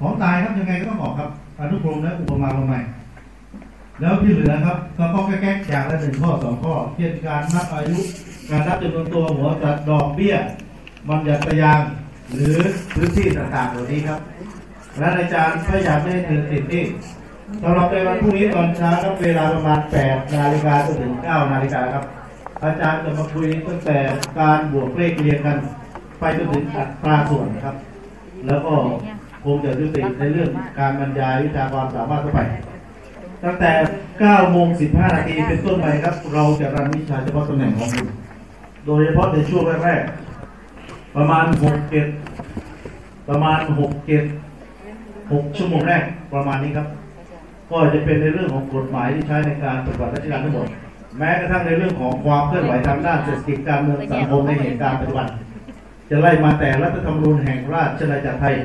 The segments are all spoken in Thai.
ของตายครับยังไงก็ต้องออกครับอนุกรมและอุปมาอุปไมยแล้วที่เหลือครับก็ก็แก้ๆอย่างละหนึ่งข้อสองข้อเช่นการนับอายุ การนับจำนวนตัวหัวจัดดอกเบี้ยมันยัตยางหรือพื้นที่ต่างๆเหล่านี้ครับ และอาจารย์พยายามไม่ให้เธอติดนี่สำหรับในวันพรุ่งนี้ตอนเช้าครับเวลาประมาณ 8 นาฬิกาจนถึง 9 นาฬิกาครับ อาจารย์จะมาคุยตั้งแต่การบวกเลขเรียงกัน ไปจนถึงอัตราส่วนครับ แล้วก็ คงจะยุติในเรื่องการบรรยายวิชาความสามารถทั่วไป ตั้งแต่9โมง15นาทีเป็นต้นไปครับ เราจะรันวิชาเฉพาะตำแหน่งของคุณโดยเฉพาะในช่วงแรกๆประมาณ6เกตประมาณ6เกต6ชั่วโมงแรกประมาณนี้ครับ ก็จะเป็นในเรื่องของกฎหมายที่ใช้ในการปฏิบัติราชการทั้งหมดแม้กระทั่งในเรื่องของความเคลื่อนไหวทางด้านเศรษฐกิจการเมืองสังคมในเหตุการณ์ปัจจุบันจะไล่มาแต่รัฐธรรมนูญแห่งราชอาณาจักรไทย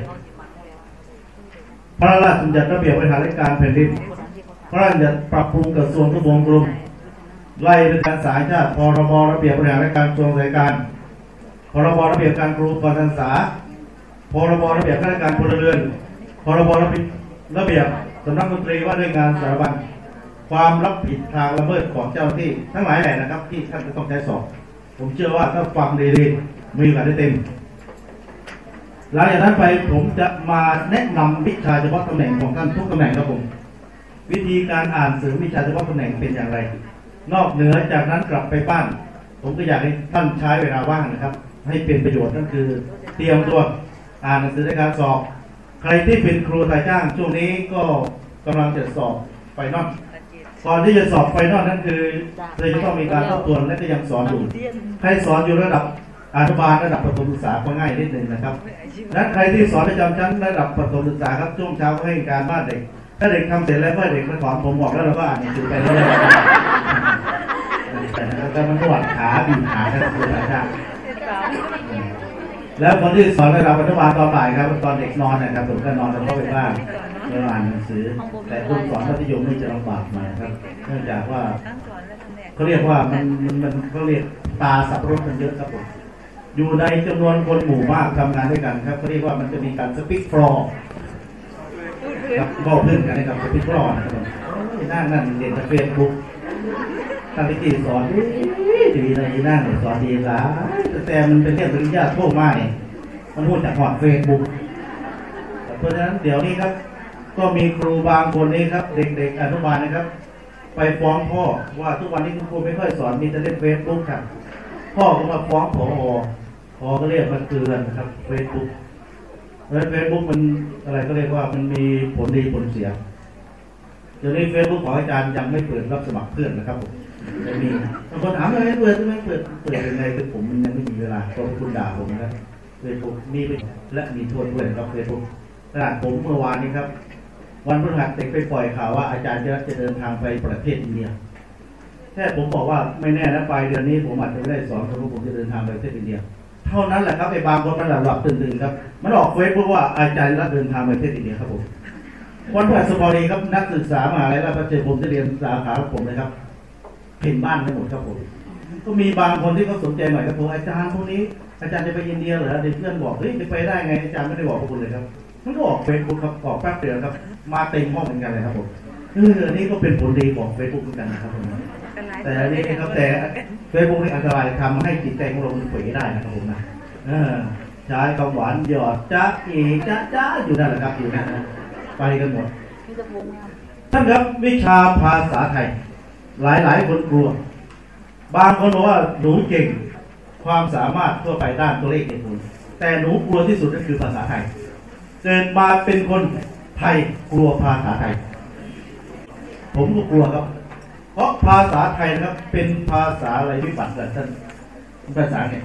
พระราชบัญญัติระเบียบบริหารราชการแผ่นดินพระราชบัญญัติปรับปรุงกระทรวงทบวงกรมไล่เป็นการสายชาติพรบระเบียบบริหารราชการกระทรวงสายการพรบระเบียบการครูการศึกษาพรบระเบียบข้าราชการพลเรือนพรบระเบียบระเบียบสำนักดนตรีว่าด้วยงานสารบัญความรับผิดทางละเมิดของเจ้าหน้าที่ทั้งหลายแหล่นะครับ ที่ท่านจะต้องใช้สอบ ผมเชื่อว่าถ้าฟังดีๆมีโอกาสได้เต็ม หลังจากนั้นไปผมจะมาแนะนำวิชาเฉพาะตำแหน่งของท่านทุกตำแหน่งครับผม วิธีการอ่านสื่อวิชาเฉพาะตำแหน่งเป็นอย่างไร นอกเหนือจากนั้นกลับไปบ้าน ผมก็อยากให้ท่านใช้เวลาว่างนะครับ ให้เป็นประโยชน์นั่นคือ เตรียมตัวอ่านหนังสือในการสอบ ใครที่เป็นครูตายจ้าง ช่วงนี้ก็กำลังจะสอบไฟนอลก่อนที่จะสอบ final นั่นคือเราจะต้องมีการทบทวนและก็ยังสอนอยู่ใครสอนอยู่ระดับ อนุบาลระดับประถมศึกษาก็ง่ายนิดหนึ่งนะครับและใครที่สอนประจำชั้นระดับประถมศึกษาครับช่วงเช้าก็ให้การบ้านเด็ก ถ้าเด็กทำเสร็จแล้วเมื่อเด็กมาถอนผมบอกแล้วเราก็อ่านหนังสือไปเรื่อยๆแต่แล้วมันก็หวัดขาบีบขาครับคุณอาจารย์แล้วคนที่สอนระดับอนุบาลตอนบ่ายครับ ตอนเด็กนอนนะครับผมก็นอนแล้วก็ไปบ้านเราอ่านหนังสือ แต่คนสอนมัธยมนี่จะลำบากหน่อยครับ เนื่องจากว่าเขาเรียกว่ามันมันเขาเรียกตาสับรดมันเยอะครับผม อยู่ในจำนวนคนหมู่มากทำงานด้วยกันครับเขาเรียกว่ามันจะมีการสปิกฟลอร์ครับก็เพื่อนกันนะครับสปิกฟลอร์นะครับนั่งนั่นเรียนจากเฟซบุ๊กท่านที่ตีสอนดีดีนะอีนั่งเนี่ยสอนดีหลาแต่มันเป็นเรื่องปริญญาโทษมากเนี่ยมันพูดจากหอดเฟซบุ๊กเพราะฉะนั้นเดี๋ยวนี้ครับ ก็มีครูบางคนนี้ครับ เด็กๆอนุบาลนะครับ ไปฟ้องพ่อว่าทุกวันนี้คุณครูไม่ค่อยสอนมีแต่เล่นเฟซบุ๊กครับพ่อก็มาฟ้องผอ ผอก็เรียกมันเตือนนะครับเฟซบุ๊กแล้วเฟซบุ๊กมันอะไรก็เรียกว่ามันมีผลดีผลเสียเดี๋ยวนี้เฟซบุ๊กของอาจารย์ยังไม่เปิดรับสมัครเพื่อนนะครับผมจะมีบางคนถามเลยเปิดไมเปิดเปิดยังไงคือผมมันยังไม่มีเวลาเพราะคุณด่าผมนะเฟซบุ๊กมีและมีโทษด้วยครับเฟซบุ๊กขนาดผมเมื่อวานนี้ครับ วันพฤหัสเด็กไปปล่อยข่าวว่าอาจารย์จะจะเดินทางไปประเทศอินเดียแค่ผมบอกว่าไม่แน่นะปลายเดือนนี้ผมอาจจะไม่ได้สอนเพราะผมจะเดินทางไปประเทศอินเดีย เท่านั้นแหละครับไอ้บางคนมันหลับตื่นๆครับมันออกเฟซบุ๊กว่าอาจารย์รับเดินทางไปประเทศอินเดียครับผมวันพฤหัสบดีครับนักศึกษามหาลัยราชภัฏเจผมจะเรียนสาขาของผมเลยครับเห็นบ้านทั้งหมดครับผมก็มีบางคนที่เขาสนใจหน่อยครับผมอาจารย์พวกนี้อาจารย์จะไปอินเดียเหรอเด็กเพื่อนบอกเฮ้ยจะไปได้ไงอาจารย์ไม่ได้บอกพวกคุณเลยครับมันก็ออกเฟซบุ๊กครับออกแป๊บเดียวครับ มาเต็มห้องเหมือนกันเลยครับผมเอออันนี่ก็เป็นผลดีของเฟซบุ๊กเหมือนกันนะครับผม แต่อันนี้ครับแต่เฟซบุ๊กนี่อันตรายทำให้จิตใจของเรามันเผยได้นะครับผมนะเออใช้คำหวานหยอดจ้าอีจ้าจ้าอยู่นั่นแหละครับอยู่นั่นนะไปกันหมดท่านครับวิชาภาษาไทย หลายหลายคนกลัว บางคนบอกว่าหนูเก่งความสามารถทั่วไปด้านตัวเลขเนี่ยคุณแต่หนูกลัวที่สุดก็คือภาษาไทยเกิดมาเป็นคนไทยกลัวภาษาไทย ผมก็กลัวครับ เพราะภาษาไทยนะครับเป็นภาษาอะไรวิบัติกับท่านภาษาไง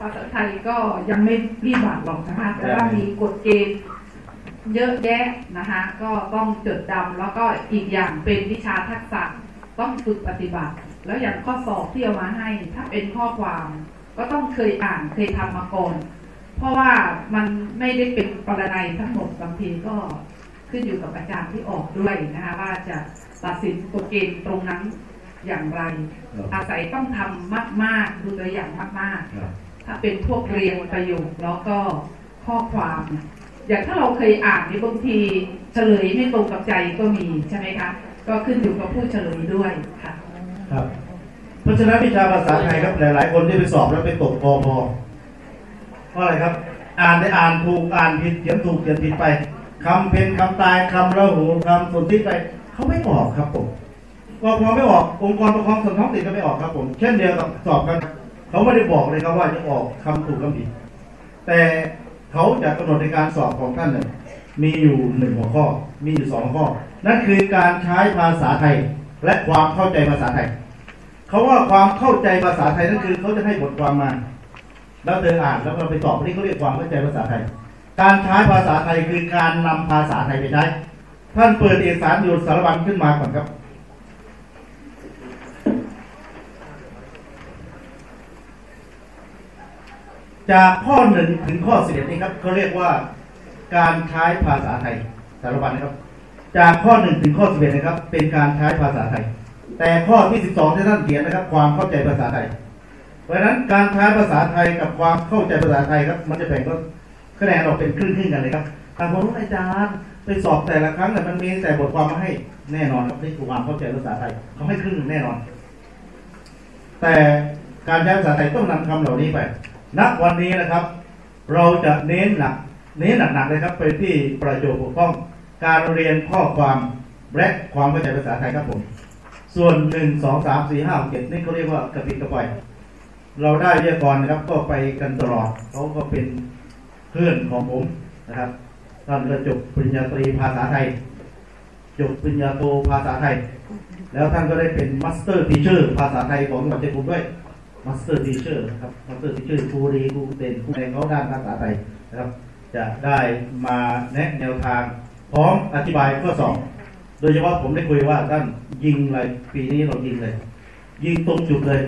ภาษาไทยก็ยังไม่รีบบัตรหรอกนะคะแต่ว่ามีกฎเกณฑ์เยอะแยะนะคะก็ต้องจดจำแล้วก็อีกอย่างเป็นวิชาทักษะต้องฝึกปฏิบัติ แล้วอย่างข้อสอบที่เอามาให้ ถ้าเป็นข้อความก็ต้องเคยอ่านเคยทำมาก่อนเพราะว่ามันไม่ได้เป็นปรนัยทั้งหมดบางทีก็ขึ้นอยู่กับอาจารย์ที่ออกด้วยนะคะว่าจะ ตัดสินกฎเกณฑ์ตรงนั้นอย่างไรครับอาศัยต้องทำมาก ๆ ดูตัวอย่างมากครับๆถ้าเป็นพวกเรียงประโยคแล้วก็ข้อความเนี่ยอย่างถ้าเราเคยอ่านในบางทีเฉลยไม่ตรงกับใจก็มีใช่ไหมคะก็ขึ้นอยู่กับผู้เฉลยด้วยค่ะครับเพราะฉะนั้นวิชาภาษาไทยครับหลาย ๆ คนที่ไปสอบแล้วไปตกกพเพราะอะไรครับ อ่านได้อ่านถูกอ่านผิดเขียนถูกเขียนผิดไปคำเพนคำตายคำระหูคำสนทิไป เขาไม่ออกครับผมกพไม่ออกองค์กรปกครองส่วนท้องถิ่นก็ไม่ออกครับผม เช่นเดียวกับสอบกันเขาไม่ได้บอกเลยครับว่าจะออกคำถูกคำผิดแต่เขาจะกำหนดในการสอบของท่านเนี่ยมีอยู่หนึ่งหัวข้อ มีอยู่สองหัวข้อ นั่นคือการใช้ภาษาไทยและความเข้าใจภาษาไทย เขาว่าความเข้าใจภาษาไทยนั่นคือเขาจะให้บทความมา แล้วเธออ่านแล้วเราไปตอบนี่เขาเรียกความเข้าใจภาษาไทย การใช้ภาษาไทยคือการนำภาษาไทยไปใช้ ท่านเปิดเอกสารอยู่สารบัญขึ้นมาก่อนครับ จากข้อหนึ่งถึงข้อสิบเอ็ดนี้ครับเขาเรียกว่าการใช้ภาษาไทยสารบัญนะครับ จากข้อหนึ่งถึงข้อสิบเอ็ดนะครับ เป็นการใช้ภาษาไทย แต่ข้อที่สิบสองที่ท่านเขียนนะครับ ความเข้าใจภาษาไทย เพราะฉะนั้นการใช้ภาษาไทยกับความเข้าใจภาษาไทยครับ มันจะแบ่งก็คะแนนออกเป็นครึ่งๆกันเลยครับทางคนรู้อาจารย์ ไปสอบแต่ละครั้งเนี่ยมันมีแต่บทความมาให้แน่นอนครับนี่คือความเข้าใจภาษาไทยเขาให้ครึ่งแน่นอน แต่การใช้ภาษาไทยต้องนำคำเหล่านี้ไปณวันนี้นะครับ เราจะเน้นหนักเน้นหนักๆเลยครับ ไปที่ประโยคปกป้อง การเรียนข้อความและความเข้าใจภาษาไทยครับผม ส่วนหนึ่งสองสามสี่ห้าเจ็ดนี่เขาเรียกว่ากระปิดกระปล่อย เราได้วิทยากรนะครับ ก็ไปกันตลอดเขาก็เป็นเพื่อนของผมนะครับ ท่านก็จบปริญญาตรีภาษาไทย จบปริญญาโทภาษาไทย แล้วท่านก็ได้เป็น master teacher ภาษาไทยของจังหวัดชัยภูมิด้วย master teacher ครับ master teacher ครูดีครูเด่นครูในเขาด้านภาษาไทยนะครับ จะได้มาแนะแนวทางพร้อมอธิบายข้อสอบโดยเฉพาะผมได้คุยว่าท่านยิงเลยปีนี้เรายิงเลย ยิงตรงจุดเลย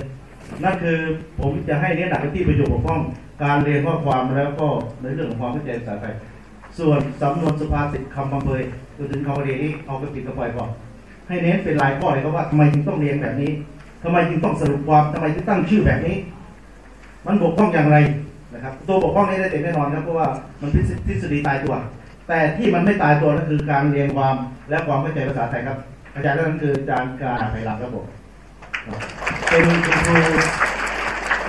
นั่นคือผมจะให้เน้นหนักไปที่ประโยคบกพร่องการเรียงข้อความแล้วก็ในเรื่องของความเข้าใจภาษาไทย ส่วนสำนวนสุภาษิตคำบังเพยจนถึงคำวลียนี้เอาไปปิดกระปล่อยก่อนให้เน้นเป็นรายข้อเลยครับว่าทำไมจึงต้องเรียนแบบนี้ทำไมจึงต้องสรุปความทำไมจึงตั้งชื่อแบบนี้ มันบกพร่องอย่างไรนะครับ ตัวบกพร่องนี้ได้เต็มแน่นอนครับเพราะว่ามันเป็นทฤษฎีตายตัว แต่ที่มันไม่ตายตัวนั่นคือการเรียนความและความเข้าใจภาษาไทยครับ อาจารย์นั่นคืออาจารย์การไพรัตครับผมเป็นครู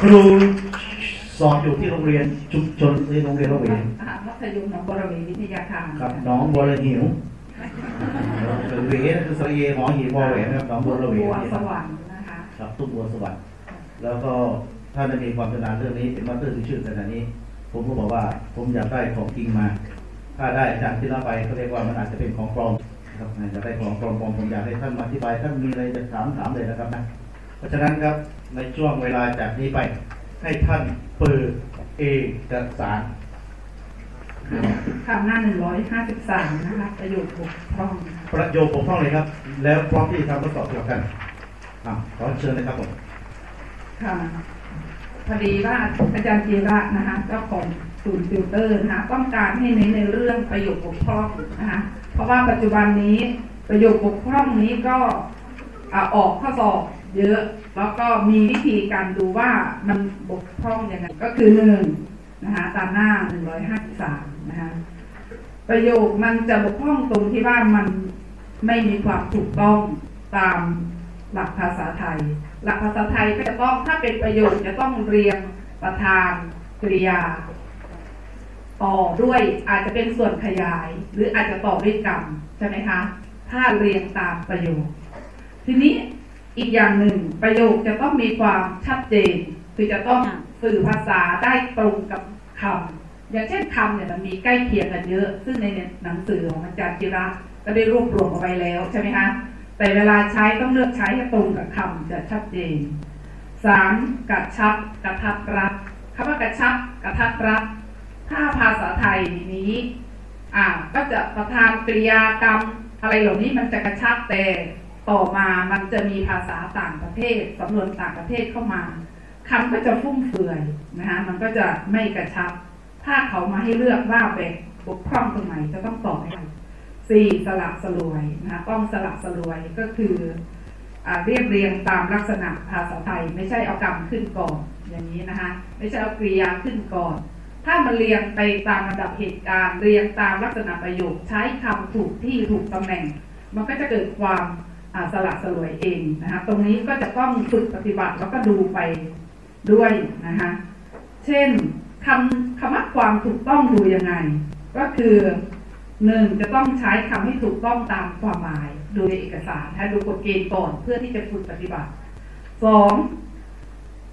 ครู สอนอยู่ที่โรงเรียนชุมชนที่โรงเรียนโรงเรียนมัธยมหนองบัวระเหววิทยาคารครับหนองบัวระเหวเหวนั่นคือสระเอหอหีบวอแหวนนะครับหนองบัวระเหวบัวสวรรค์นะคะครับตุ้มบัวสวรรค์แล้วก็ท่านได้มีความชำนาญเรื่องนี้เป็น master teacher ขนาดนี้ ผมก็บอกว่าผมอยากได้ของจริงมา ถ้าได้จารย์ที่ละไปเขาเรียกว่ามันอาจจะเป็นของปลอมครับอยากได้ของปลอมปลอมผมอยากให้ท่านมาอธิบายท่านมีอะไรจะถามถามเลยนะครับนะเพราะฉะนั้นครับในช่วงเวลาจากนี้ไปให้ท่าน เปิดเอกสารคำหน้าหนึ่งร้อยห้าสิบสามนะคะ ประโยคบกพร่องนะคะประโยคบกพร่องเลยครับ แล้วพร้อมที่จะทำข้อสอบเกี่ยวกันอะขอเชิญเลยครับผมค่ะพอดีว่าอาจารย์จีระนะคะเจ้าของศูนย์ฟิลเตอร์นะคะต้องการให้เน้นในเรื่องประโยคบกพร่องนะคะเพราะว่าปัจจุบันนี้ประโยคบกพร่องนี้ก็อ่าออกข้อสอบ เยอะ แล้วก็มีวิธีการดูว่ามันบกพร่องยังไงก็คือหนึ่งนะคะตามหน้าหนึ่งร้อยห้าสิบสามนะคะประโยคมันจะบกพร่องตรงที่ว่ามันไม่มีความถูกต้องตามหลักภาษาไทย หลักภาษาไทยก็จะต้องถ้าเป็นประโยคจะต้องเรียงประธานกริยา ต่อด้วยอาจจะเป็นส่วนขยาย หรืออาจจะต่อด้วยกรรมใช่ไหมคะ ถ้าเรียงตามประโยค ทีนี้ อีกอย่างหนึ่งประโยคจะต้องมีความชัดเจนคือจะต้องสื่อภาษาได้ตรงกับคำอย่างเช่นคำเนี่ยมันมีใกล้เคียงกันเยอะ ซึ่งในหนังสือของอาจารย์จิระก็ได้รวบรวมเอาไว้แล้วใช่ไหมคะแต่เวลาใช้ต้องเลือกใช้ให้ตรงกับคำจะชัดเจนสามกระชับกระทับรัดคำว่ากระชับกระทับรัดถ้าภาษาไทยนี้อ่าก็จะประทานกริยากรรมอะไรเหล่านี้มันจะกระชับแต่ ต่อมามันจะมีภาษาต่างประเทศสำนวนต่างประเทศเข้ามาคำก็จะฟุ่มเฟือยนะคะมันก็จะไม่กระชับ ถ้าเขามาให้เลือกว่าแบบบกพร่องตรงไหนจะต้องตอบให้สี่สลับสลวยนะคะต้องสลับสลวยก็คืออเรียบเรียงตามลักษณะภาษาไทย ไม่ใช่เอากรรมขึ้นก่อนอย่างนี้นะคะไม่ใช่เอากริยาขึ้นก่อน ถ้ามันเรียงไปตามระดับเหตุการณ์เรียงตามลักษณะประโยค ใช้คำถูกที่ถูกตำแหน่ง มันก็จะเกิดความ สละสลวยเองนะคะตรงนี้ก็จะต้องฝึกปฏิบัติแล้วก็ดูไปด้วยนะคะเช่นคำคำว่าความถูกต้องดูยังไง ก็คือหนึ่งจะต้องใช้คำให้ถูกต้องตามความหมายดูในเอกสารนะดูกฎเกณฑ์ก่อนเพื่อที่จะฝึกปฏิบัติสอง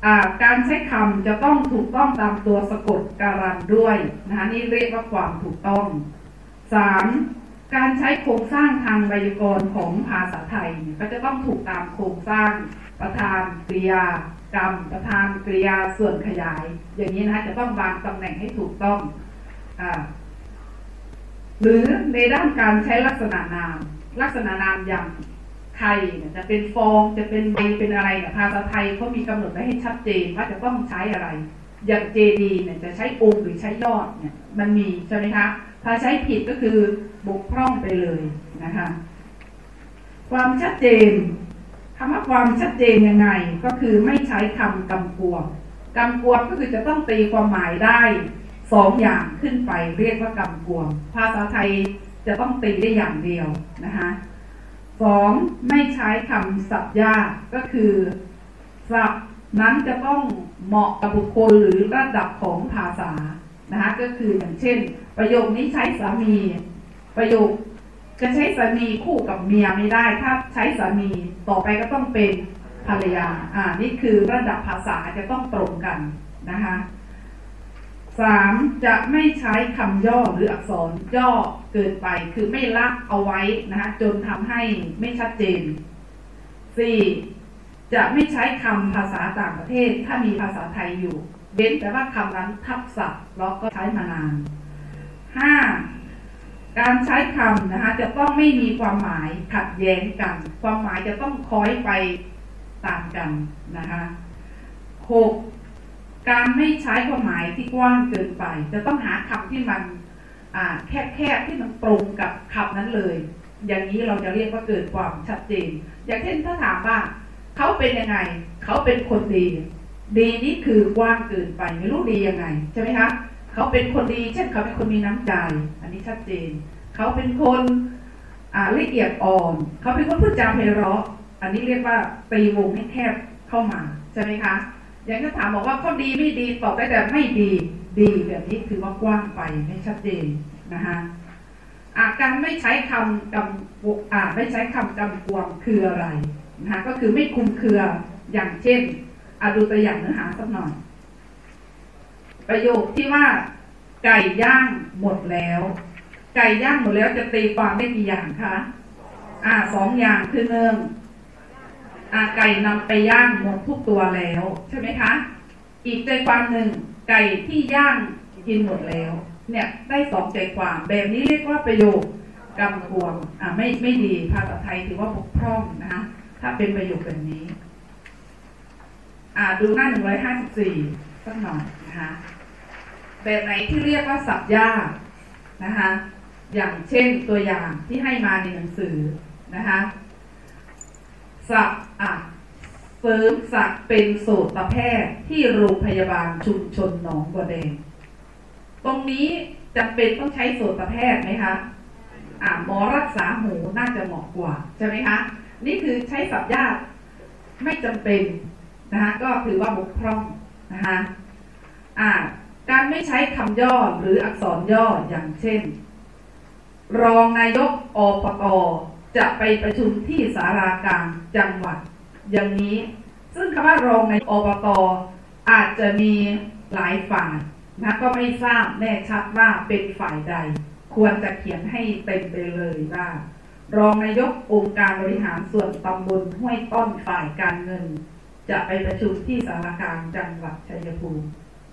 อการใช้คำจะต้องถูกต้องตามตัวสะกดการันด้วยนะคะนี่เรียกว่าความถูกต้องสาม การใช้โครงสร้างทางไวยากรณ์ของภาษาไทยเนี่ยก็จะต้องถูกตามโครงสร้างประธานกริยากรรมประธานกริยาส่วนขยาย อย่างนี้นะคะจะต้องวางตำแหน่งให้ถูกต้องอหรือในด้านการใช้ลักษณะนาม ลักษณะนามอย่างไทยจะเป็นฟองจะเป็นใบเป็นอะไรภาษาไทยเขามีกำหนดไว้ให้ชัดเจนว่าจะต้องใช้อะไร อย่างเจดีเนี่ยจะใช้องค์หรือใช้ยอดเนี่ยมันมีใช่ไหมคะ ถ้าใช้ผิดก็คือบกพร่องไปเลยนะคะความชัดเจนคำว่าความชัดเจนยังไงก็คือไม่ใช้คำกำกวมกำกวมก็คือจะต้องตีความหมายได้สองอย่างขึ้นไปเรียกว่ากำกวม ภาษาไทยจะต้องตีได้อย่างเดียวนะคะสองไม่ใช้คำศัพท์ยากก็คือศัพท์นั้นจะต้องเหมาะกับบุคคลหรือระดับของภาษานะคะก็คืออย่างเช่น ประโยคนี้ใช้สามี ประโยคจะใช้สามีคู่กับเมียไม่ได้ถ้าใช้สามีต่อไปก็ต้องเป็นภรรยา อ่า นี่คือระดับภาษาจะต้องตรงกันนะคะสามจะไม่ใช้คำย่อหรืออักษรย่อเกินไป คือไม่ละเอาไว้นะคะจนทำให้ไม่ชัดเจนสี่จะไม่ใช้คำภาษาต่างประเทศ ถ้ามีภาษาไทยอยู่เว้นแต่ว่าคำนั้นทับศัพท์แล้วก็ใช้มานาน ห้าการใช้คำนะคะจะต้องไม่มีความหมายขัดแย้งกัน ความหมายจะต้องคล้อยไปตามกันนะคะหกการไม่ใช้ความหมายที่กว้างเกินไป จะต้องหาคำที่มันแคบๆที่มันตรงกับคำนั้นเลย อย่างนี้เราจะเรียกว่าเกิดความชัดเจน อย่างเช่นถ้าถามว่า เขาเป็นยังไง เขาเป็นคนดี ดีนี่คือกว้างเกินไปไม่รู้ดียังไงใช่ไหมคะ เขาเป็นคนดี เช่นเขาเป็นคนมีน้ำใจ อันนี้ชัดเจน เขาเป็นคนละเอียดอ่อนเขาเป็นคนพูดจาไพเราะ อันนี้เรียกว่าตีวงให้แคบเข้ามาใช่ไหมคะอย่างถ้าถามบอกว่าเขาดีไม่ดีตอบได้แต่ไม่ดีดีแบบนี้ถือว่ากว้างไปไม่ชัดเจนนะคะอาการไม่ใช้คำกำอ่าไม่ใช้คำกำกวมคืออะไรนะคะก็คือไม่คุมเครืออย่างเช่นอาดูตัวอย่างเนื้อหาสักหน่อย ประโยคที่ว่าไก่ย่างหมดแล้ว ไก่ย่างหมดแล้วจะตีความได้กี่อย่างคะอ่าสองอย่างคือหนึ่งอาไก่นำไปย่างหมดทุกตัวแล้ว ใช่ไหมคะ อีกใจความหนึ่งไก่ที่ย่างกินหมดแล้ว เนี่ยได้สองใจความแบบนี้เรียกว่าประโยคกำกวมอ่าไม่ไม่ดีภาษาไทยถือว่าบกพร่องนะคะถ้าเป็นประโยคแบบนี้ อ่าดูหน้าหนึ่งร้อยห้าสิบสี่สักหน่อยนะคะ แบบไหนที่เรียกว่าสับยากนะคะอย่างเช่นตัวอย่างที่ให้มาในหนังสือนะคะสับอะเสริมสักเป็นโสตแพทย์ที่โรงพยาบาลชุมชนหนองบัวแดงตรงนี้จำเป็นต้องใช้โสตแพทย์ไหมคะอ่าหมอรักษาหูน่าจะเหมาะกว่าใช่ไหมคะนี่คือใช้สับยากไม่จำเป็นนะคะก็ถือว่าบกพร่องนะคะอ่า การไม่ใช้คำย่อหรืออักษรย่ออย่างเช่น รองนายกอปกจะไปประชุมที่สารากลางจังหวัด อย่างนี้ ซึ่งคำว่ารองนายกอบตอาจจะมีหลายฝ่ายนะก็ไม่ทราบแน่ชัดว่าเป็นฝ่ายใด ควรจะเขียนให้เต็มไปเลยว่า รองนายกองค์การบริหารส่วนตำบลห้วยต้นฝ่ายการเงิน จะไปประชุมที่สารกลางจังหวัดชัยภูมิ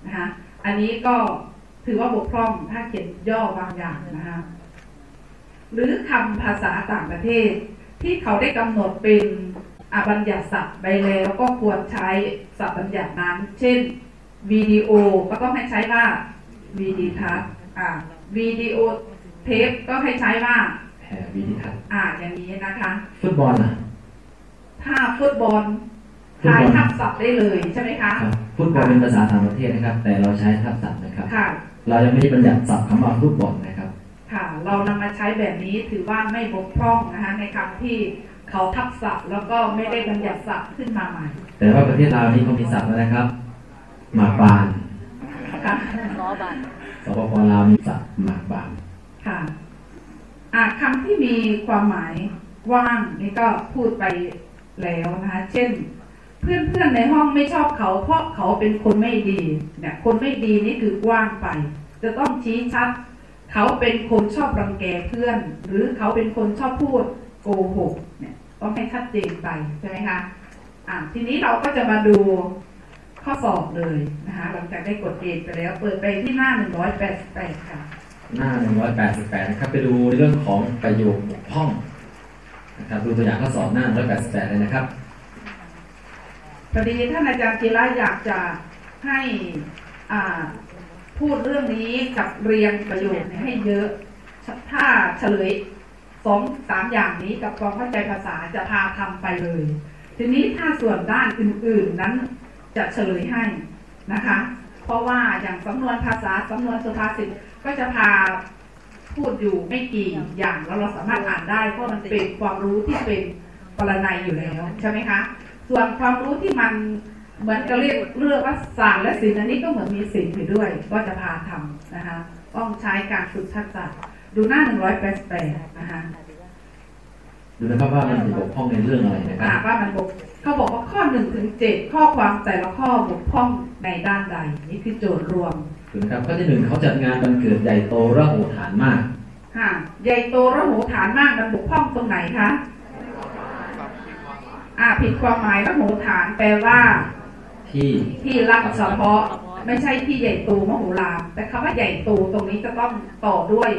นะคะ อันนี้ก็ถือว่าบกพร่องถ้าเขียนย่อบางอย่างนะคะหรือคำภาษาต่างประเทศ ที่เขาได้กำหนดเป็นอาบัญญัติศัพท์ไปแล้วก็ควรใช้ศัพท์บัญญัตินั้น เช่นวิดีโอก็ต้องให้ใช้ว่าวีดีทัศอ่าวิดีโอเทปก็ให้ใช้ว่าแผ่วิดิทัศน์อ่าอย่างนี้นะคะ ฟุตบอลนะถ้าฟุตบอล ฟุตบอลทายทับศัพท์ได้เลยใช่ไหมคะครับฟุตบอลเป็นภาษาต่างประเทศนะครับ แต่เราใช้ทับศัพท์นะครับ ค่ะ เรายังไม่ได้บัญญัติศัพท์คำว่าฟุตบอลนะครับ ค่ะ เรานำมาใช้แบบนี้ถือว่าไม่บกพร่องนะคะในคำที่เขาทับศัพท์แล้วก็ไม่ได้บัญญัติศัพท์ขึ้นมาใหม่ แต่ว่าประเทศลาวนี้เขามีศัพท์แล้วนะครับ หมากบานค่ะล้อบานสปปลาวมีศัพท์หมากบานค่ะอ่าคำที่มีความหมายว่างนี่ก็พูดไปแล้วนะคะ เช่น เพื่อนๆในห้องไม่ชอบเขา เพราะเขาเป็นคนไม่ดีเนี่ยคนไม่ดีนี่คือกว้างไป จะต้องชี้ชัด เขาเป็นคนชอบรังแกเพื่อน หรือเขาเป็นคนชอบพูดโกหกเนี่ยต้องให้ชัดเจนไปใช่ไหมคะอ่าทีนี้เราก็จะมาดูข้อสอบเลยนะคะหลังจากได้กดเกณฑ์ไปแล้ว เปิดไปที่หน้า 188 ค่ะ หน้า 188 นะครับ ไปดูเรื่องของประโยคบกพร่องนะครับดูตัวอย่างข้อสอบหน้า 188 เลยนะครับ พอดีท่านอาจารย์กีระอยากจะให้พูดเรื่องนี้กับเรียงประโยคให้เยอะ ถ้าเฉลยสองสามอย่างนี้กับความเข้าใจภาษาจะพาทำไปเลย ทีนี้ถ้าส่วนด้านอื่น ๆนั้นจะเฉลยให้นะคะ เพราะว่าอย่างสำนวนภาษาสำนวนสุภาษิตก็จะพาพูดอยู่ไม่กี่อย่างแล้วเราสามารถอ่านได้เพราะมันเป็นความรู้ที่เป็นปรนัยอยู่แล้วใช่ไหมคะ ส่วนความรู้ที่มันเหมือนกับเรียกเรื่องว่าศาสตร์และศิลป์อันนี้ก็เหมือนมีศิลป์อยู่ด้วยก็จะพาทำนะคะต้องใช้การฝึกทักษะดูหน้า 188 นะคะดูนะครับว่ามันบกพร่องในเรื่องอะไรนะคอ่ารับว่ามันบกเขาบอกว่าข้อ1ถึง7ข้อความแต่ละข้อบกพร่องในด้านใดนี่คือโจทย์รวมดูนะครับข้อที่หนึ่งเขาจัดงานวันเกิดใหญ่โตระโหฐานมากค่ะใหญ่โตระโหฐานมากมันบกพร่องตรงไหนคะ อ่าผิดความหมายระโหฐานแปลว่า ที่ที่รับเฉพาะ ไม่ใช่ที่ใหญ่โตมโหฬารแต่คำว่าใหญ่โตตรงนี้จะต้องต่อด้วย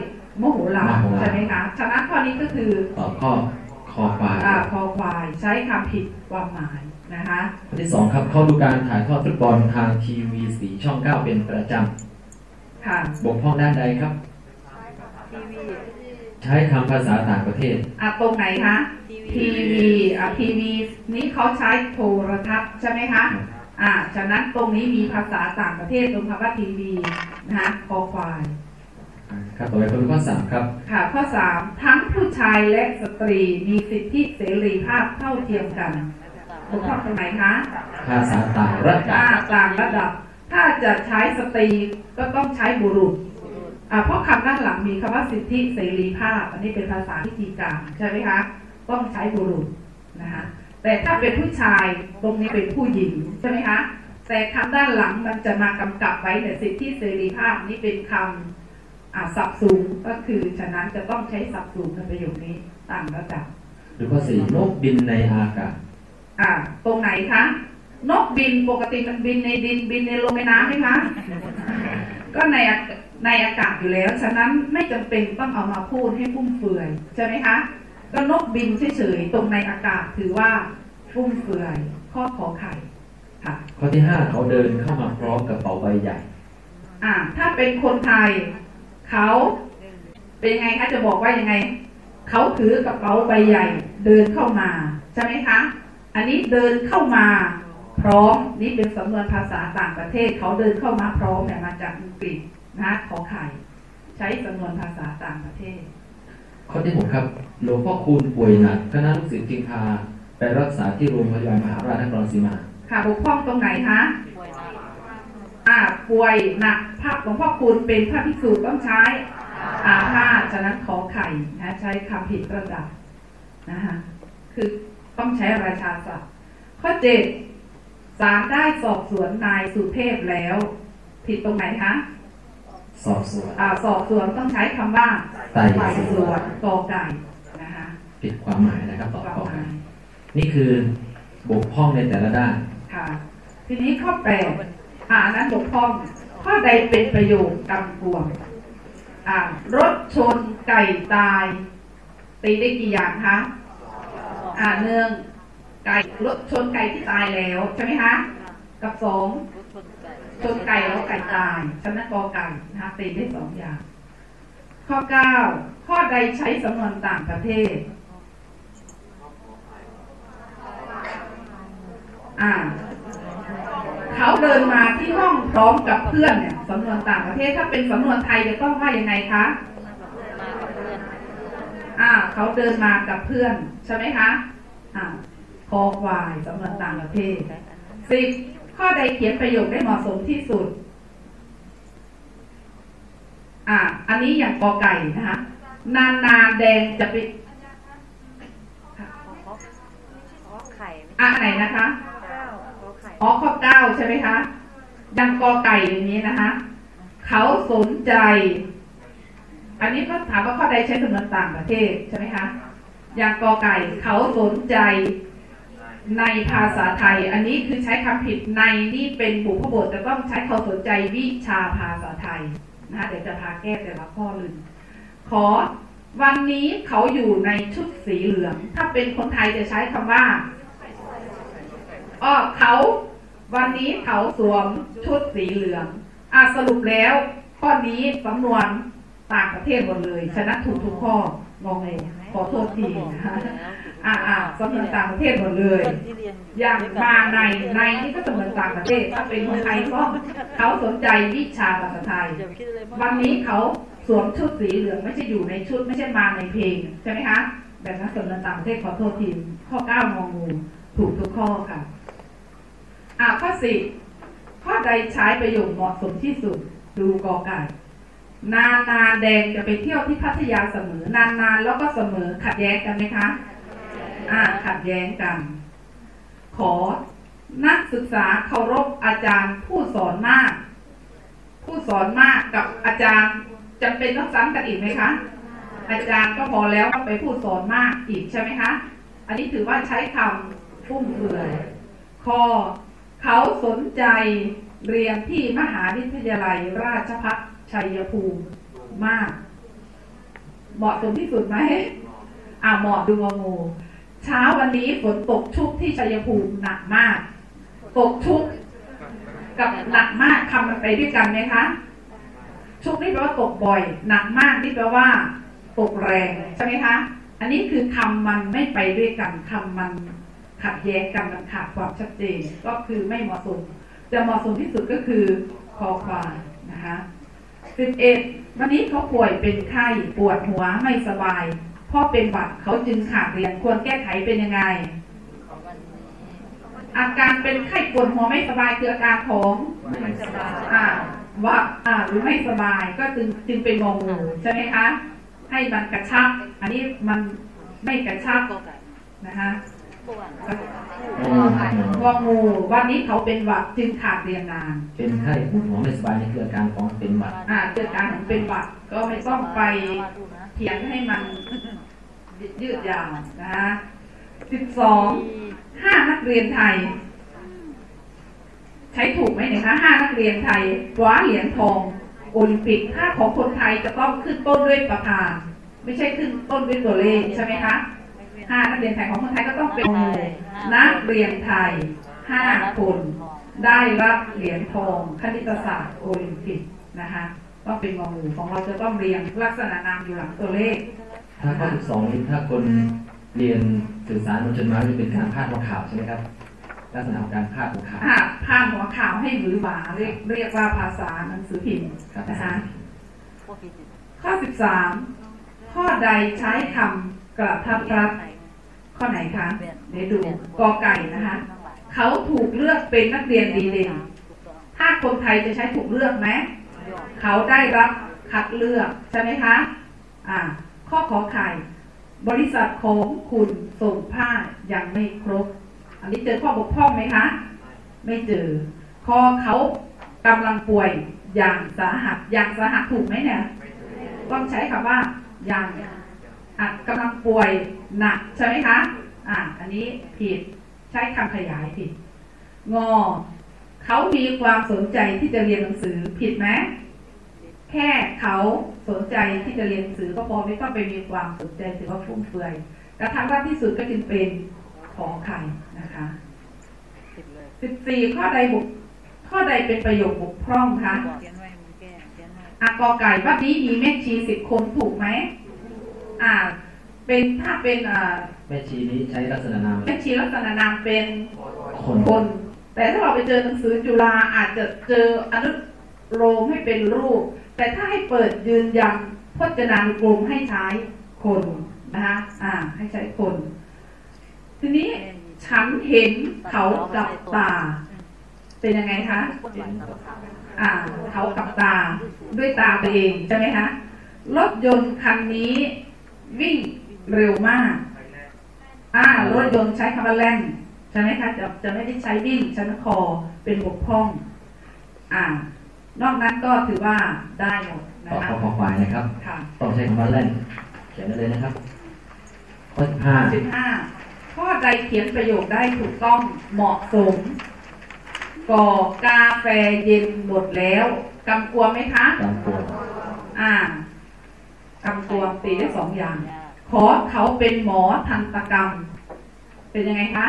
มโหฬาร ใช่ไหมคะฉะนั้นข้อนี้ก็คือตอบข้อคอควายอ่าคอควายใช้คำผิดความหมายนะคะข้อที่สองครับเข้าดูการถ่ายทอดฟุตบอลทางทีวีสีช่องเก้าเป็นประจค่ะำบกพร่องด้านใดครับ ทีวีใช้คำภาษาต่างประเทศ อะตรงไหนคะ ทีทีวีอะทีวีนี้เขาใช้โทรทัศน์ใช่ไหมคะอ่าฉะนั้นตรงนี้มีภาษาต่างประเทศตรงคำว่าทีวีนะคะคอควายครับต่อไปเป็นข้อสามครับ ค่ะข้อ3ทั้งผู้ชายและสตรีมีสิทธิเสรีภาพเท่าเทียมกันบกพร่องตรงไหนคะภาษาต่างระดัถ้าบต่างระดับ ถ้าจะใช้สตรีก็ต้องใช้บุรุษอ่าเพราะคำด้านหลังมีคำว่าสิทธิเสรีภาพ อันนี้เป็นภาษาพิธีการใช่ไหมคะ ต้องใช้บุรุษนะคะแต่ถ้าเป็นผู้ชายตรงนี้เป็นผู้หญิงใช่ไหมคะแต่คำด้านหลังมันจะมากำกับไว้ในสิทธิเสรีภาพนี่เป็นคำอ่าสับสูงก็คือฉะนั้นจะต้องใช้สับสูงในประโยคนี้ต่างระดับดูข้อสี่นกบินในอากาศอ่าตรงไหนคะนกบินปกติมันบินในดินบินในลมในน้ำไหมคะก็ในอากในอากาศอยู่แล้ว ฉะนั้นไม่จำเป็นต้องเอามาพูดให้ฟุ่มเฟือยใช่ไหมคะ ก็นกบินเฉยๆตรงในอากาศถือว่าฟุ่มเฟือยข้อขอไข่ค่ะข้อที่ห้าเขาเดินเข้ามาพร้อมกับเป๋าใบใหญ่อ่า ถ้าเป็นคนไทย เขาเป็นยังไงคะจะบอกว่ายังไง เขาถือกระเป๋าใบใหญ่ เดินเข้ามาใช่ไหมคะ อันนี้เดินเข้ามาพร้อมนี่เป็นสำนวนภาษาต่างประเทศ เขาเดินเข้ามาพร้อมเนี่ยมาจากอังกฤษนะขอไข่ใช้สำนวนภาษาต่างประเทศ ข้อที่หกครับหลวงพ่อคูณป่วยหนักคณะลูกศิษย์จึงพาไปรักษาที่โรงพยาบาลมหาราชนครศรีมาค่ะบกพร่องตรงไหนคะป่วยหนักอ่าป่วยหนักพระหลวงพ่อคูณเป็นพระภิกษุต้องใช้อาพาธฉะนั้นขอไข่นะใช้คำผิดระดับนะคะคือต้องใช้ราชาศัพท์ข้อเจ็ดศาลได้สอบสวนนายสุเทพแล้ว ผิดตรงไหนคะ สอบสวนอ่าสอบสวนต้องใช้คำว่าไต่ไต่สสววนนกอไก่นะคะผิดความหมายนะครับตอบประข้อมาณนี่คือบกพร่องในแต่ละด้าน ค่ะ ทีนี้ข้อแปดอ่าอันนั้นบกพร่อง ข้อใดเป็นประโยชน์กำกวมอ่ารถชนไก่ตาย ตีได้กี่อย่างคะอ่าเนื่องไก่รถชนไก่ที่ตายแล้วใช่ไหมคะ กับสองรถ ชนไก่ชนไก่แล้วไก่ตายฉะนั้นกอไก่นะคะตีได้สองอย่าง ข้อเก้าข้อใดใช้สำนวนต่างประเทศ อ่า เขาเดินมาที่ห้องพร้อมกับเพื่อนเนี่ยสำนวนต่างประเทศถ้าเป็นสำนวนไทยจะต้องว่ายังไงคะอ่าเขาเดินมากับเพื่อนใช่ไหมคะอ่าคอควายสำนวนต่างประเทศสิบ ข้อใดเขียนประโยคได้เหมาะสมที่สุด อ่าอันนี้อย่างกอไก่นะคะ นานาแดงจะเป็นขอขอขอไข่อะอันไหนนะคะเก้าขอไข่อ๋อข้อเก้าใช่ไหมคะยังกอไก่อย่างนี้นะคะ เขาสนใจ อันนี้ก็ถามว่าข้อใดใช้สำนวนต่างประเทศใช่ไหมคะอย่างกอไก่เขาสนใจ ในภาษาไทย อันนี้คือใช้คำผิดในนี่เป็นบุพบทจะต้องใช้เขาสนใจวิชาภาษาไทยนะเดี๋ยวจะพาแก้แต่ละข้อเลยขอวันนี้เขาอยู่ในชุดสีเหลือง ถ้าเป็นคนไทยจะใช้คำว่าอ้อเขาวันนี้เขาสวมชุดสีเหลืองอะสรุปแล้วข้อนี้สำนวนต่างประเทศหมดเลยฉะนั้นถูกทุกข้องงเลยขอโทษทีนะคะ อะอะสำนวนต่างประเทศหมดเลย อย่างมาในในนี่ก็สำนวนต่างประเทศถ้าเป็นคนไทยก็เขาสนใจวิชาภาษาไทย วันนี้เขาสวมชุดสีเหลืองไม่ใช่อยู่ในชุดไม่ใช่มาในเพลงใช่ไหมคะแบบนั้นสำนวนต่างประเทศขอโทษทีข้อเก้างองูถูกทุกข้อค่ะอ่าข้อสี่ข้อใดใช้ประโยคเหมาะสมที่สุดดูกอไก่นานาแดงจะไปเที่ยวที่พัทยาเสมอ นานนานแล้วก็เสมอขัดแย้งกันไหมคะ อ่าขัดแย้งกัน ขอนักศึกษาเคารพอาจารย์ผู้สอนมาก ผู้สอนมากกับอาจารย์จำเป็นต้องซ้ำกันอีกไหมคะ อาจารย์ก็พอแล้วก็ไปผู้สอนมากอีกใช่ไหมคะ อันนี้ถือว่าใช้คำฟุ่มเฟือยข้อเขาสนใจเรียนที่มหาวิทยาลัยราชภัฏชัยภูมิมาก เหมาะสมที่สุดไหมอ่าเหมาะดูงองู เช้าวันนี้ฝนตกชุกที่ชัยภูมิหนักมาก ตกชุกกับหนักมากคำมันไปด้วยกันไหมคะ ชุกนี่แปลว่าตกบ่อย หนักมากนี่แปลว่า ตกแรงใช่ไหมคะ อันนี้คือคำมันไม่ไปด้วยกันคำมันขัดแย้งกันมันขาดความชัดเจนก็คือไม่เหมาะสมจะเหมาะสมที่สุดก็คือคอควายนะคะสิบเอ็ดวันนี้เขาป่วยเป็นไข้ปวดหัวไม่สบาย พ่อเป็นหวัดเขาจึงขาดเรียนควรแก้ไขเป็นยังไงวันนี้อาการเป็นไข้ปวดหัวไม่สบายคืออาการของไม่สบายอ่าว่าอ่าหรือไม่สบายก็จึงจึงเป็นงองูใช่ไหมคะ ให้มันกระชับ อันนี้มันไม่กระชับก็ไก่นะคะป่วนงองูวันนี้เขาเป็นหวัดจึงขาดเรียนนาน เป็นไข้ปวดหัวไม่สบายนี่คืออาการของเป็นหวัดอ่าเกิดการของเป็นหวัดก็ไม่ต้องไปเถียงให้มันยืดยาวนะคะสิบสองห้านักเรียนไทย ใช้ถูกไหมเนี่ยคะห้านักเรียนไทยคว้าเหรียญทองโอลิมปิกถ้าของคนไทยจะต้องขึ้นต้นด้วยประธานไม่ใช่ขึ้นต้นด้วยตัวเลขใช่ไหมคะห้านักเรียนไทยของคนไทยก็ต้องเป็นนักเรียนไทยห้าคนได้รับเหรียญทองคณิตศาสตร์โอลิมปิกนะคะ ต้องเป็นงองูของเราจะต้องเรียงลักษณะนามอยู่หลังตัวเลขถ้าข้อที่สองนี้ถ้าคนเรียนสื่อสารมวลชนมาจะเป็นการพาดหัวข่าวใช่ไหมครับ ลักษณะของการพาดหัวข่าวอ่าพาดหัวข่าวให้หรือหวาเรียกเรียกว่าภาษาหนังสือพิมพ์ครับนะคะพวกพี่ติดข้อ13ข้อใดใช้คำกระทับรัดข้อไหนคะเดี๋ยวดูกอไก่นะคะเขาถูกเลือกเป็นนักเรียนดีเด่นถูกต้องถ้าคนไทยจะใช้ถูกเลือกไหม เขาได้รับคัดเลือกใช่ไหมคะอ่าข้อขอไข่ บริษัทของคุณส่งผ้ายังไม่ครบ อันนี้เจอข้อบกพร่องไหมคะ ไม่เจอข้อเขากำลังป่วยอย่างสาหัสอย่างสาหัสถูกไหมเนี่ยต้องใช้คำว่าอย่างอะกำลังป่วยหนักใช่ไหมคะอ่าอันนี้ผิดใช้คำขยายผิดงอ เขามีความสนใจที่จะเรียนหนังสือผิดไหมแค่เขาสนใจที่จะเรียนหนังสือก็พอไม่ต้องไปมีความสนใจถือว่าฟุ่มเฟือยกระทำรัดที่สุดก็จึงเป็นขอไข่นะคะติดเลยสิบสี่ข้อใดบุกข้อใดเป็นประโยคบกพร่องคะเขียนไว้มึงแก้เขียนไว้อากอไก่ว่านี้มีแม่ชีสิบคนถูกไหมอ่า เป็นถ้าเป็นอ่าแม่ชีนี้ใช้ลักษณะนามแม่ชีลักษณะนามเป็นคนคน แต่ถ้าเราไปเจอหนังสือจุฬาอาจจะเจออนุโลมให้เป็นรูป แต่ถ้าให้เปิดยืนยันพจนานุกรมให้ใช้คนนะคะอ่า ให้ใช้คน ทีนี้ฉันเห็นเขากับตา เป็นยังไงคะอ่า เขากับตา ด้วยตาตัวเองใช่ไหมคะรถยนต์คันนี้วิ่งเร็วมาก อ่ารถยนต์ใช้คำว่าแล่น ใช่ไหมคะจะจะไม่ได้ใช้วิ่งใช้คอเป็นบกพร่อง อ่านอกนั้นก็ถือว่าได้หมดนะต่อคะข้อคอควายนะครับค่ะ ต้องใช้คำว่าเล่นเขียนได้เลยนะครับ ข้อสิบห้าสิบห้าข้อใดเขียนประโยคได้ถูกต้องเหมาะสม ก่อกาแฟเย็นหมดแล้วกำกวมไหมคะ ตามตัวอ่ากำกวมตีได้สองอย่าง ขอเขาเป็นหมอทันตกรรม เป็นยังไงคะ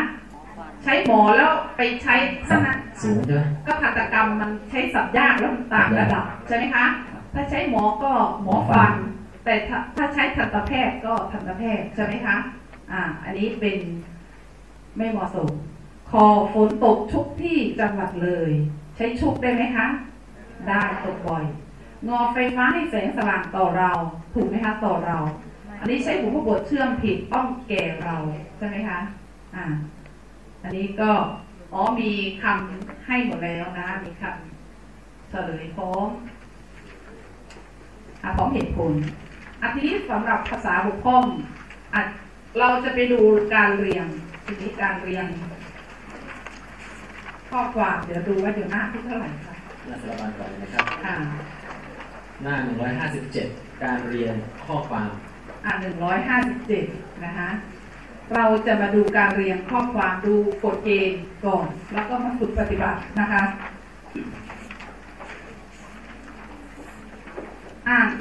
ใช้หมอแล้วไปใช้ขสับนาดสูงใช่ไหมก็ทันตกรรมมันใช้สับยากแล้วมันต่างระดับใช่ไหมคะถ้าใช้หมอก็หมอฟัน แต่ถ้าถ้าใช้ทันตแพทย์ก็ทันตแพทย์ใช่ไหมคะอ่าอันนี้เป็นไม่เหมาะสมคอฝนตกชุกที่จังหวัดเลย ใช้ชุกได้ไหมคะ ได้ตกบ่อย งอไฟฟ้าให้แสงสว่างต่อเรา ถูกไหมคะต่อเรา อันนี้ใช้หูพบทเชื่อมผิดต้องแก่เราใช่ไหมคะอ่า อันนี้ก็อ๋อมีคำให้หมดแล้วนะมีคำเฉลยพร้อมอะพร้อมเหตุผลอันทีนี้สำหรับภาษาบุคคลอะเราจะไปดูการเรียงทีนี้การเรียงข้อความเดี๋ยวดูว่าอยู่หน้าที่เท่าไหร่คะหน้าสารบัญก่อนเลยนะครับอ่าหน้า 157 การเรียนข้อความอ่าหนึ่งร้อยห้าสิบเจ็ดนะคะ เราจะมาดูการเรียงข้อความดูกฎเกณฑ์ก่อน แล้วก็มาฝึกปฏิบัตินะคะ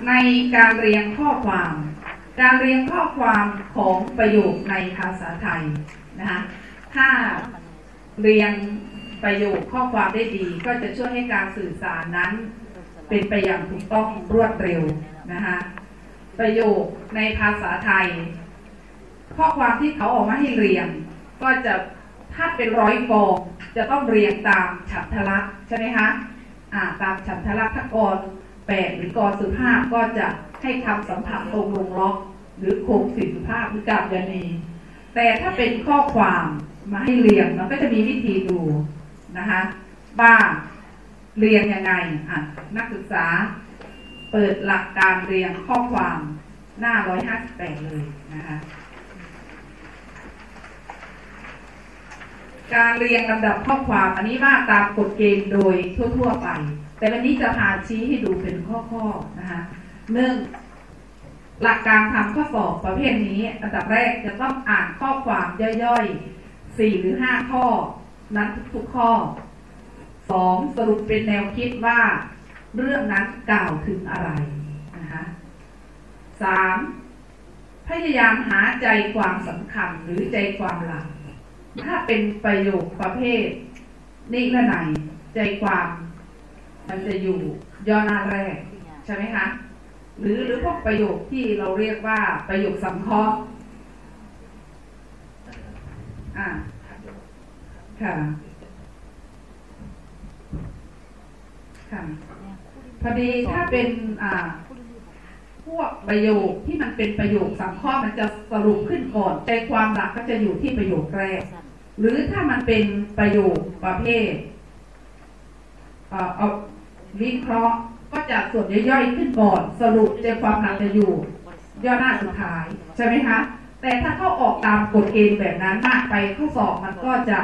ในการเรียงข้อความ การเรียงข้อความของประโยคในภาษาไทยนะคะถ้าเรียงประโยคข้อความได้ดี ก็จะช่วยให้การสื่อสารนั้น เป็นไปอย่างถูกต้องรวดเร็วนะคะประโยคในภาษาไทย ข้อความที่เขาออกมาให้เรียง ก็จะถ้าเป็นร้อยกองจะต้องเรียงตามฉันทลักษณ์ใช่ไหมคะอ่าตามฉันทลักษณ์ถ้ากรแปดหรือกรสุภาพก็จะให้คำสัมผัสตรงลงล็อก หรือโคงสิสุภาพหรือกาบยานีแต่ถ้าเป็นข้อความมาให้เรียงมันก็จะมีวิธีดูนะคะว่าเรียงยังไงอะนักศึกษาเปิดหลักการเรียงข้อความหน้า 158 เลยนะคะ การเรียงลำดับข้อความอันนี้ว่าตามกฎเกณฑ์โดยทั่วๆไป แต่วันนี้จะพาชี้ให้ดูเป็นข้อๆนะคะหนึ่งหลักการทำข้อสอบประเภทนี้อันดับแรกจะต้องอ่านข้อความย่อยๆสี่หรือห้าข้อ นั้นทุกๆข้อสองสรุปเป็นแนวคิดว่า เรื่องนั้นกล่าวถึงอะไรนะคะสามพยายามหาใจความสำคัญหรือใจความหลัก ถ้าเป็นประโยคประเภทนิรนัยใจความ มันจะอยู่ย่อหน้าแรก ใช่ไหมคะหรือหรือพวกประโยคที่เราเรียกว่าประโยคสังเคราะห์อ่าค่ะค่ะพอดีถ้าเป็นอ่าพวกประโยคที่มันเป็นประโยคสังเคราะห์มันจะสรุปขึ้นก่อนใจความหลักก็จะอยู่ที่ประโยคแรก หรือถ้ามันเป็นประโยคประเภทเอ่อเอาวิเคราะห์ก็จะส่วนย่อยๆขึ้นก่อนสรุปใจความหลักจะอยู่ ย่อหน้าสุดท้ายใช่ไหมคะ แต่ถ้าเขาออกตามกฎเกณฑ์แบบนั้นมากไปข้อสอบมันก็จะ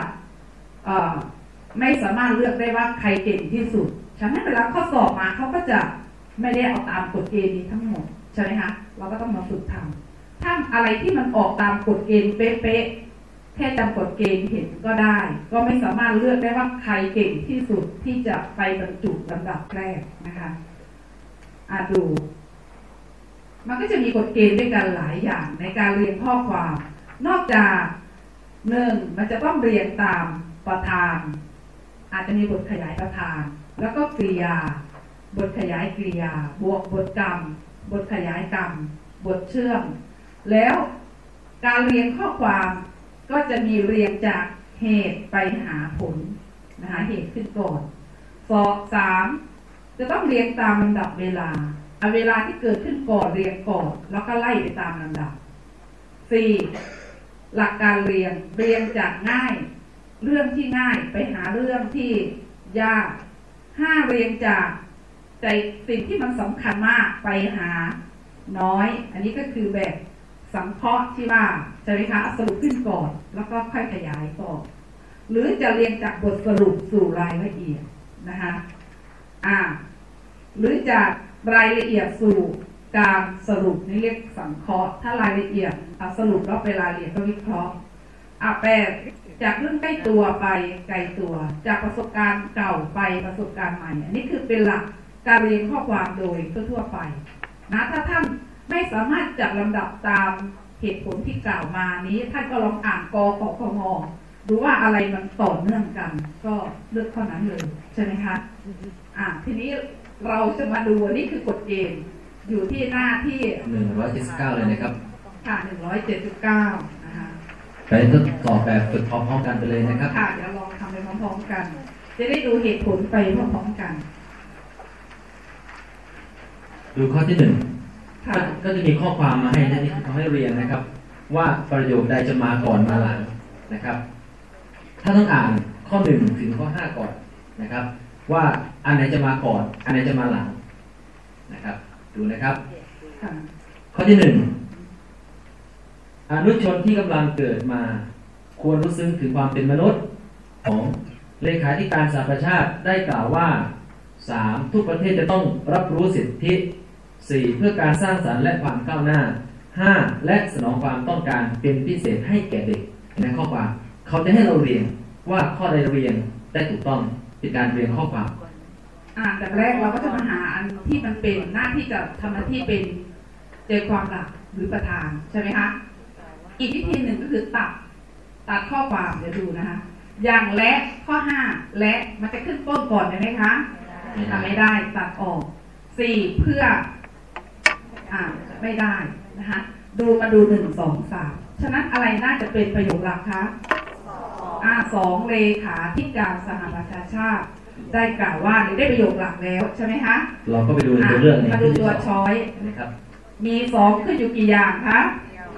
เอ่อไม่สามารถเลือกได้ว่าใครเก่งที่สุดฉะนั้นเวลาข้อสอบมาเขาก็จะไม่ได้เอาตามกฎเกณฑ์นี้ทั้งหมดใช่ไหมคะเราก็ต้องมาฝึกทำถ้าอะไรที่มันออกตามกฎเกณฑ์เป๊ะๆ แค่จำกฎเกณฑ์เห็นก็ได้ ก็ไม่สามารถเลือกได้ว่าใครเก่งที่สุดที่จะไปบรรจุลำดับแรกนะคะอาดู มันก็จะมีกฎเกณฑ์ด้วยกันหลายอย่างในการเรียนข้อความ นอกจากหนึ่งมันจะต้องเรียนตามประธาน อาจจะมีบทขยายประธาน แล้วก็กริยา บทขยายกริยา บวกบทกรรม บทขยายกรรม บทเชื่อม แล้วการเรียงข้อความ ก็จะมีเรียงจากเหตุไปหาผลนะคะเหตุขึ้นก่อนสองสามจะต้องเรียงตามลำดับเวลาเอาเวลาที่เกิดขึ้นก่อนเรียงก่อน แล้วก็ไล่ไปตามลำดับสี่หลักการเรียงเรียงจากง่าย เรื่องที่ง่ายไปหาเรื่องที่ยากห้าเรียงจากใจสิ่งที่มันสำคัญมากไปหาน้อย อันนี้ก็คือแบบ สังเคราะห์ที่ว่าใช่ไหมคะสรุปขึ้นก่อน แล้วก็ค่อยขยายต่อ หรือจะเรียงจากบทสรุปสู่รายละเอียดนะคะอ่าหรือจากรายละเอียดสู่การสรุปนี่เรียกสังเคราะห์ ถ้ารายละเอียดสรุปแล้วไปรายละเอียดก็วิเคราะห์อะแปดจากเรื่องใกล้ตัวไปไกลตัว จากประสบการณ์เก่าไปประสบการณ์ใหม่ อันนี้คือเป็นหลักการเรียนข้อความโดยทั่วๆไปนะถ้าท่าน ไม่สามารถจัดลำดับตามเหตุผลที่กล่าวมานี้ท่านก็ลองอ่านกขอคงดูว่าอะไรมันต่อเนื่องกัน ก็เลือกเท่านั้นเลยใช่ไหมคะอะทีนี้เราจะมาดูอันนี้คือกฎเกณฑ์อยู่ที่หน้าที่หนึ่งร้อยเจ็ดสิบเก้าเลยนะครับค่ะ179นะคะไปทดสอบแบบฝึกพร้อมๆกันไปเลยนะครับค่ะเดี๋ยวลองทำไปพร้อมๆกัน จะได้ดูเหตุผลไปพร้อมๆกัน ดูข้อที่หนึ่งค่ะ ก็ก็จะมีข้อความมาให้นะนี่เขาให้เรียนนะครับ ว่าประโยคใดจะมาก่อนมาหลังนะครับ ถ้าต้องอ่านข้อหนึ่งถึงข้อห้าก่อนนะครับ ว่าอันไหนจะมาก่อน อันไหนจะมาหลังนะครับ ดูนะครับ ข้อที่หนึ่งอนุชนที่กำลังเกิดมา ควรรู้ซึ้งถึงความเป็นมนุษย์ของเลขาธิการสหประชาติได้กล่าวว่าสามทุกประเทศจะต้องรับรู้สิทธิ สี่เพื่อการสร้างสรรค์และความก้าวหน้าห้าและสนองความต้องการเป็นพิเศษให้แก่เด็กในข้อความเขาจะให้เราเรียนว่าข้อใดเรียนได้ถูกต้องเป็นการเรียนข้อความอ่านจากแรกเราก็จะมาหาอันที่มันเป็นหน้าที่จะทำหน้าที่เป็นใจความหลักหรือประธานใช่ไหมคะอีกวิธีหนึ่งก็คือตัดตัดข้อความเดี๋ยวดูนะคะ อย่างและข้อห้าและมันจะขึ้นต้นก่อนได้ไหมคะไม่ได้ทำไม่ได้ตัดออกสี่เพื่ออ่า ไม่ได้นะคะดูมาดูหนึ่งสองสามฉะนั้นอะไรน่าจะเป็นประโยคหลักคะอ่าสองเลขาธิการสหประชาชาติ ได้กล่าวว่าหรือได้ประโยคหลักแล้วใช่ไหมคะเราก็ไปดูในอะตัวเรื่องในมาดูที่ตัวสองช้อยนะครับมีสองขึ้นอยู่กี่อย่างคะ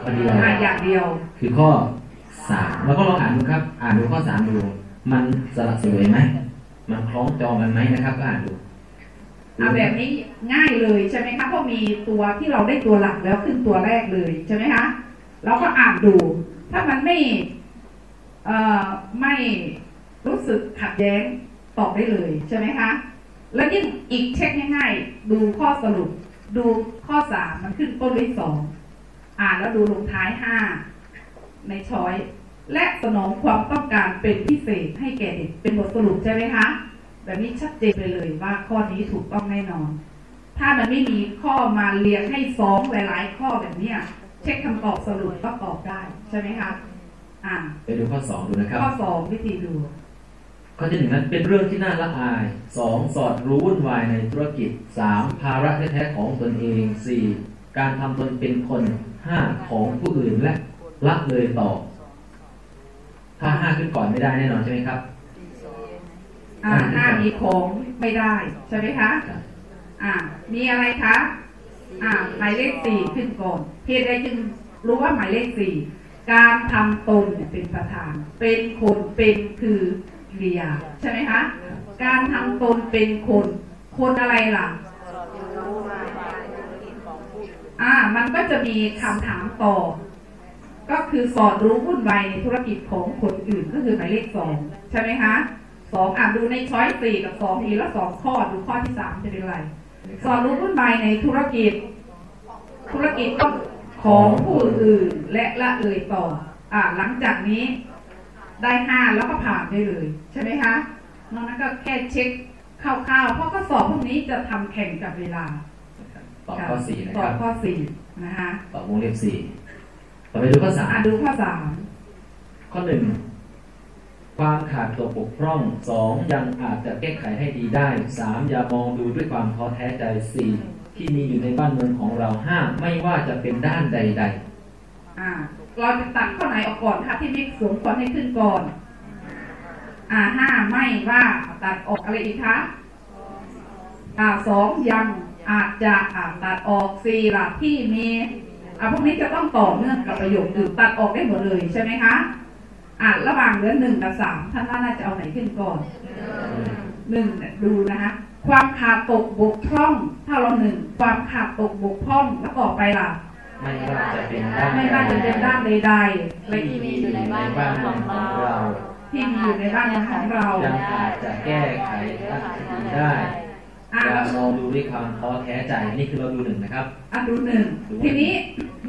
ข้อเดียวอะอย่างเดียว คือข้อสามแล้วก็ลองอ่านดูครับ อ่านดูข้อสามดู มันสละสลวยไหมมันคล้องจองกันไหมนะครับก็อ่านดู เอาแบบนี้ง่ายเลยใช่ไหมคะเพราะมีตัวที่เราได้ตัวหลักแล้วขึ้นตัวแรกเลยใช่ไหมคะเราก็อ่านดู ถ้ามันไม่เอ่อไม่รู้สึกขัดแย้งตอบได้เลยใช่ไหมคะแล้วยิ่งอีกเช็คง่ายๆดูข้อสรุป ดูข้อสามมันขึ้นต้นด้วยสองอ่านแล้วดูลงท้ายห้าในช้อยและสนองความต้องการเป็นพิเศษให้แก่เด็กเป็นบทสรุปใช่ไหมคะ แบบนี้ชัดเจนไปเลยว่าข้อนี้ถูกต้องแน่นอน ถ้ามันไม่มีข้อมาเรียงให้ซ้อมหลายๆข้อแบบเนี้ยเช็คคำตอบสรุปก็ตอบได้ใช่ไหมคะอ่าไปดูข้อสองดูนะครับ ข้อสองวิธีดูข้อที่หนึ่งนั้นเป็นเรื่องที่น่าละอายสองสอดรู้วุ่นวายในธุรกิจสามภาระแท้ๆของตนเองสี่การทำตนเป็นคนห้าของผู้อื่นและละเลยต่อถ้าห้าขึ้นก่อนไม่ได้แน่นอนใช่ไหมครับ อ่าห้ามีของไม่ได้ ใช่ไหมคะอ่ามีอะไรคะอ่าหมายเลขสี่ขึ้นก่อนเหตุใดจึงรู้ว่าหมายเลขสี่การทำตนเป็นประธาน เป็นคนเป็นคือกิริยาใช่ไหมคะการทำตนเป็นคน คนอะไรล่ะอ่ามันก็จะมีคำถามต่อ ก็คือสอดรู้วุ่นวายในธุรกิจของคนอื่นก็คือหมายเลขสองใช่ไหมคะ สองอ่านดูในช้อยสี่กับสองมีแล้วสองข้อดูข้อที่สามจะเป็นอะไรสอดรู้วุ่นวายในธุรกิจ ธุรกิจก็ของผู้อื่นและละเลยต่อ อ่าหลังจากนี้ได้ห้าแล้วก็ผ่านได้เลย ใช่ไหมคะนอกนั้นก็แค่เช็คคร่าวๆเพราะข้อสอบพวกนี้จะทำแข่งกับเวลาตอบข้อสี่นะตคอรับบข้อสี่นะคะตอบวงเล็บสี่ต่อไปดูข้อสามอะดูข้อสามข้อหนึ่ง ความขาดตัวปกพร่องสองยังอาจจะแก้ไขให้ดีได้สามอย่ามองดูด้วยความท้อแท้ใจสี่ที่มีอยู่ในบ้านเมืองของเราห้าไม่ว่าจะเป็นด้านใดอ่า เราจะตัดข้อไหนออกก่อนคะที่ไม่สมควรให้ขึ้นก่อน อ่าห้าไม่ว่าตัดออกอะไรอีกคะอ่าสองยังอาจจะอ่าตัดออกสี่ล่ะที่มีอ่าพวกนี้จะต้องต่อเนื่องกับประโยคอื่นตัดออกได้หมดเลยใช่ไหมคะ อ่าระหว่างเหลือหนึ่งกับสามท่านว่าน่าจะเอาไหนขึ้นก่อนหนึ่งเนี่ยดูนะคะความขาดตกบกพร่อง ถ้าเราหนึ่งความขาดตกบกพร่องแล้วต่อไปล่ะไม่ว่าจะเป็นด้านไม่ว่าจะเป็นด้านใดๆและที่มีอยู่ในบ้านเมืองของเราที่มีอยู่ในบ้านเมืองของเรายังอาจจะแก้ไขทัศนีได้อะอย่ามองดูด้วยความท้อแท้ใจนี่คือเราดูหนึ่งนะครับอะดูหนึ่งทีนี้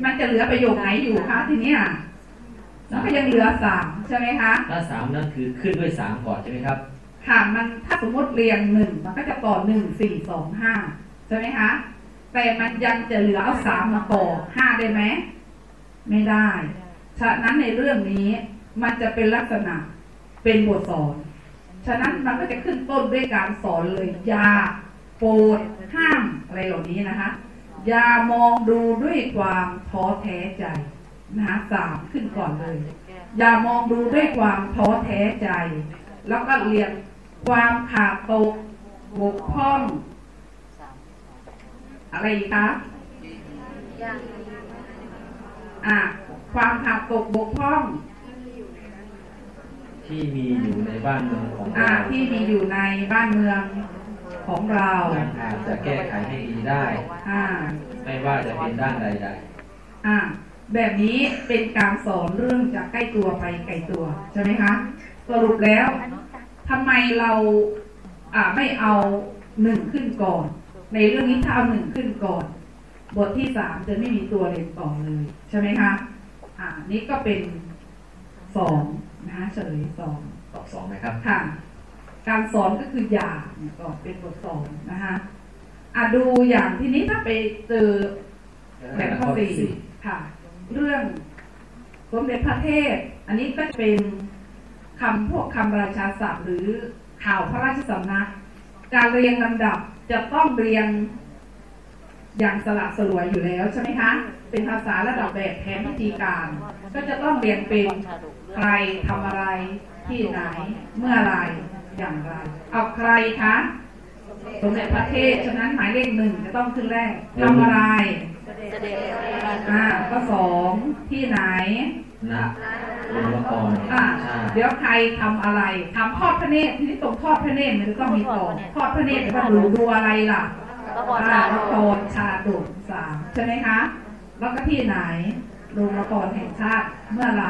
มันจะเหลือประโยคไหนอยู่คะทีเนี้ ยมันก็ยังเหลือสามใช่ไหมคะถ้าสามนั่นคือขึ้นด้วยสามก่อนใช่ไหมครับค่ะมันถ้าสมมติเรียงหนึ่งมันก็จะต่อหนึ่งสี่สองห้าใช่ไหมคะแต่มันยังจะเหลือเอาสามมาต่อห้าได้ไหมไม่ได้ฉะนั้นในเรื่องนี้มันจะเป็นลักษณะเป็นบทสอน ฉะนั้นมันก็จะขึ้นต้นด้วยการสอนเลยอยาโปรดห้ามอะไรเหล่านี้นะคะอย่ามองดูด้วยความท้อแท้ใจ นะคะสามขึ้นก่อนเลย อย่ามองดูด้วยความท้อแท้ใจ แล้วก็เรียนความขาดตกบกพร่อง อะไรอีกคะอะความขาดตกบกพร่องที่มีอยู่ในบ้านเมืองของอะเราที่มีอยู่ในบ้านเมืองของเรายังอาจจะแก้ไขให้ดีได้ อ่าไม่ว่าจะเป็นด้านใดอ่า แบบนี้เป็นการสอนเรื่องจากใกล้ตัวไปไกลตัวใช่ไหมคะสรุปแล้วทำไมเราอ่าไม่เอาหนึ่งขึ้นก่อน ในเรื่องนี้ถ้าเอาหนึ่งขึ้นก่อน บทที่สามจะไม่มีตัวเรียนต่อเลยใช่ไหมคะอ่านี่ก็เป็นสองนะคะเฉลยสองๆตอบสองนะครับค่ะการสอนก็คืออย่างเนี่ยก่อนเป็นบทสอนนะคะอะดูอย่างที่นี้ถ้าไปเจอแบบข้อสี่ค่ะ เรื่องสมเด็จพระเทพ อันนี้ก็เป็นคำพวกคำราชาศัพท์หรือข่าวพระราชสำนัก การเรียงลำดับจะต้องเรียงอย่างสละสลวยอยู่แล้วใช่ไหมคะ เป็นภาษาระดับแบบแผนพิธีการ ก็จะต้องเรียงเป็นใครทำอะไรที่ไหน เมื่อไรอย่างไร เอาใครคะ สมเด็จพระเทพฉะนั้นหมายเลขหนึ่งจะต้องขึ้นแรกทำอะไรอ่าก็สองที่ไหนนะโรงละครอ่าใช่เดี๋ยวใครทำอะไรทำทอดพระเนตรที่นี่ตรงทอดพระเนตรมันจะต้องมีต่อทอดพระเนตรก็ดูดูอะไรล่ะละครอ่าชาละครชาดกสามใช่ไหมคะ แล้วก็ที่ไหนโรงละครแห่งชาติเมื่อไหร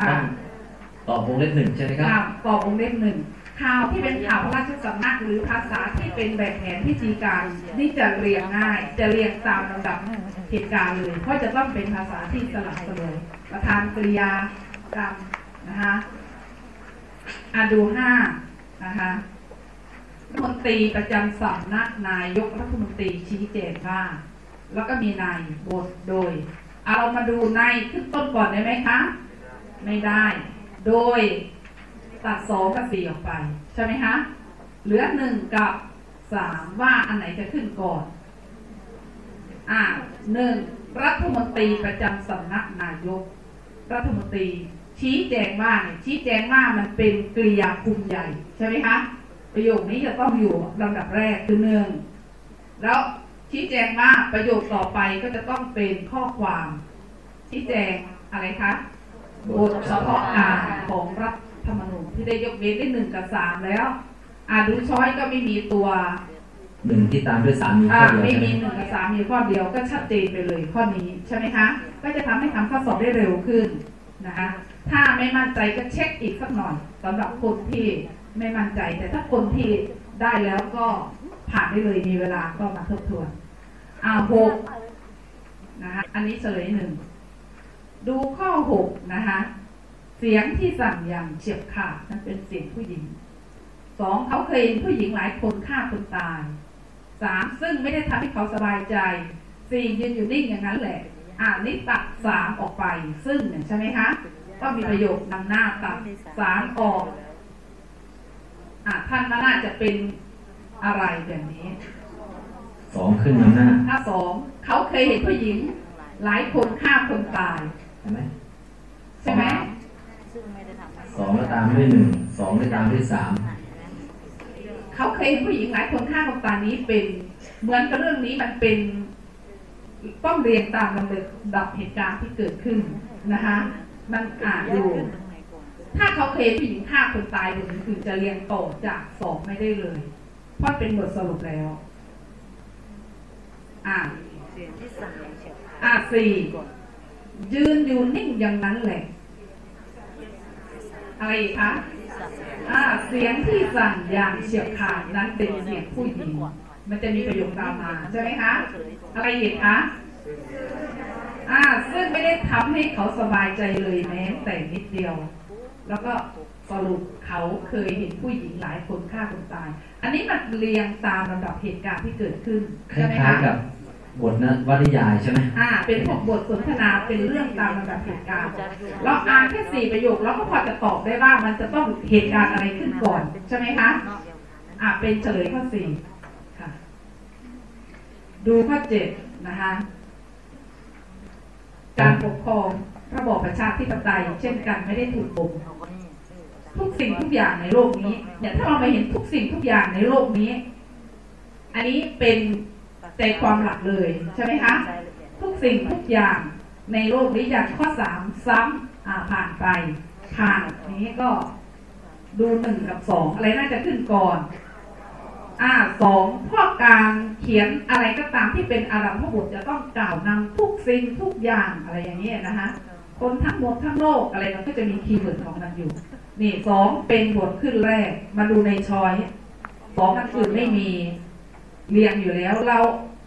อ่าต้องตอบวงเล็บหนึ่งใช่ไหมครับข่าวตอบวงเล็บหนึ่ง ข่าวที่เป็นข่าวพระราชสำนักหรือภาษาที่เป็นแบบแผนพิธีการนี่จะเรียงง่าย จะเรียงตามลำดับเหตุการณ์เลยเพราะจะต้องเป็นภาษาที่สลับสลวยประธานกริยากรรมนะคะอะดูห้านะคะรัฐมนตรีประจำสำนักนายกรัฐมนตรีชี้แจงว่า แล้วก็มีนายบทโดยเอาเรามาดูในายขึ้นต้นก่อนได้ไหมคะ ไม่ได้ โดย ตัดสองกับสี่ออกไป ใช่ไหมคะเหลือหนึ่งกับสามว่าอันไหนจะขึ้นก่อน อ่าหนึ่งรัฐมนตรีประจำสำนักนายก รัฐมนตรี ชี้แจงว่าเนี่ยชี้แจงว่ามันเป็นกริยาคุมใหญ่ใช่ไหมคะประโยคนี้จะต้องอยู่ลำดับแรกคือหนึ่งแล้วชี้แจงว่าประโยคต่อไปก็จะต้องเป็นข้อความชี้แจงอะไรคะบทเฉพาะการของรัฐ ธรรมนูญที่ได้ยกเว้นได้หนึ่งกับสามแล้วอ่าดูช้อยก็ไม่มีตัวหนึ่งที่ตามด้วยสามมีอ่าข้อเดียวไม่ใช่ไหมมีหนึ่งกับสามมีข้อเดียวก็ชัดเจนไปเลยข้อนี้ใช่ไหมคะ ก็จะทำให้ทำข้อสอบได้เร็วขึ้นนะคะถ้าไม่มั่นใจก็เช็คอีกสักหน่อยสำหรับคนที่ไม่มั่นใจ แต่ถ้าคนที่ได้แล้วก็ผ่านได้เลยมีเวลาก็มาทบทวนอ่าหกนะคะอันนี้เฉลยหนึ่งดูข้อหกนะคะ เสียงที่สั่งอย่างเฉียบขาดนั่นเป็นเสียงผู้หญิงสองเขาเคยเห็นผู้หญิงหลายคนฆ่าคนตายสามซึ่งไม่ได้ทำให้เขาสบายใจสี่ยืนอยู่นิ่งอย่างนั้นแหละ อ่านี่ตัดสามออกไป ซึ่งเนี่ยใช่ไหมคะก็มีประโยคนำหน้าตัดสามออกอ่าท่านมาน่าจะเป็นอะไรแบบนี้สองขึ้นนำหน้าถ้าสองเขาเคยเห็นผู้หญิง หลายคนฆ่าคนตายเห็นไหมใช่ไหม สองแล้วตามด้วยหนึ่งสองแล้วตามด้วยสามเขาเคยเห็นผู้หญิงหลายคนฆ่าคนตายนี้เป็นเหมือนกับเรื่องนี้มันเป็นต้องเรียงตามลำดับเหตุการณ์ที่เกิดขึ้นนะคะมันอ่านอยู่ถ้าเขาเคยเห็นผู้หญิงฆ่าคนตายบทอื่นๆจะเรียงต่อจากสองไม่ได้เลย เพราะเป็นบทสรุปแล้ว อ่าเสียงที่สั่งเฉียบขาดอ่าสี่ยืนอยู่นิ่งอย่างนั้นแหละ อะไรอีกคะสั่งอ่าเสียงที่สั่งอย่างเฉียบขาดนั้นเป็นเสียงผู้หญิง มันจะมีประโยคตามมาใช่ไหมคะ อะไรอีกคะอ่าซึ่งไม่ได้ทำให้เขาสบายใจเลยแม้แต่นิดเดียว แล้วก็สรุปเขาเคยเห็นผู้หญิงหลายคนฆ่าคนตาย อันนี้มันเรียงตามลำดับเหตุการณ์ที่เกิดขึ้นคใช่ไหมล้ายคะๆกั บทนวนิยายใช่ไหมอ่า เป็นพวกบทสนทนา เป็นเรื่องตามลำดับเหตุการณ์เราอ่านแค่สี่ประโยคเราก็พอจะตอบได้ว่ามันจะต้องเหตุการณ์อะไรขึ้นก่อนใช่ไหมคะ อ่าเป็นเฉลยข้อสี่ค่ะ ดูข้อเจ็ดนะคะ การปกครองระบอบประชาธิปไตยเช่นกันไม่ได้ถูกบ่มทุกสิ่งทุกอย่างในโลกนี้เนี่ยถ้าเรามาเห็นทุกสิ่งทุกอย่างในโลกนี้ อันนี้เป็น ใจความหลักเลย ใช่ไหมคะ ทุกสิ่งทุกอย่างในโลกนี้อย่างข้อสามซ้ำผ่านไป ผ่านนี้ก็ดูหนึ่งกับสองอะไรน่าจะขึ้นก่อน อ่าสองเพราะการเขียนอะไรก็ตามที่เป็นอารัมภบทจะต้องกล่าวนำทุกสิ่งทุกอย่างอะไรอย่างนี้นะคะคนทั้งหมดทั้งโลกอะไรมันก็จะมี keyword ของมันอยู่ นี่สองเป็นบทขึ้นแรก มาดูใน choice สองอันอื่นไม่มีเรียงอยู่แล้วเรา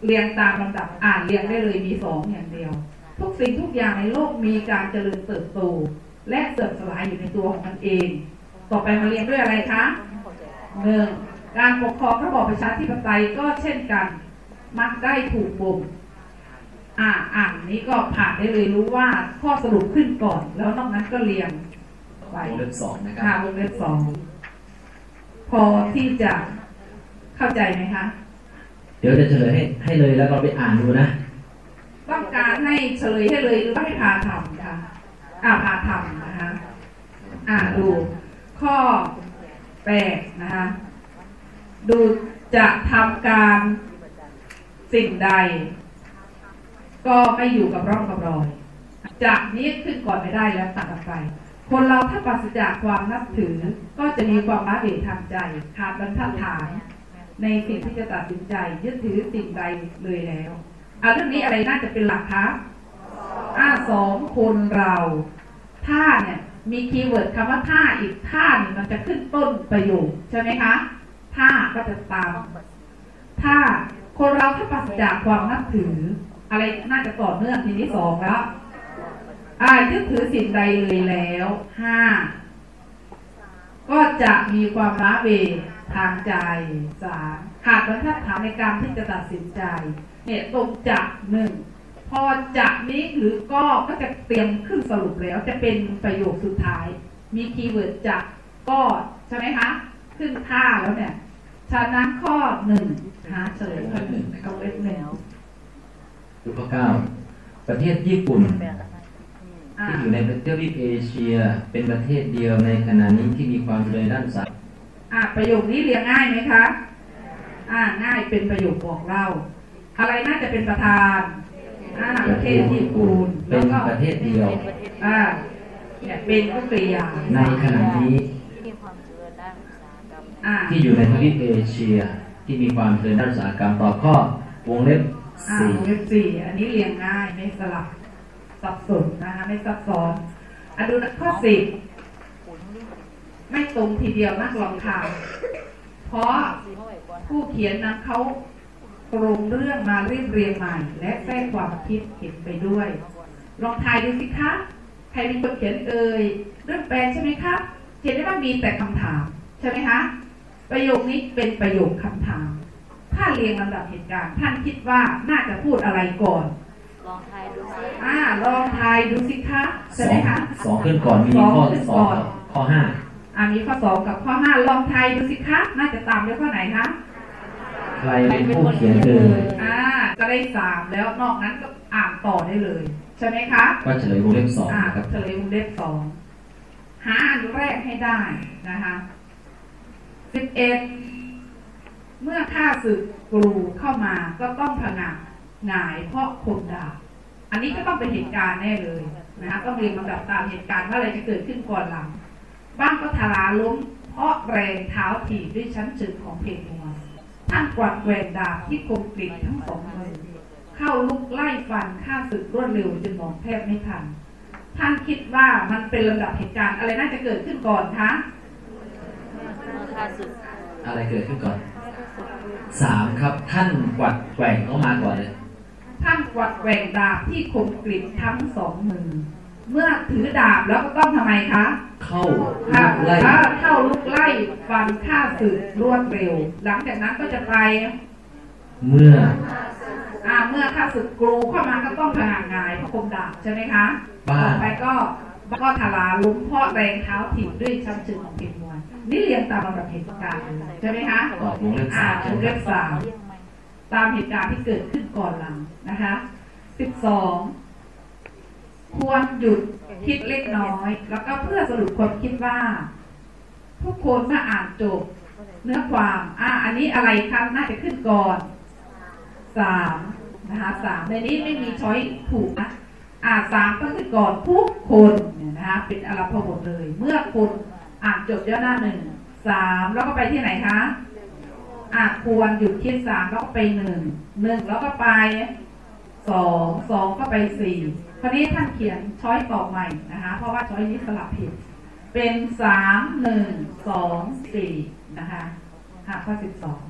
เรียงตามลำดับอ่านเรียงได้เลยมีสองอย่างเดียว ทุกสิ่งทุกอย่างในโลกมีการเจริญเติบโต และเสื่อมสลายอยู่ในตัวของมันเอง ต่อไปมาเรียงด้วยอะไรคะหนึ่งการปกครองระบอบประชาธิปไตยก็เช่นกัน มักได้ถูกบ่มอ่าอ่านนี้ก็ผ่านได้เลยรู้ว่าข้อสรุปขึ้นก่อน แล้วนอกนั้นก็เรียงไปวงเล็บสองนะคค่ะรับวงเล็บสองพอที่จะเข้าใจไหมคะเดี๋ยวจะเฉลยให้ให้เลยแล้วเราไปอ่านดูนะ ต้องการให้เฉลยให้เลยหรือว่าให้พาทำค่ะอ่าพาทำนะคะอ่าดู ข้อแปดนะคะดูจะทำการสิ่งใด ก็ไม่อยู่กับร่องกับรอยจากนี้ขึ้นก่อนไม่ได้แล้วตัดออกไป คนเราถ้าปราศจากความนับถือ ก็จะมีความมาเบทางใจขาดบรรทัดฐาน ในสิ่งที่จะตัดสินใจยึดถือสิ่งใดเลยแล้วเอาเรื่องนี้อะไรน่าจะเป็นหลักคะอ่าสองคนเราท่าเนี่ยมีคีย์เวิร์ดคำว่าท่าอีกท่านึ่มันจะขึ้นต้นประโยคใช่ไหมคะท่าก็จะตามถ้าคนเราถ้าปราศจากความนับถือ อะไรน่าจะต่อเนื่องทีนี้สองแล้วอายึดถือสิ่งใดเลยแล้วห้าก็จะมีความร้าเว ทางใจสาขาดบรรทัดฐานในการที่จะตัดสินใจเนี่ยตรงจะหนึ่งพอจะนี้หรือก็ก็จะเตรียมขึ้นสรุปแล้วจะเป็นประโยคสุดท้าย มีคีย์เวิร์ดจะก็ใช่ไหมคะขึ้นท่าแล้วเนี่ยฉะนั้นข้อหนึ่งหาเฉลยข้อหนึ่งเอาเล็บหนึ่งดูข้อเก้าประเทศญี่ปุ่นที่อยู่ในประเทศวิเอเชีย เป็นประเทศเดียวในขณะนี้ที่มีความเจริญด้านสา อ่าประโยคนี้เรียงง่ายไหมคะ อ่าง่ายเป็นประโยคบอกเล่า อะไรน่าจะเป็นประธานอ่าประเทศญี่ปุ่นเป็แล้วนก็ประเทศเดียวอ่าเนี่ยเป็นก็กริยาในขณะนี้มีความเจริญด้านอุตสาหกรรมอ่าที่อยู่ในทวีปเอเชียที่มีความเจริญด้านอุตสาหกรรมต่อข้อวงเล็บอ่าสี่เว็บสี่อันนี้เรียงง่ายไม่สลับสับสนนะคะไม่ซับซ้อนอะดูนะข้อสิบ ไม่ตรงทีเดียวนักลองข่าวเพราะผู้เขียนนำเขาปรุงเรื่องมาเรียบเรียงใหม่ และแทรกความคิดเห็นไปด้วย ลองทายดูสิคะใครเป็นคนเขียนเอ่ยเรื่องแปลใช่ไหมครับเขียนได้ว่ามีแต่คำถามใช่ไหมคะประโยคนี้เป็นประโยคคำถาม ถ้าเรียงลำดับเหตุการณ์ท่านคิดว่าน่าจะพูดอะไรก่อนลองทายดูซิอ่าลองทายดูสิคะใช่สไหอมงคะสองขึ้นก่อนมีสองข้อขึ้นสก่องอนกับข้อห้า อ่ามีข้อสองกับข้อห้าลองทายดูสิคะน่าจะตามด้วยข้อไหนคะใครเป็นผู้เขียนเอ่ยอ่าก็ได้สามแล้วนอกนั้นก็อ่านต่อได้เลย ใช่ไหมคะก็เฉลยวงเล็บสองอ่านะครับเฉลยวงเล็บสองหาอันแรกให้ได้นะคะสิบเอ็ดเมื่อข้าศึกกรูเข้ามาก็ต้องผงะหงายเพราะคนด่าอันนี้ก็ต้องเป็นเหตุการณ์แน่เลยนะคะต้องเรียงลำดับตามเหตุการณ์ว่าอะไรจะเกิดขึ้นก่อนหลัง บ้างก็ทลาล้มเพราะแรงเท้าถีบด้วยชั้นจึกของเพลงมัวท่านกวัดแหวนดาบที่คมกริบทั้งสองมือเข้าลุกไล่ฟันฆ่าศึกรวดเร็วจนมองแทบไม่ทัน ท่านคิดว่ามันเป็นลำดับเหตุการณ์อะไรน่าจะเกิดขึ้นก่อนคะค่าสุดอะไรเกิดขึ้นก่อนสามครับท่านกวัดแกว่งเข้ามาก่อนเลย ท่านกวัดแหว่งดาบที่คมกริบทั้งสองมือ เมื่อถือดาบแล้วก็ต้องทำไมคะเข้าค่ะไล่ถ้าเข้าลุกไล่ฟันฆ่าศึกรวดเร็ว หลังจากนั้นก็จะไปเมื่ออ่าเมื่อข้าศึกกรูเข้ามาก็ต้องพงางายพระคมดาบใช่ไหมคะบ้าต่อไปก็ก็ทลาลุ้มเพราะแรงเท้าถีบด้วยชั้นจึงของเพลงมวลนี่เรียงตามลำดับเหตุการณ์เลยใช่ไหมคะตอบวงเล็บอ่าสามวงเล็บสามตามเหตุการณ์ที่เกิดขึ้นก่อนหลังนะคะสิบสอง ควรหยุดคิดเล็กน้อย แล้วก็เพื่อสรุปความคิดว่า ทุกคนเมื่ออ่านจบ เนื้อความอ่าอันนี้อะไรครับน่าจะขึ้นก่อนสามนะคะสามในนี้ไม่มีช้อยถูกนะอ่าสามก็คือก่อนทุกคนเนี่ยนะคะเป็นอารมพบทเลย เมื่อคนอ่านจบย่อหน้าหนึ่งสามแล้วก็ไปที่ไหนคะอ่าควรหยุดคิดสามแล้วก็ไปหนึ่งหนึ่งแล้วก็ไปสองสองก็ไปสี่ คราวนี้ท่านเขียนช้อยต่อใหม่นะคะ เพราะว่าช้อยนี้สลับผิด เป็นสามหนึ่งสองสี่นะคะค่ะข้อสิบสอง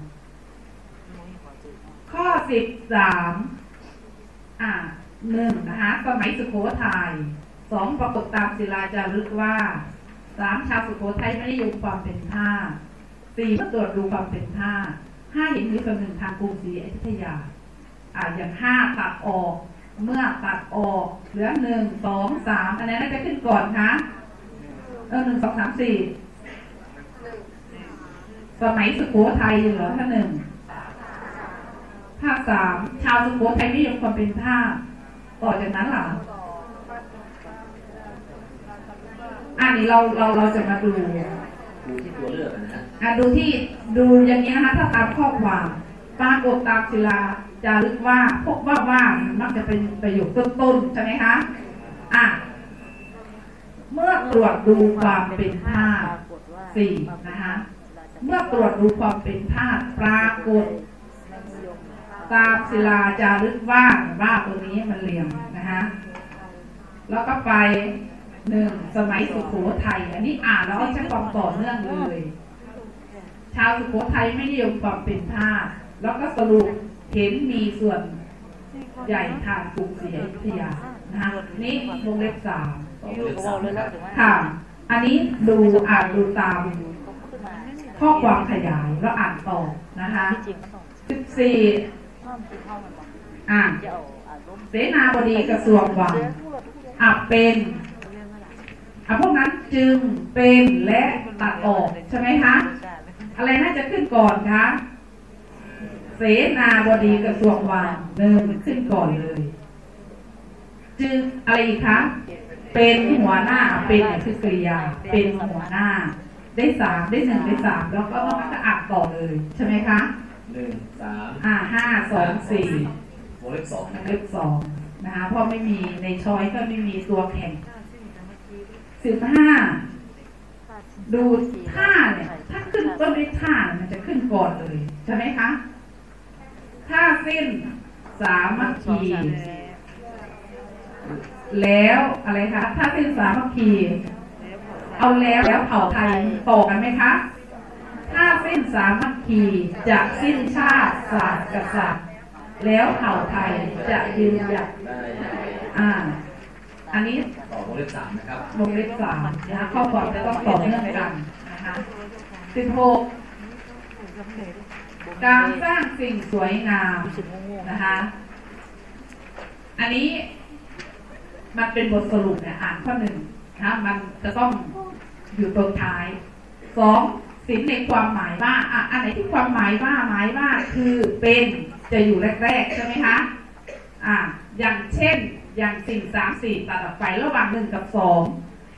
ข้อสิบสามอ่าหนึ่งนะคะสมัยสุโขทัยสองปรากฏตามศิลาจารึกว่าสามชาวสุโขทัยไม่นิยมความเป็นท่าสี่เมื่อตรวจดูความเป็นท่าห้าเห็นมีส่วนหนึ่งทางกรุงศรีอยุธยาอ่าอย่างห้าตัดออก เมื่อตัดออกเหลือหนึ่งสองสามอันนี้น่าจะขึ้นก่อนคะเออหนึ่งสองสามสี่สมัยสุโขทัยเหรอท่านหนึ่งภาคสามชาวสุโขทัยนิยมความเป็นทาสต่อจากนั้นล่ะอันนี้เราเราเราจะมาดูดูที่ตัวเลือกนะฮะอะดูที่ดูอย่างนี้นะคะถ้าตามข้อความปรากฏตามศิลา จารึกว่าพวกว่าว่ามันมักจะเป็นประโยคต้นใช่ไหมคะอะเมื่อตรวจดูความเป็นทาสสี่นะคะเมื่อตรวจดูความเป็นทาสปรากฏตามศิลาจารึกว่าว่าตัวนี้มันเหลี่ยมนะคะแล้วก็ไปหนึ่งสมัยสุโขทัยอันนี้อ่านแล้วก็ใช้ความต่อเนื่องเลย ชาวสุโขทัยไม่นิยมความเป็นทาสแล้วก็สรุป เห็นมีส่วนใหญ่ทางกรุงศรีอยุธยานะคะนี่วงเล็บสามอยู่กับเราเลยแล้วถึงว่าค่ะอันนี้ดูอ่านดูตามข้อความขยายแล้วอ่านต่อนะคะจริงก็ต้องสิบสี่ห้ามกินข้าวมันบอกอ่านจะเอาอารมณ์เสนาบดีกระทรวงวังอับเป็นอะพวกนั้นจึงเป็นและตัดออกใช่ไหมคะ อะไรน่าจะขึ้นก่อนคะ เสนาบดีกระทรวงวังหนึ่งขึ้นก่อนเลยจึงอะไรอีกคะเป็นหัวหน้าเป็นเนี่ยคือกริยา เป็นหัวหน้า ได้สามได้หนึ่งได้สามแล้วก็ต้องก็อัดต่อเลย ใช่ไหมคะหนึ่งสามอ่าห้าสองสี่วงเล็บสองเลขสองนะคะเพราะไม่มีในช้อยก็ไม่มีตัวแข่งสิบห้าดูท่าเนี่ยถ้าขึ้นต้นด้วยท่าเนี่ยมันจะขึ้นก่อนเลย ใช่ไหมคะ ท่าสิ้นสามัคคีแล้วอะไรคะถ้าสิ้นสามัคคีเอาแล้วแล้วเผ่าไทยต่อกันไหมคะถ้าสิ้นสามัคคีจะสิ้นชาติศาสตร์กษัตริย์แล้วเผ่าไทยจะยืนหยัดได้อ่าอันนี้ต่อวงเล็บสามนะครับวงเล็บสามนะคะข้อความจะต้องต่อเนื่องกันนะคะสิบหก การสร้างสิ่งสวยงามนะคะอันนี้มันเป็นบทสรุปเนี่ยอ่านข้อหนึ่งนะคะมันจะต้องอยู่ตรงท้ายสองสินในความหมายว่าอะอันไหนที่ความหมายว่าหมายว่าคือเป็นจะอยู่แรกๆใช่ไหมคะอ่าอย่างเช่นอย่างสิ่งสามสี่ตัดออกไประหว่างหนึ่งกับสอง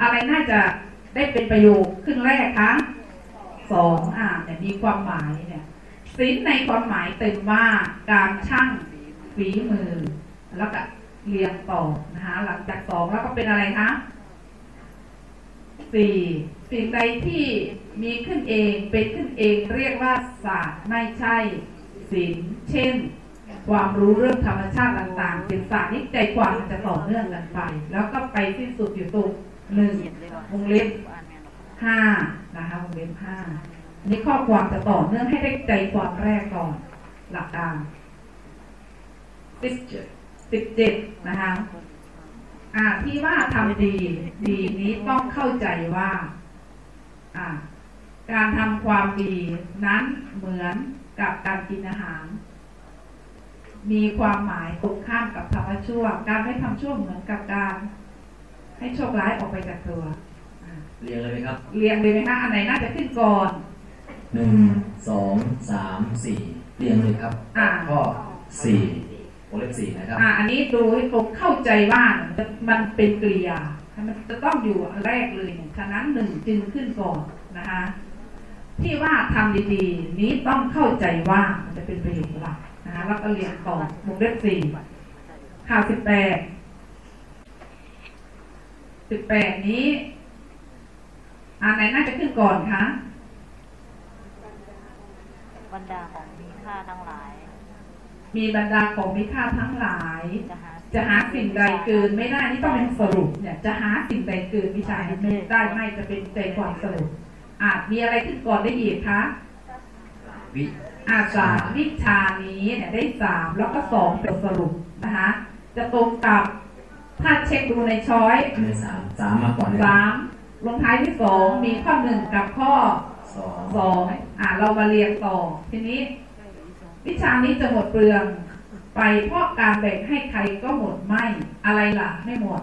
อะไรน่าจะได้เป็นประโยคครึ่งแรกคะสองอ่านเนี่มีความหมายเนี่ย ศิลในความหมายเต็มว่าการช่างฝีมือ แล้วก็เรียงต่อนะคะหลังจากสองแล้วก็เป็นอะไรคะสี่สิ่งใดที่มีขึ้นเองเป็นขึ้นเองเรียกว่าศาสตร์ไม่ใช่ศิลเช่น ความรู้เรื่องธรรมชาติต่างๆ เป็นศาสตร์นี้ใจความมันจะต่อเนื่องกันไป แล้วก็ไปสิ้นสุดอยู่ตรงหนึ่งวงเล็บห้านะคะวงเล็บห้า นนี้ข้อความจะต่อเนื่องให้ได้ใจความแรกก่อน หลักการสิบเจ็ดสิบเจ็ดนะคะอ่าที่ว่าทำดี ดีนี้ต้องเข้าใจว่า อ่า การทำความดีนั้นเหมือนกับการกินอาหาร มีความหมายตรงข้ามกับทำชั่ว การไม่ทำชั่วเหมือนกับการ ให้โชคร้ายออกไปจากตัวอ่าเรียงเลยไหมครับ เรียงเลยไหมคะอันไหนน่าจะขึ้นก่อน หนึ่งสองสามสี่เรียงเลยครับอ่า ข้อสี่วงเล็บสี่นะครับ อ่าอันนี้ดูให้ผมเข้าใจว่ามันเป็นกริยา มันจะต้องอยู่อันแรกเลยเนี่ยฉะนั้นหนึ่งจึงขึ้นก่อนนะคะ ที่ว่าทำดีๆ นี้ต้องเข้าใจว่ามันจะเป็นประโยคหลักนะคะแล้วก็เรียนต่อวงเล็บสี่ข่าวสิบแปดสิบแปดนี้อันไหนน่าจะขึ้นก่อนคะ บรรดาของมีค่าทั้งหลาย มีบรรดาของมีค่าทั้งหลายจะหาจะหาสิ่งใดเกินไม่ได้นี่ต้องเป็นสรุปเนี่ยจะหาสิ่งใดเกินวิชานี้ไม่ได้ไม่จะเป็นใจความสรุปอาจมีอะไรขึ้นก่อนได้อีกคะวิอาสามวิชานี้เนี่ยได้สามแล้วก็สองเป็นสรุปนะคะจะตรงกับถ้าเช็คดูในช้อยอันนี้สามสามมาก่อนเลยสามลงท้ายที่สองมีข้อหนึ่งกับข้อ สองสองอ่าเรามาเรียงต่อ ทีนี้ วิชานี้จะหมดเปลือง ไปเพราะการแบ่งให้ใครก็หมดไม่อะไรล่ะไม่หมด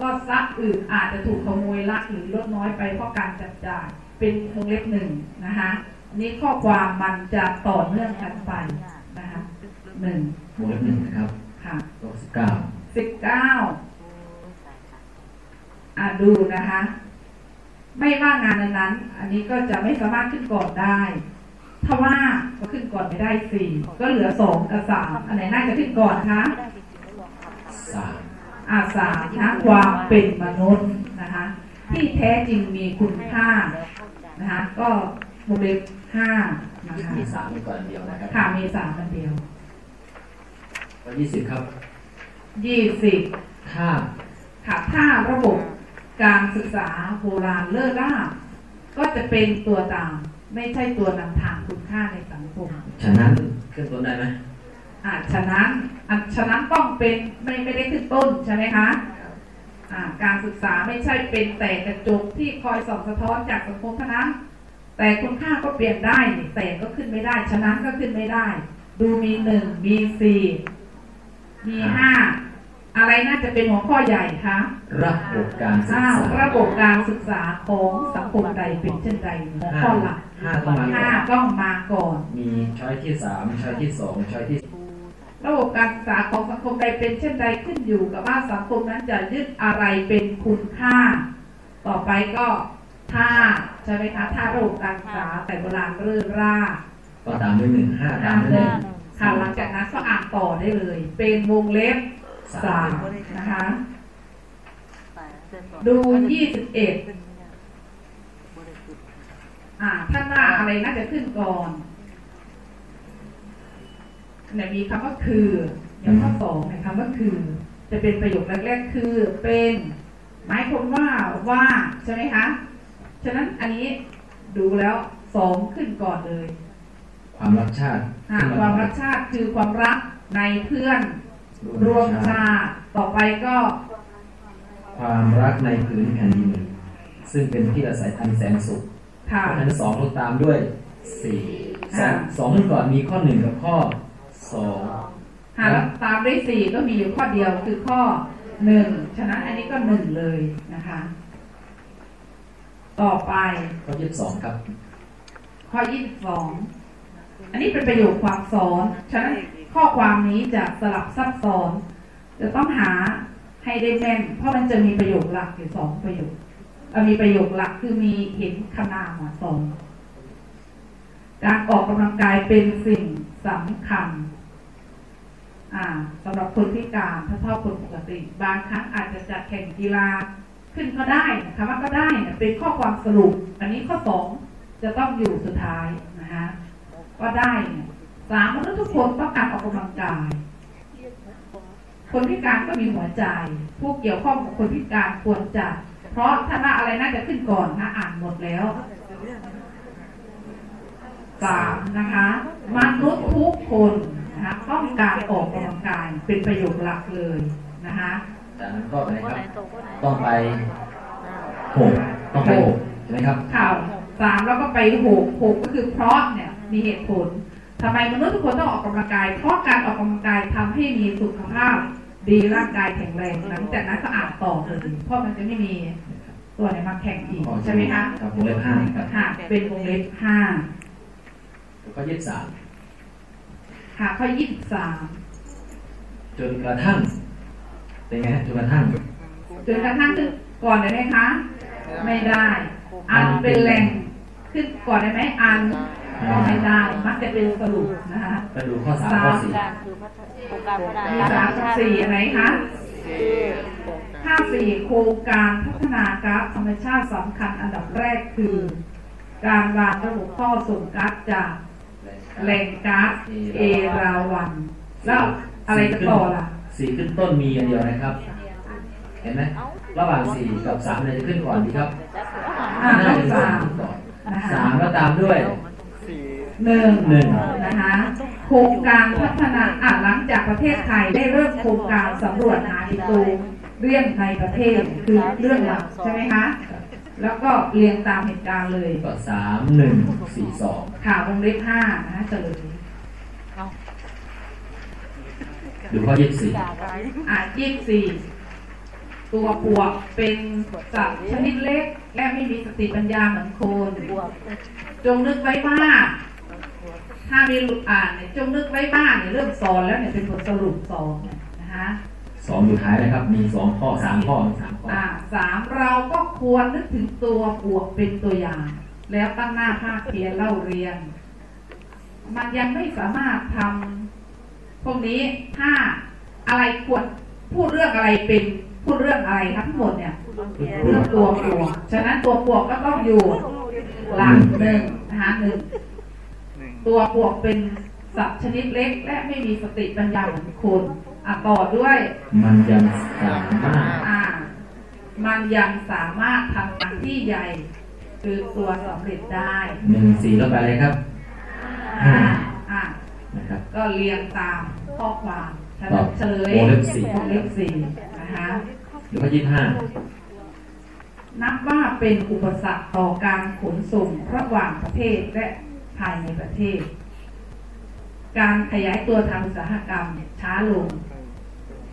ก็ทรัพย์อื่นอาจจะถูกขโมยลักหรือลดน้อยไปเพราะการจับจ่ายเป็นวงเล็บหนึ่งนะคะอันนี้ข้อความมันจะต่อเนื่องกันไปนะคะหนึ่งวงเล็บหนึ่งนะครับค่ะตัวสิบเก้าสิบเก้าอ่าดูนะคะ ไม่ว่างานนั้นๆอันนี้ก็จะไม่สามารถขึ้นก่อนได้ ถ้าว่าก็ขึ้นก่อนไม่ได้สี่ก็เหลือสองกับสามอันไหนน่าจะขึ้นก่อนคะไม่ได้จริงๆไม่รวมครับสามอาสานะความเป็นมนุษย์นะคะที่แท้จริงมีคุณค่าแล้วเข้าใจนะคะก็วงเล็บห้านะคะมีสามไปก่อนเดียวนะครับค่ะมีสามอันเดียวข้อยี่สิบครับยี่สิบถ้าค่ะถ้าระบบ การศึกษาโบราณเลิศล่าก็จะเป็นตัวตาม ไม่ใช่ตัวนำทางคุณค่าในสังคมฉะนั้นขึ้นต้นได้ไหมอ่าฉะนั้นอะฉะนั้นต้องเป็นไม่ไม่ได้ขึ้นต้นใช่ไหมคะอ่าการศึกษาไม่ใช่เป็นแต่กระจกที่คอยส่องสะท้อนจากสังคมเท่านั้น แต่คุณค่าก็เปลี่ยนได้นี่แต่ก็ขึ้นไม่ได้ ฉะนั้นก็ขึ้นไม่ได้ ดูมีหนึ่งมีสี่มีห้า อะไรน่าจะเป็นหัวข้อใหญ่คะระบบการศึกอ้าวษาระบบการศึกษาของสังคมใดเป็นเช่นใดหัวข้อหลักห้าต้องมาก่ห้าอนต้องมาก่อน มีช้อยที่สามช้อยที่สองช้อยที่ระบบการศึกษาของสังคมใดเป็นเช่นใดขึ้นอยู่กับว่าสังคมนั้นจะยึดอะไรเป็นคุณค่า ต่อไปก็ถ้าใช่ไหมคะถ้าระบบการศึกษาแต่โบราณเริ่มร่า ก็ตามด้วยหนึ่งห้าตามด้วยหนึ่งค่ะหลังจากนั้นก็อ่านต่อได้เลย เป็นวงเล็บ สามนะคะดูยี่สิบเอ็ดอ่าท่านว่าอะไรน่าจะขึ้นก่อนเนี่ยมีคำว่าคืออย่างข้อสองเนี่ยคำว่าคือ จะเป็นประโยคแรก ๆ คือเป็นหมายความว่าว่าใช่ไหมคะ ฉะนั้นอันนี้ดูแล้วสองขึ้นก่อนเลย ความรักชาติอ่าความรักชาติคือความรักในเพื่อน รวมชาติต่อไปก็ ความรักในพื้นแผ่นดินซึ่งเป็นที่อาศัยอันแสนสุขค่ะข้อนั้นสองต้องตามด้วยสี่สองอ่าสองก่อนมีข้อหนึ่งกับข้อสองหาแล้วตามด้วยสี่ก็มีอยู่ข้อเดียวคือข้อหนึ่งฉะนั้นอันนี้ก็หนึ่งเลยนะคะ ต่อไป ข้อยี่สิบสองครับ ข้อยี่สิบสองอันนี้เป็นประโยคความซ้อนฉะนั้น ข้อความนี้จะสลับซับซ้อน จะต้องหาให้ได้แม่นเพราะมันจะมีประโยคหลักอยู่สองประโยคมีประโยคหลักคือมีเห็นขนาดมาสองการออกกำลังกายเป็นสิ่งสำคัญสำหรับคนพิการถ้าเท่าคนปกติ บางครั้งอาจจะจัดแข่งกีฬาขึ้นก็ได้คำว่าก็ได้เนี่ยเป็นข้อความสรุป อันนี้ข้อสองจะต้องอยู่สุดท้ายนะคะว่าได้เนี่ย สามมนุษย์ทุกคนต้องการออกกำลังกาย คนพิการก็มีหัวใจ ผู้เกี่ยวข้องกับคนพิการควรจะ เพราะถ้าว่าอะไรน่าจะขึ้นก่อนนะอ่านหมดแล้วสามนะคะมนุษย์ทุกคนนะคะต้องการออกกำลังกายเป็นประโยชน์หลักเลยนะคะจากนั้นก็ไปคนคไหนรับโตคนไหนต้องไปหกต้องไปหกใช่ไหมครับข่าวสามแล้วก็ไปหกหกก็คือเพราะเนี่ยมีเหตุผล ทำไมมนุษย์ทุกคนต้องออกกำลังกาย เพราะการออกกำลังกายทำให้มีสุขภาพดีร่างกายแข็งแรงหลังจากนั้นก็อ่านต่อเลยเพราะมันจะไม่มีตัวไหนมาแข่งอีกใช่ไหมคะครับวงเล็บห้าครับค่ะเป็นวงเล็บห้าแล้วก็ยี่สิบสามค่ะข้อยี่สิบสามจนกระทั่งเป็นไงฮะจนกระทั่งจนกระทั่งขึ้นก่อนได้ไหมคะ ไม่ได้ อันเป็นแหล่งขึ้นก่อนได้ไหมอันก็ ไม่ได้มักจะเป็นสรุปนะคะไปดูข้อสามข้อสี่การคือพัฒโครงการพัฒมีนาสามกับสี่อะไรคะห้าสี่โครงการพัฒนาก๊าซธรรมชาติสำคัญอันดับแรกคือ การวางระบบท่อส่งก๊าซจากแหล่งก๊าซเอราวันแล้วอะไรจะต่อล่ะสี่ขึ้นต้นมีอันเดียวนะครับ เห็นไหมระหว่างสี่กับสามอะไรจะขึ้นก่อนดีครับอ่าน่าข้อจะสามขึ้นก่อนนะคะสามแล้วตามด้วย หนึ่งหนึ่งนะคะโครงการพัฒนาอะหลังจากประเทศไทยได้เริ่มโครงการสำรวจหาปิโตรเรียมในประเทศคือเรื่องหลักใช่ไหมคะแล้วก็เรียงตามเหตุการณ์เลยก็สามหนึ่งสี่สองข่าววงเล็บห้านะคะเฉลยดูข้อยี่สิบสี่อะยี่สี่ตัวปวกเป็นสัตว์ชนิดเล็กและไม่มีสติปัญญาเหมือนคนบวกจงนึกไว้ว่า ถ้ามีหลุดอ่านเนี่ยจงนึกไว้บ้างเนี่ยเริ่มสอนแล้วเนี่ยเป็นบทสรุปสองเนี่ยนะคะสองอยู่ท้ายนะครับ มีสองข้อสามข้อสามข้ออ่าสามเราก็ควรนึกถึงตัวปวกเป็นตัวอย่าง แล้วตั้งหน้าภาคเพียนเล่าเรียน มันยังไม่สามารถทำพวกนี้ถ้าอะไรควรพูดเรื่องอะไรเป็นพูดเรื่องอะไรทั้งหมดเนี่ยเรื่องตัวปวกฉะนั้นตัวปวกก็ต้องอยู่หลังหนึ่งนะคะหนึ่ง ตัวปวกเป็นสัตว์ชนิดเล็กและไม่มีสติปัญญาเหมือนคนอะต่อด้วย มันยังสามารถอ่า มันยังสามารถทำงานที่ใหญ่ คือตัวสำเร็จได้หนึ่งสี่แล้วไปเลยครับอ่าอ่านะครับก็เรียงตามข้อความเฉลตอยบเฉลยวงเล็บสี่วงเล็บสี่นะคะหรือข้อยี่สิบห้านับว่าเป็นอุปสรรคต่อการขนส่งระหว่างประเทศและ ภายในประเทศ การขยายตัวทางอุตสาหกรรมช้าลง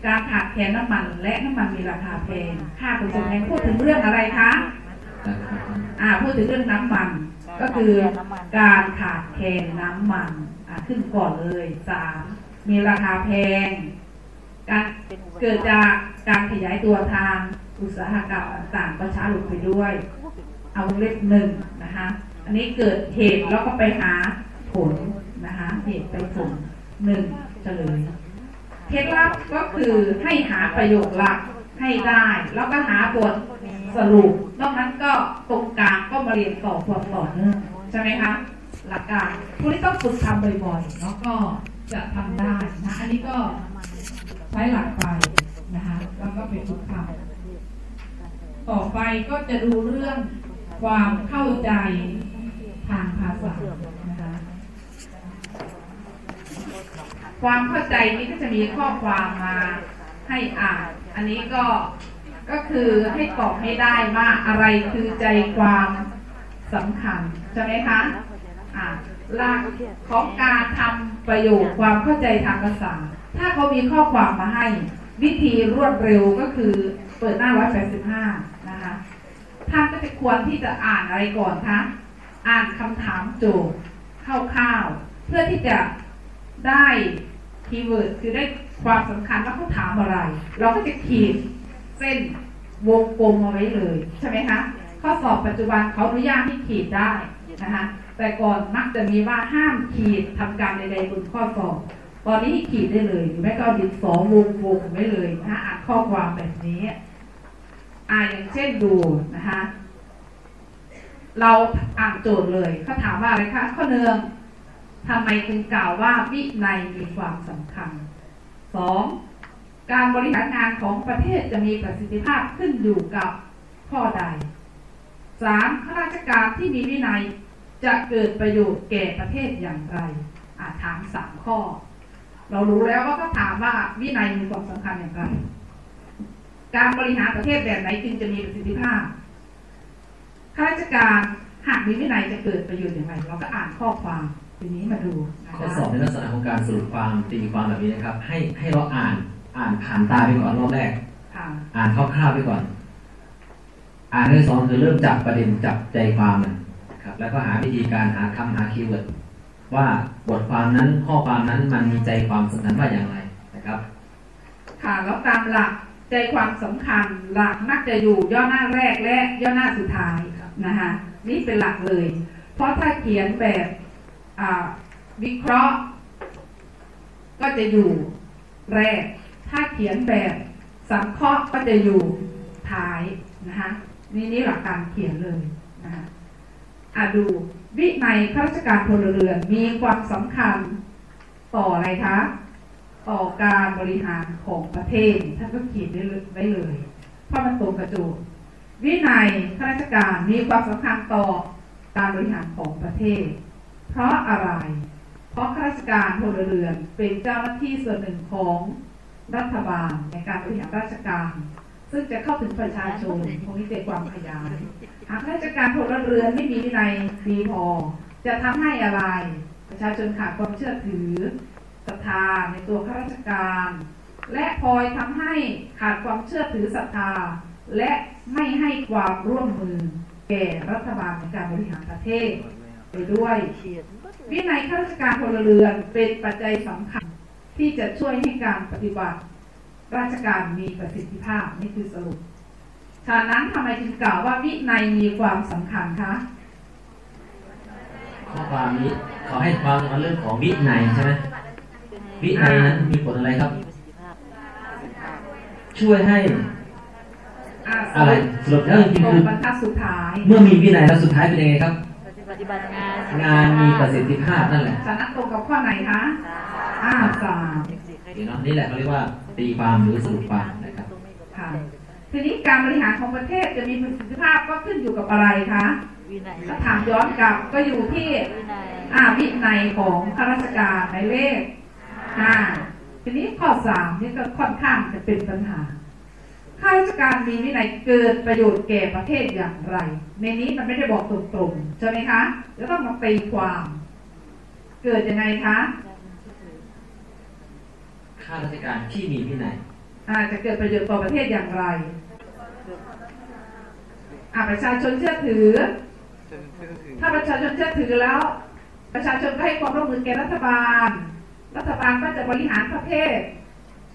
การขาดแคลนน้ำมันและน้ำมันมีราคาแพงค่าขนส่งแพงพูดถึงเรื่องอะไรคะนะครับอ่าพูดถึงเรื่องน้ำมัน ก็คือการขาดแคลนน้ำมันอ่าขึ้นก่อนเลยสามมีราคาแพง การเกิดจากการขยายตัวทางอุตสาหกรรมต่างๆก็ช้าลงไปด้วย เอาวงเล็บหนึ่งนะคะ อันนี้เกิดเหตุแล้วก็ไปหาผลนะคะเหตุไปผลหนึ่งเฉลยเคล็ดลับก็คือให้หาประโยคหลักให้ได้แล้วก็หาบทสรุปนอกนั้นก็ตรงกลางก็มาเรียนต่อความต่อเนื่องใช่ไหมคะหลักการพวกนี้ต้องฝึกทำบ่อยๆแล้วก็จะทำได้นะอันนี้ก็ใช้หลักไปนะคะแล้วก็ไปฝึกทำต่อไปก็จะดูเรื่องความเข้าใจ ทางภาษานะคะความเข้าใจนี้ก็จะมีข้อความมาให้อ่าน อันนี้ก็ก็คือให้ตอบให้ได้ว่าอะไรคือใจความสำคัญใช่ไหมคะอ่าหลักของการทำประโยคความเข้าใจทางภาษา ถ้าเขามีข้อความมาให้ วิธีรวดเร็วก็คือเปิดหน้า 185 นะคะ ท่านก็จะควรที่จะอ่านอะไรก่อนคะ อ่านคำถามโจทย์คร่าวๆเพื่อที่จะได้คีย์เวิร์ดคือได้ความสำคัญว่าเขาถามอะไร เราก็จะขีดเส้นวงกลมเอาไว้เลย ใช่ไหมคะข้อสอบปัจจุบันเขาอนุญาตให้ขีดได้นะคะแต่ก่อนมักจะมีว่าห้ามขีดทำการใดๆบนข้อสอบตอนนี้ขีดได้เลยหรือไม่ก็ดินสอวงวงไว้เลยนะคะอ่านข้อความแบบนี้อ่าอย่างเช่นดูนะคะ เราอ่านโจทย์เลยเขาถามว่าอะไรคะข้อหนึ่งทำไมจึงกล่าวว่าวินัยมีความสำคัญสองการบริหารงานของประเทศจะมีประสิทธิภาพขึ้นอยู่กับข้อใดสามข้าราชการที่มีวินัยจะเกิดประโยชน์แก่ประเทศอย่างไรอาถามสามข้อ เรารู้แล้วว่าเขาถามว่าวินัยมีความสำคัญอย่างไร การบริหารประเทศแบบไหนจึงจะมีประสิทธิภาพ ข้าราชการหากมีวินัยจะเกิดประโยชน์อย่างไรเราก็อ่านข้อความทีนี้มาดูนะข้อคะสอบในลักษณะของการสรุปความตีความแบบนี้นะครับ ให้ให้เราอ่านอ่านผ่านตาไปก่อนรอบแรกค่ะอ่านคร่าวๆไปก่อน อ่านที่สองคือเริ่มจับประเด็นจับใจความมันนะครับ แล้วก็หาวิธีการหาคำหา keyword ว่าบทความนั้นข้อความนั้นมันมีใจความสำคัญว่าอย่างไรนะครับ ค่ะแล้วตามหลักใจความสำคัญหลักมักจะอยู่ย่อหน้าแรกและย่อหน้าสุดท้าย นะคะนี่เป็นหลักเลย เพราะถ้าเขียนแบบวิเคราะห์ ก็จะอยู่แรก ถ้าเขียนแบบสังเคราะห์ก็จะอยู่ท้ายนะคะนี่นี่หลักการเขียนเลยนะคะอะดูวินัยข้าราชการพลเรือนมีความสำคัญต่ออะไรคะ ต่อการบริหารของประเทศท่านก็เขียนได้เลยไว้เลย เพราะมันตรงกับโจทย์ วินัยข้าราชการมีความสำคัญต่อการบริหารของประเทศ เพราะอะไร เพราะข้าราชการพลเรือนเป็นเจ้าหน้าที่ส่วนหนึ่งของรัฐบาลในการบริหารราชการ ซึ่งจะเข้าถึงประชาชนตรงนี้เป็นความขยายหากข้าราชการพลเรือนไม่มีวินัยดีพอ จะทำให้อะไร ประชาชนขาดความเชื่อถือศรัทธาในตัวข้าราชการ และพลอยทำให้ขาดความเชื่อถือศรัทธา และไม่ให้ความร่วมมือแก่รัฐบาลในการบริหารประเทศไปด้วยวินัยข้าราชการพลเรือนเป็นปัจจัยสำคัญที่จะช่วยให้การปฏิบัติ ราชการมีประสิทธิภาพนี่คือสรุปฉะนั้นทำไมจึงกล่าวว่าวินัยมีความสำคัญคะข้อความนี้ขอให้ความเรื่องของวินัยใช่ไหมวินัยนั้นมีผลอะไรครับ ช่วยให้ อ่าสอะไรรุปสรุปแล้วจริงตๆรคืงอบรรทัดสุดท้าย เมื่อมีวินัยแล้วสุดท้ายเป็นยังไงครับ ปฏิบัติงานงานมีประสิทธิภาพนั่นแหละฉะนั้นตรงกับข้อไหนคะอ่าสามนี่เนาะนี่แหละเขาเรียกว่าตีความหรือสรุปความนะครับค่ะทีนี้การบริหารของประเทศจะมีประสิทธิภาพก็ขึ้นอยู่กับอะไรคะวินัยถ้าถามย้อนกลับก็อยู่ที่วินัยอ่าวินัยของข้าราชการในเลขห้าทีนี้ข้อสามนี่ก็ค่อนข้างจะเป็นปัญหา ข้าราชการมีวินัยเกิดประโยชน์แก่ประเทศอย่างไร ในนี้มันไม่ได้บอกตรงๆใช่ไหมคะจะต้องมาตีความ เกิดยังไงคะข้าราชการที่มีวินัยอาจะเกิดประโยชน์ต่อประเทศอย่างไรอ่าประชาชนเชื่อถือ ถ้าประชาชนเชื่อถือแล้ว ประชาชนก็ให้ความร่วมมือแก่รัฐบาล รัฐบาลก็จะบริหารประเทศ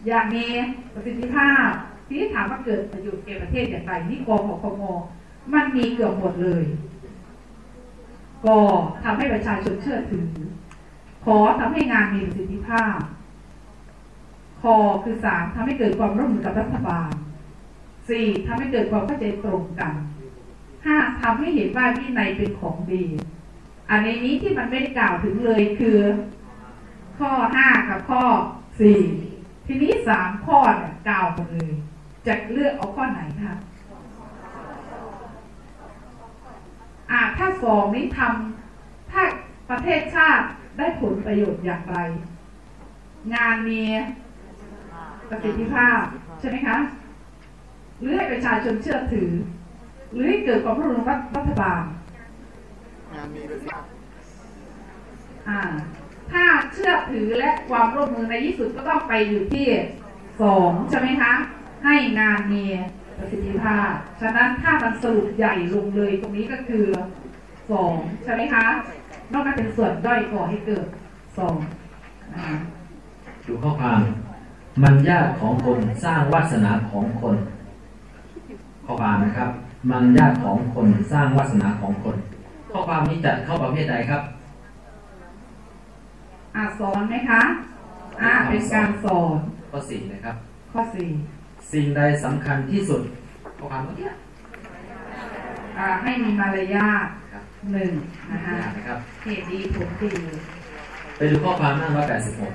อย่างมีประสิทธิภาพ ที่ถามว่าเกิดประโยชน์แก่ประเทศอย่างไรนี่กองของคงมันมีเกือบหมดเลยก็ทำให้ประชาชนเชื่อถือ ขอทำให้งานมีประสิทธิภาพ คอคือสามทำให้เกิดความร่วมมือกับรัฐบาลสี่ทำให้เกิดความเข้าใจตรงกันห้าทำให้เห็นว่าวินัยเป็นของดี อันในนี้ที่มันไม่ได้กล่าวถึงเลยคือ ข้อห้ากับข้อสี่ทีนี้สามข้อเนี่ยกล่าวหมดเลย จะเลือกเอาข้อไหนคะอ่าถ้าสองนี้ทำถ้าประเทศชาติได้ผลประโยชน์อย่างไร งานมีประสิทธิภาพ ใช่ไหมคะ หรือให้ประชาชนเชื่อถือ หรือให้เกิดความร่วมมือกับรัฐบาลงานมีประสิทธิภาพอ่าถ้าเชื่อถือและความร่วมมือในที่สุดก็ต้องไปอยู่ที่สองใช่ไหมคะ ให้งานมีประสิทธิภาพ ฉะนั้นถ้ามันสรุปใหญ่ลงเลยตรงนี้ก็คือสองใช่ไหมคะ นอกนั้นเป็นส่วนด้อยก่อให้เกิดสองนะคะดูข้อความมันยากของคนสร้างวาสนาของคน ข้อความนะครับ มังญาติของคนสร้างวาสนาของคน ข้อความนี้จัดเข้าประเภทใดครับอ่าสอนไหมคะอ่าเป็นการสอนข้อสี่นะครับ ข้อสี่ สิ่งใดสำคัญที่สุดข้อความเมื่อกี้อ่าให้มีมารยาทครับหนึ่งนะคะนะครับเหตุดีผลดีไปดูข้อความหน้าร้อยแปดสิบหก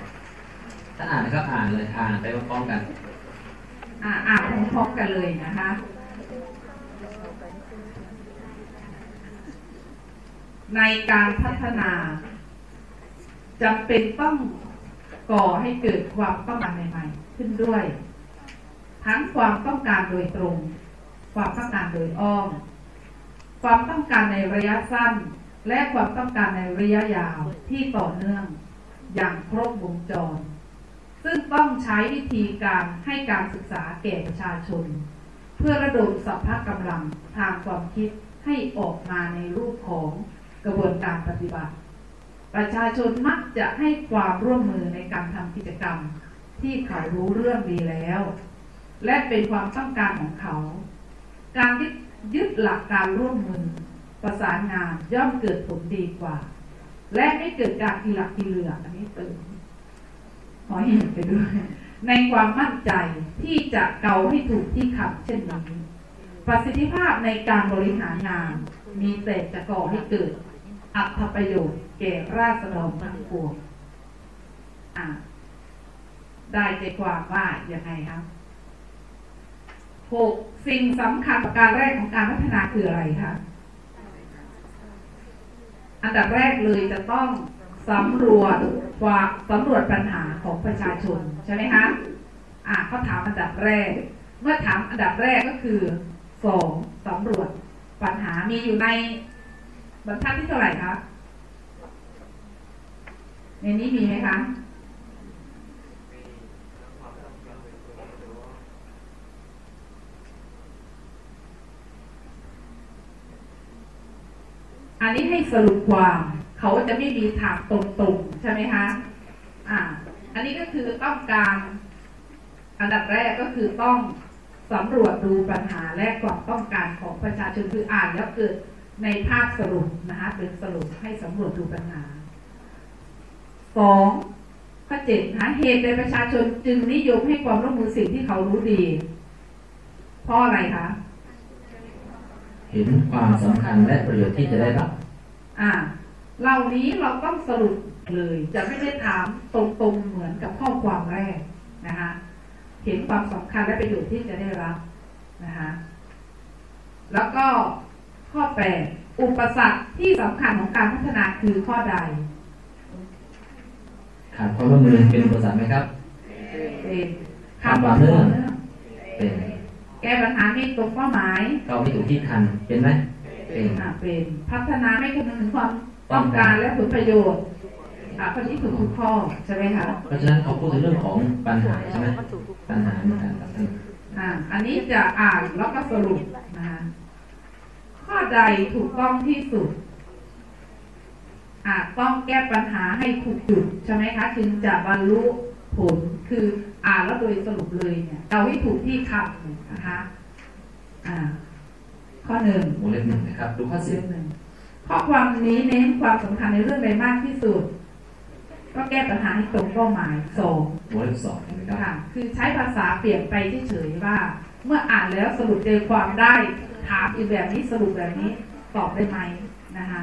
ถ้าอ่านนะครับอ่านเลยอ่านไปพร้อมๆกัน อ่าอ่านพร้อมๆกันเลยนะคะในการพัฒนาจำเป็นต้องก่อให้เกิดความต้องการใหม่ ๆ ขึ้นด้วย ทั้งความต้องการโดยตรง ความต้องการโดยอ้อม ความต้องการในระยะสั้น และความต้องการในระยะยาวที่ต่อเนื่อง อย่างครบวงจร ซึ่งต้องใช้วิธีการให้การศึกษาแก่ประชาชน เพื่อระดมสัพพะกำลังทางความคิดให้ออกมาในรูปของกระบวนการปฏิบัติ ประชาชนมักจะให้ความร่วมมือในการทำกิจกรรม ที่เขารู้เรื่องดีแล้ว และเป็นความต้องการของเขา การยึดยึดหลักการร่วมมือประสานงานย่อมเกิดผลดีกว่า และไม่เกิดการอีหลักอีเหลืออันนี้เติมขอเห็นไปด้วย ในความมั่นใจที่จะเกาให้ถูกที่ขับเช่นนี้ประสิทธิภาพในการบริหารงาน มีแต่จะก่อให้เกิด อัตประโยชน์แก่ราษฎรทั้งปวงอะได้ใจความว่ายังไงครับ หกสิ่งสำคัญประการแรกของการพัฒนาคืออะไรคะ อันดับแรกเลยจะต้องสำรวจความสำรวจปัญหาของประชาชนใช่ไหมคะ อ่าเขาถามอันดับแรก เมื่อถามอันดับแรกก็คือสองสำรวจปัญหามีอยู่ในบรรทัดที่เท่าไหร่คะในนี้มีไหมคะ อันนี้ให้สรุปความเขาจะไม่มีถามตรงๆใช่ไหมคะอ่าอันนี้ก็คือต้องการอันดับแรกก็คือต้องสำรวจดูปัญหาและความต้องการของประชาชนคืออ่านแล้วเกิดในภาพสรุปนะคะเป็นสรุปให้สำรวจดูปัญหาสองข้อเจ็ดหาเหตุในประชาชนจึงนิยมให้ความร่วมมือสิ่งที่เขารู้ดีเพราะอะไรคะ เห็นความสำคัญและประโยชน์ที่จะได้รับอ่าเหล่านี้เราต้องสรุปเลย จะไม่ได้ถามตรงๆเหมือนกับข้อความแรกนะคะเห็นความสำคัญและประโยชน์ที่จะได้รับนะคะแล้วก็ข้อแปดอุปสรรคที่สำคัญของการพัฒนาคือข้อใดขาดความร่วมมือเป็นอุปสรรคไหมครับเป็นคำว่าเนื่องเป็น แก้ปัญหาไม่ตรงเป้าหมายเราไม่ถูกที่คันเป็นไหมเป็นอ่าเป็นพัฒนาไม่คำนึงถึงความต้องการและผลประโยชน์อ่าข้อนี้ถูกทุกข้อใช่ไหมคะเพราะฉะนั้นเขาพูดถึงเรื่องของปัญหาใช่ไหมปัญหาในการพัฒนาอ่าอันนี้จะอ่านแล้วก็สรุปนะคะข้อใดถูกต้องที่สุดอ่าต้องแก้ปัญหาให้ถูกจุดใช่ไหมคะจึงจะบรรลุ ผลคืออ่านแล้วโดยสรุปเลยเนี่ยเอาให้ถูกที่คำนะคะอ่าข้อหนึ่งวงเล็บหนึ่งนะครับ ดูข้อสิบเรื่องหนึ่งข้อความนี้เน้นความสำคัญในเรื่องใดมากที่สุด ก็แก้ปัญหาให้ตรงเป้าหมายสองวงเล็บสองนะครับค่ะคือใช้ภาษาเปลี่ยนไปเฉยๆว่า เมื่ออ่านแล้วสรุปใจความได้ถามอีกแบบนี้สรุปแบบนี้ตอบได้ไหมนะคะ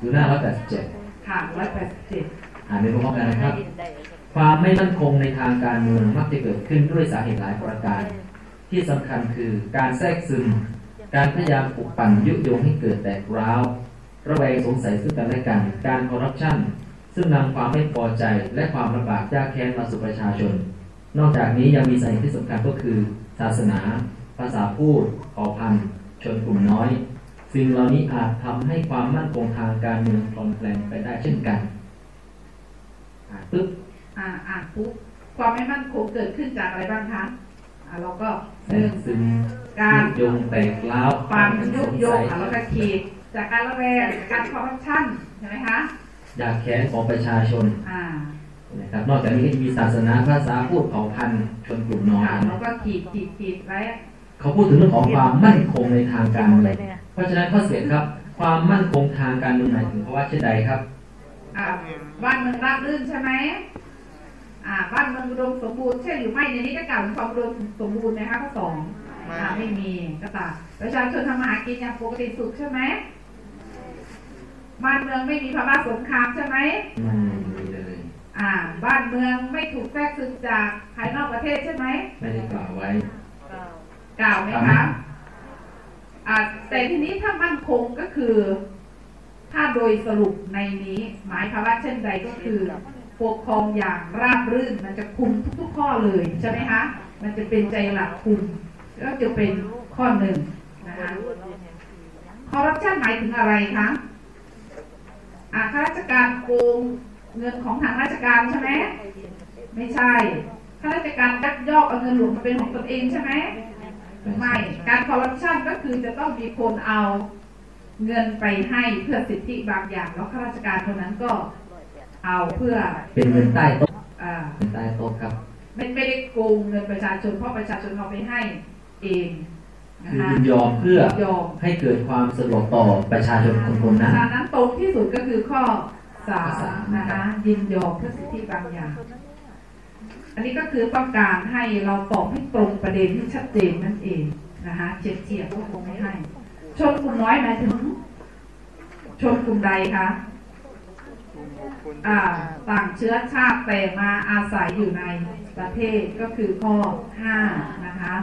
ดูหน้าร้อยแปดสิบเจ็ดค่ะร้อยแปดสิบเจ็ดอ่านไปพร้อมๆกันนะครับ ความไม่มั่นคงในทางการเมืองมักจะเกิดขึ้นด้วยสาเหตุหลายประการ ที่สำคัญคือการแทรกซึม การพยายามปลุกปั่นยุยงให้เกิดแตกร้าว ระแวงสงสัยซึ่งกันและกัน การคอร์รัปชันซึ่งนำความไม่พอใจและความลำบากยากแค้นมาสู่ประชาชน นอกจากนี้ยังมีสาเหตุที่สำคัญก็คือ ศาสนา ภาษาพูดเผ่าพันธุ์ชนกลุ่มน้อย สิ่งเหล่านี้อาจทำให้ความมั่นคงทางการเมืองคลอนแคลนไปได้เช่นกันอ่านปึ๊บ อ่าอ่านปุ๊บความไม่มั่นคงเกิดขึ้นจากอะไรบ้างคะอ่าเราก็แทหรนึ่งกซึมการยุยงแตกร้าวความยุสงโยสังยอะแล้วก็ขีดจากการระแวงการคอร์รัปชันใช่ไหมคะอยากแค้นของประชาชนอ่านะครับนอกจากนี้ก็จะมีศาสนาภาษาพูดเผ่าพันธุ์ชนกลุ่มน้อยค่ะแล้วก็ขีดขีดขีดไว้เขาพูดถึงเรื่องของความมั่นคงในทางการหมดเมืเลอยงเนี่ยเพราะฉะนั้นข้อเสียครับ ความมั่นคงทางการเมืองหมายถึงภาวะเช่นใดครับอ่าบ้านเมืองราบรื่นใช่ไหมอ่า บ้านเมืองอุดมสมบูรณ์ใช่หรือไม่ในนี้ก็กล่าวถึงความอุดมสมบูรณ์ไหมคะข้อสองอ่าไม่มีก็ตามประชาชนทำมาหากินอย่างปกติสุขใช่ไหมบ้านเมืองไม่มีภาวะสงครามใช่ไหมไม่มีเลยอ่า บ้านเมืองไม่ถูกแทรกซึมจากภายนอกประเทศใช่ไหมไม่ได้กล่าวไว้กล่าวไหมครัคะบอ่าแต่ทีนี้ถ้ามั่นคงก็คือ ถ้าโดยสรุปในนี้ หมายภาวะเช่นใดก็คือ ปกครองอย่างราบรื่นมันจะคุมทุกๆข้อเลยใช่ไหมคะมันจะเป็นใจหลักคุมก็จะเป็นข้อหนึ่งนะคะคอร์รัปชันหมายถึงอะไรคะอ่าข้าราชการโกงเงินของทางราชการใช่ไหมไม่ใช่ข้าราชการยักยอกเอาเงินหลวงมาเป็นของตนเองใช่ไหมไม่การคอร์รัปชันก็คือจะต้องมีคนเอาเงินไปให้เพื่อสิทธิบางอย่าง แล้วข้าราชการคนนั้นก็ เอาเพื่อเป็นเงินใต้โต๊ะอ่าเงินใต้โต๊ะครับไม่ไม่ได้โกงเงินประชาชนเพราะประชาชนเอาไปให้เองนะคือคะยินยอมเพื่อยอมให้เกิดความสะดวกต่อประชาชนคนคนนั้นฉะนั้นตรงที่สุดก็คือข้อสาข้อสามมนะคะยินยอมเพื่อสิทธิบางอย่าง อันนี้ก็คือต้องการให้เราตอบให้ตรงประเด็นที่ชัดเจนนั่นเองนะคะเฉียดเฉียดก็คงไม่ให้ ชนกลุ่มน้อยหมายถึงชนกลุ่มใดคะ ต่างเชื้อชาติแต่มาอาศัยอยู่ในประเทศก็คือข้อ 5 นะคะ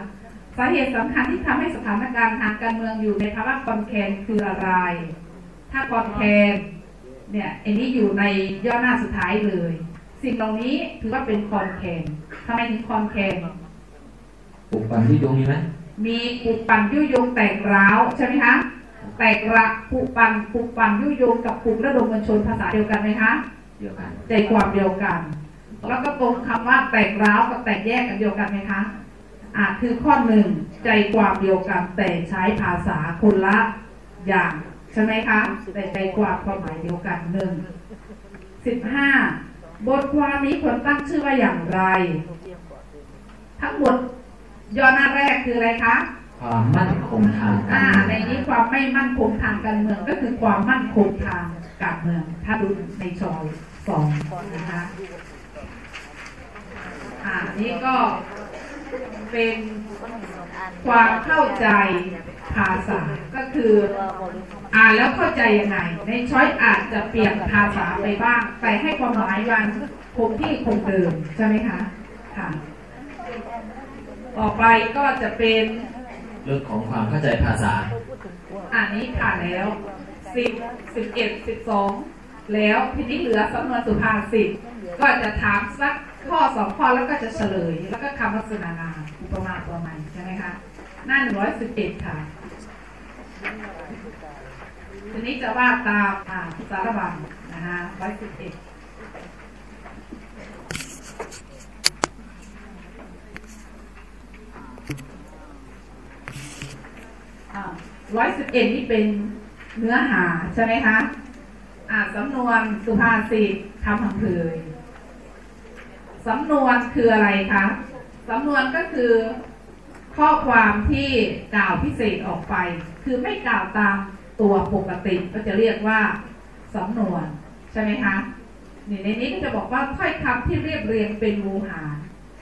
สาเหตุสำคัญที่ทำให้สถานการณ์ทางการเมืองอยู่ในภาวะคอนแคนคืออะไร ถ้าคอนแคนเนี่ยอันนี้อยู่ในย่อหน้าสุดท้ายเลย สิ่งเหล่านี้ถือว่าเป็นคอนแคนทำไมถึงคอนแคนปลุกปั่นที่ดวงมีไหมมีปุกปั่นยุยงแตกร้าวใช่ไหมคะ แตกระปุกปั่นปุกปั่นยุยงกับปลุกระดมมวลชนภาษาเดียวกันไหมคะเดียวกันใจความเดียวกัน แล้วก็ตรงคำว่าแตกร้าวกับแตกแยกกันเดียวกันไหมคะอ่าคือข้อหนึ่งใจความเดียวกันแต่ใช้ภาษาคนละอย่างใช่ไหมคะแต่ใจความความหมายเดียวกันหนึ่งสิบห้าบทความนี้ควรตั้งชื่อว่าอย่างไร ทั้งหมดย่อหน้าแรกคืออะไรคะ ความมั่นคงทางกาอ่าในนี้ความไม่มั่นคงทางการเมืองก็คือความมั่นคงทางการเมือง ถ้าดูในชอยสองนะคะอ่านี่ก็เป็นความเข้าใจภาษาก็คืออ่านแล้วเข้าใจยังไง ในช้อยอาจจะเปลี่ยนภาษาไปบ้าง แต่ให้ความหมายยังคงที่คงเดิมใช่ไหมคะค่ะ ต่อไปก็จะเป็น เรื่องของความเข้าใจภาษา อันนี้ผ่านแล้วสิบสิบเอ็ดสิบสองแล้วทีนี้เหลือสำนวนสุภาษิตก็จะถามสักข้อสองข้อแล้วก็จะเฉลย แล้วก็คำลักษณะนามอุปมาตัวใหม่ใช่ไหมคะหน้าหนึ่งร้อยสิบเอ็ดค่ะ ทีนี้จะว่าตามสารบัญนะคะร้อยสิบเอ็ด ร้อยสิบเอ็ดนี่เป็นเนื้อหาใช่ไหมคะอ่าสำนวนสุภาษิตคำพังเพยสำนวนคืออะไรคะสำนวนก็คือข้อความที่กล่าวพิเศษออกไป คือไม่กล่าวตามตัวปกติก็จะเรียกว่าสำนวนใช่ไหมคะนี่ในนี้ก็จะบอกว่าถ้อยคำที่เรียบเรียงเป็นโวหาร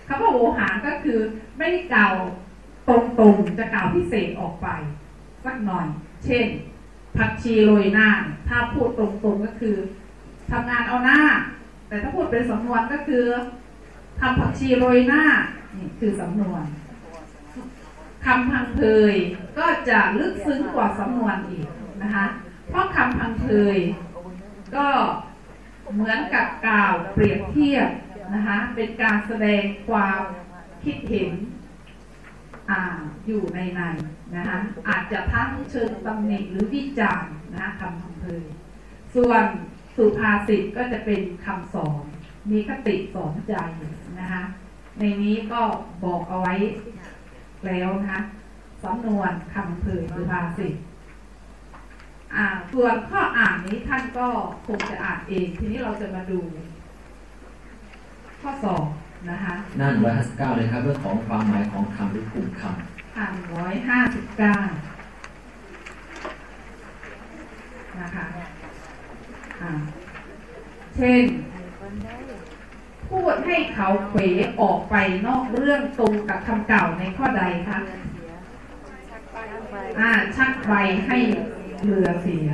คำว่าโวหารก็คือไม่ได้กล่าวตรงๆจะกล่าวพิเศษออกไป สักหน่อย เช่น ผักชีโรยหน้า ถ้าพูดตรงๆก็คือทำงานเอาหน้า แต่ถ้าพูดเป็นสำนวนก็คือทำผักชีโรยหน้านี่คือสำนวนคำพังเพยก็จะลึกซึ้งกว่าสำนวนอีกนะคะ เพราะคำพังเพยก็เหมือนกับกล่าวเปรียบเทียบนะคะ เป็นการแสดงความคิดเห็นอ่าอยู่ในในะอาจจะทั้งเชิญตำแหน่งหรือวิจารณ์นะคำคำเพยส่วนสุภาษิตก็จะเป็นคำสอนมีคติสอนใจนะคะในนี้ก็บอกเอาไว้แล้วนะคะสำนวนคำเพยสุภาษิตส่วนข้ออ่านนี้ท่านก็คงจะอ่านเอง ทีนี้เราจะมาดู ข้อสองนะคะหน้า159เลยครับเรื่องของความหมายของคำหรือกลุ่มคำ 359นะคะอ่าเช่น พูดให้เขาเขวออกไปนอกเรื่องตรงกับคำเก่าในข้อใดคะอ่าชักใบให้เรือเสีย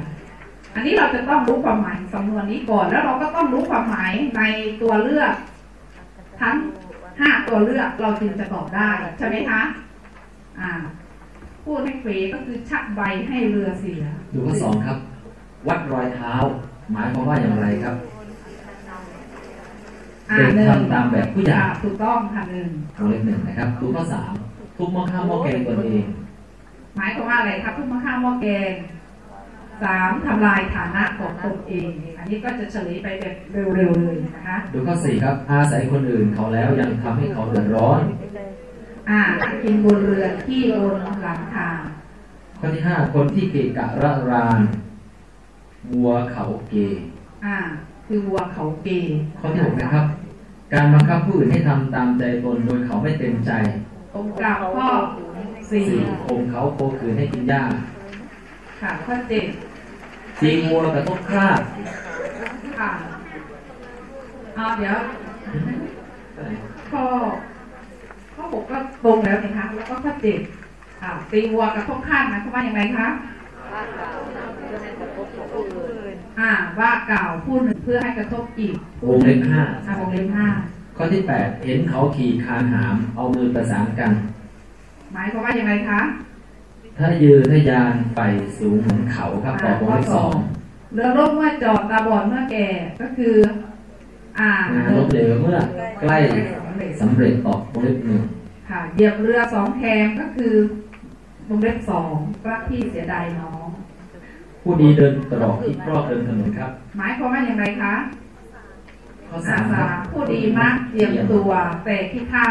อันนี้เราจะต้องรู้ความหมายสำนวนนี้ก่อน แล้วเราก็ต้องรู้ความหมายในตัวเลือก ทั้งห้าตัวเลือกเราจึงจะตอบได้ ใช่ไหมคะ อ่าพูดให้เขวก็คือชักใบให้เรือเสียดูข้อสองครับ วัดรอยเท้า หมายความว่าอย่างไรครับอ่าเด็กหนึ่งทำตามแบบผู้ใหญ่อ่าถูกต้องค่ะหนึ่งวงเล็บหนึ่งนะครับดูข้อสามทุบหม้อข้าวหม้อแกงตนเอง หมายความว่าอะไรครับทุกมะข้าวหม้อแกงสามทำลายฐานะของตนเอง อันนี้ก็จะเฉลยไปแบบเร็วๆเลยนะคะดูข้อสี่ครับอาศัยคนอื่นเขาแล้วยังทำให้เขาเดือดร้อน อ่ากินบนเรือนที่บนหลังคาข้อที่ห้าคนที่เกะกะระรานวัวเขาเกอ่าคือวัวเขาเกย์ข้อที่หกนะครับ การบังคับผู้อื่นให้ทำตามใจตนโดยเขาไม่เต็มใจตรงกับข้อสี่สี่ข่มเขาโคขืนให้กินหญ้าค่ะข้อเจ็ดจริงวัวกระทบคราบค่ะอ่าเดี๋ยวข้อ ข้อหกก็ตรงแล้วนะคะแล้วก็ข้อเจ็ดอ่าตีวัวกับพวกข้านหมายความว่าอย่างไรคะอ่าว่ากล่าวผู้หนึ่งเพื่อให้กระทบอีกวงเล็บห้าอ่าวงเล็บห้าข้อที่แปดเห็นเขาขี่คานหาม เอามือประสานกัน หมายความว่าอย่างไรคะ ถ้ายืนทะยานไปสูงเหมือนเขาครับตอบวงเล็บสองเรือล่มเมื่อจอดตาบอดเมื่อแก่ก็คืออ่างาน ล้มเหลวเมื่อใกล้สำเร็จตอบวงเล็บหนึ่งค่ะเหยียบเรือสองแคมก็คือวงเล็บสองรักพี่เสียดายน้อง ผู้ดีเดินตรอกที่รอบเดินถนนครับ หมายความว่าอย่างไรคะข้ออาสามคสารับผู้ดีมักเหยียบตัว แต่ที่ท่า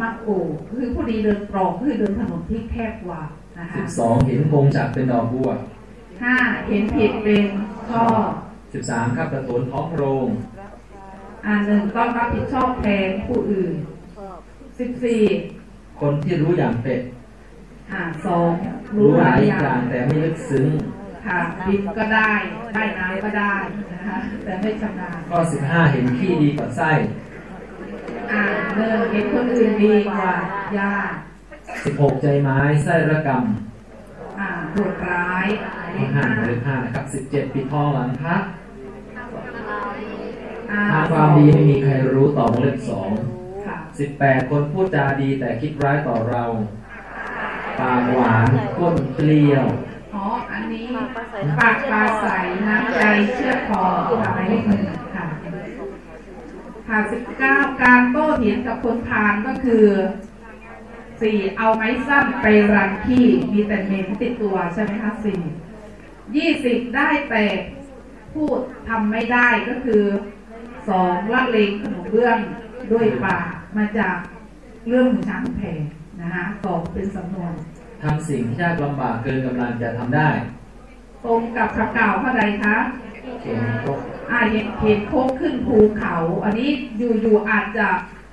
มักโอคือผู้ดีเดินตรงคือเดินถนนที่แคบกว่านะสิคะบสองเห็นกงจักรเป็นดอกบัวห้าเห็นผิดเป็นข้อสิบสามครับกระโถนท้องโรงอ่า หนึ่งต้องรับผิดชอบแทนผู้อื่นสิบสี่คนที่รู้อย่างเป็ดอ่าสองรู้รู้หหลาลายยออย่าย่างงแต่ไม่ลึกซึ้งค่ะดินก็ได้ได้น้ำก็ได้นะคะแต่ไม่ชำนาญข้อสิบห้าเห็นขี้ดีกว่าไส้อ่าเริ่มเห็นคนอื่นดีกว่าญาติสิบหกใจไม้ไส้ระกอ่าโหดร้ายำข้อห้าหมายเลขห้านะครับสิบเจ็ดปิดทองหลังพระ อ่าทำความดีไม่มีใครรู้ตอบวงเล็บสองค่ะสิบแปดคนพูดจาดีแต่คิดร้ายต่อเราปากหวานก้นเปรี้ยวอ๋ออันนี้ปากปลาใสน้ำใจเชื่อดคอค่ะหมายเลขหนึ่งค่ะค่ะสิบเก้าการโต้เถียงกับคนพาลก็คือสี่เอาไม้สั้นไปรันขี้มีแต่เมนติดตัวใช่ไหมคะสี่ยี่สิบได้แต่พูดทำไม่ได้ก็คือ สองละเลงขนมเบื้องด้วยปากมาจากเรื่องหมูช้างแพงนะคะสองเป็นสำนวนทำสิ่งที่ยากลำบากเกินกำลังจะทำได้ ตรงกับคำกล่าวข้อใดคะเขียนครบอ่าเห็นเห็นโคกขึ้นภูเขา อันนี้อยู่ๆอาจจะ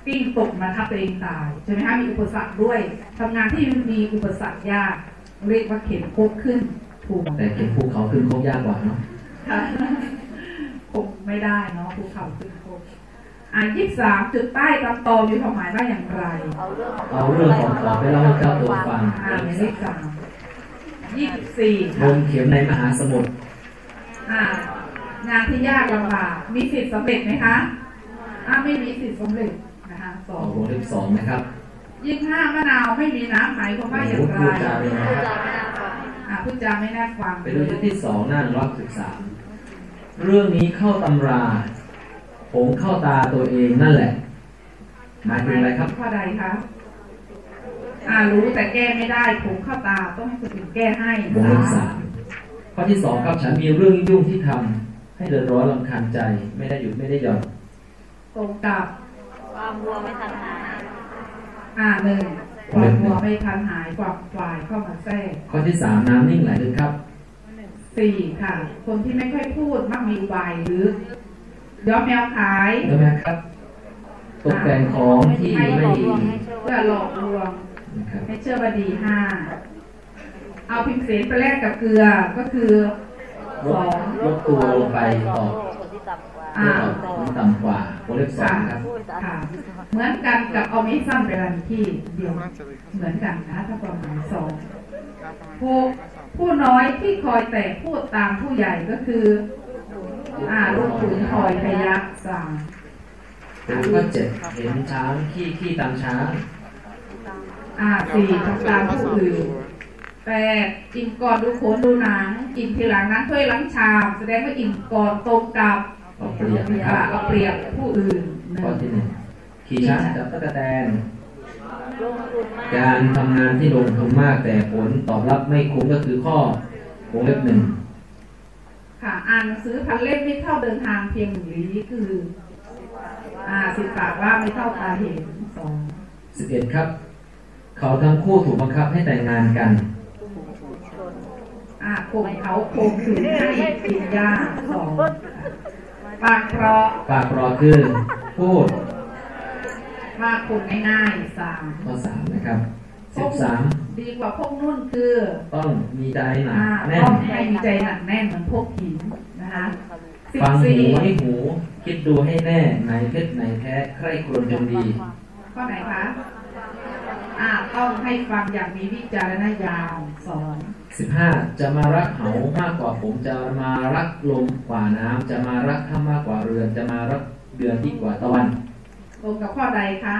กิ้งตกมาทับตัวเองตายใช่ไหมคะมีอุปสรรคด้วยทำงานที่มีอุปสรรคยากเรียกว่าเข็นโคกขึ้นภูแต่เขียนภูเขาขึ้นโคกยากกว่าเนาะ ค่ะคงไม่ได้เนาะภูเขาขึ้นโคกอ่ายี่สามจุดใต้ตำตอมีความหมายว่าอย่างไร เอาเรื่องเอาเรื่องของเขาไปเล่าให้เจ้าตัวฟังอ่าในเลขสามยี่สิบสี่บค่ะนเข็มในมหาสมุทรอ่างานที่ยากลำบากมีสิทธิ์สำเร็จไหมคะอ่าไม่มีสิทธิ์สำเร็จนะคะสต่อองวงเล็บสองนะครับยี่ห้ามะนาวไม่มีน้ำหมายความว่าอย่างพูดไรพูดจาเป็นไงครับอ่าพูดจาไม่น่าฟังไปดูชุดที่สองหน้าร้อยสิบสาม เรื่องนี้เข้าตำรา ผมเข้าตาตัวเองนั่นแหละหมายถึงอะไรครับข้อใดคะอ่ารู้แต่แก้ไม่ได้ ผมเข้าตาต้องให้คนอื่นแก้ให้วงเล็บสามข้อที่สองครับฉันมีเรื่องยุ่งที่ทำให้เดือดร้อนลำคาญใจ ไม่ได้หยุดไม่ได้หย่อนตรงกับความวัวไม่ทันหายอ่าหนึ่งความหัวไม่ทันหายความฝ่ายเข้ามาแทรกข้อที่สามน้ำนิ่งไหลลึกครับ สี่ค่ะ คนที่ไม่ค่อยพูดมักมีอุบายหรือย้อมแมวขายใช่ไหมครับตกแต่งของที่ไม่ดีเพื่อหลอกลวงนะครับให้เชื่อว่าดีห้าเอาพิมพ์เสนไปแลกกับเกลือก็คือลสอดงลดตัวลงไปตอบคนที่ต่ำกว่าอ่าตอบต่ำกว่าวงเล็บสองครับค่ะเหมือนกันกับเอาไม่สั้นไปรันที่เดียวน่าจะเลยครับเหมือนกันนะถ้าประมาณสองครับประมาณ ผู้ผู้น้อยที่คอยแต่พูดตามผู้ใหญ่ก็คืออ่าลูกขุนคอยพยักสามแล้วก็เจ็ดเห็นช้างขี้ขี้ตามช้างอ่าสี่ทำตามผู้อื่นแปดอินก่อนดูโขนดูหนังอินทีหลังนั้นถ้วยล้างชาม แสดงว่าอินก่อนตรงกับเอาเปรียบนะคอ่ารับเอาเปรียบผู้อื่นหนึ่ข้องที่หนึ่งขี่ช้างจับตะกแตนลงทุนมา กการทำงานที่ลงทุนมากแต่ผลตอบรับไม่คุ้มก็คือข้อวงเล็บหนึ่งค่ะอ่านหนังสือพันเล่มไม่เท่าเดินทางเพียงหนึ่งลี้คืออ่าสิบปากว่าไม่เท่าตาเห็นสองสิบเอ็ดครับ เขาทั้งคู่ถูกบังคับให้แต่งงานกันชนอ่าข่มเขาข่มขืนให้กินยาสองปากเพราะปากรอคือพูด ว่าคนง่ายๆสามข้อสามนะครับสิบสามดีกว่าพวกนุ่นคือ ต้องมีใจหนักอ่าแน่ต้นองให้มีใจหนักแน่นเหมือนพวกหินนะคะสิบฟังหูสี่ให้หู คิดดูให้แน่ไหนเพชรไหนแท้ใครควรจงดีข้อไหนคะอ่าต้องให้ฟังอย่างมีวิจารณญาณสองสิบห้าจะมารักเหามากกว่าผมจะมารักลมกว่าน้ำจะมารักถ้ำมากกว่าเรือนจะมารักเดือนที่กว่าตะวัน ตรงกับข้อใดคะ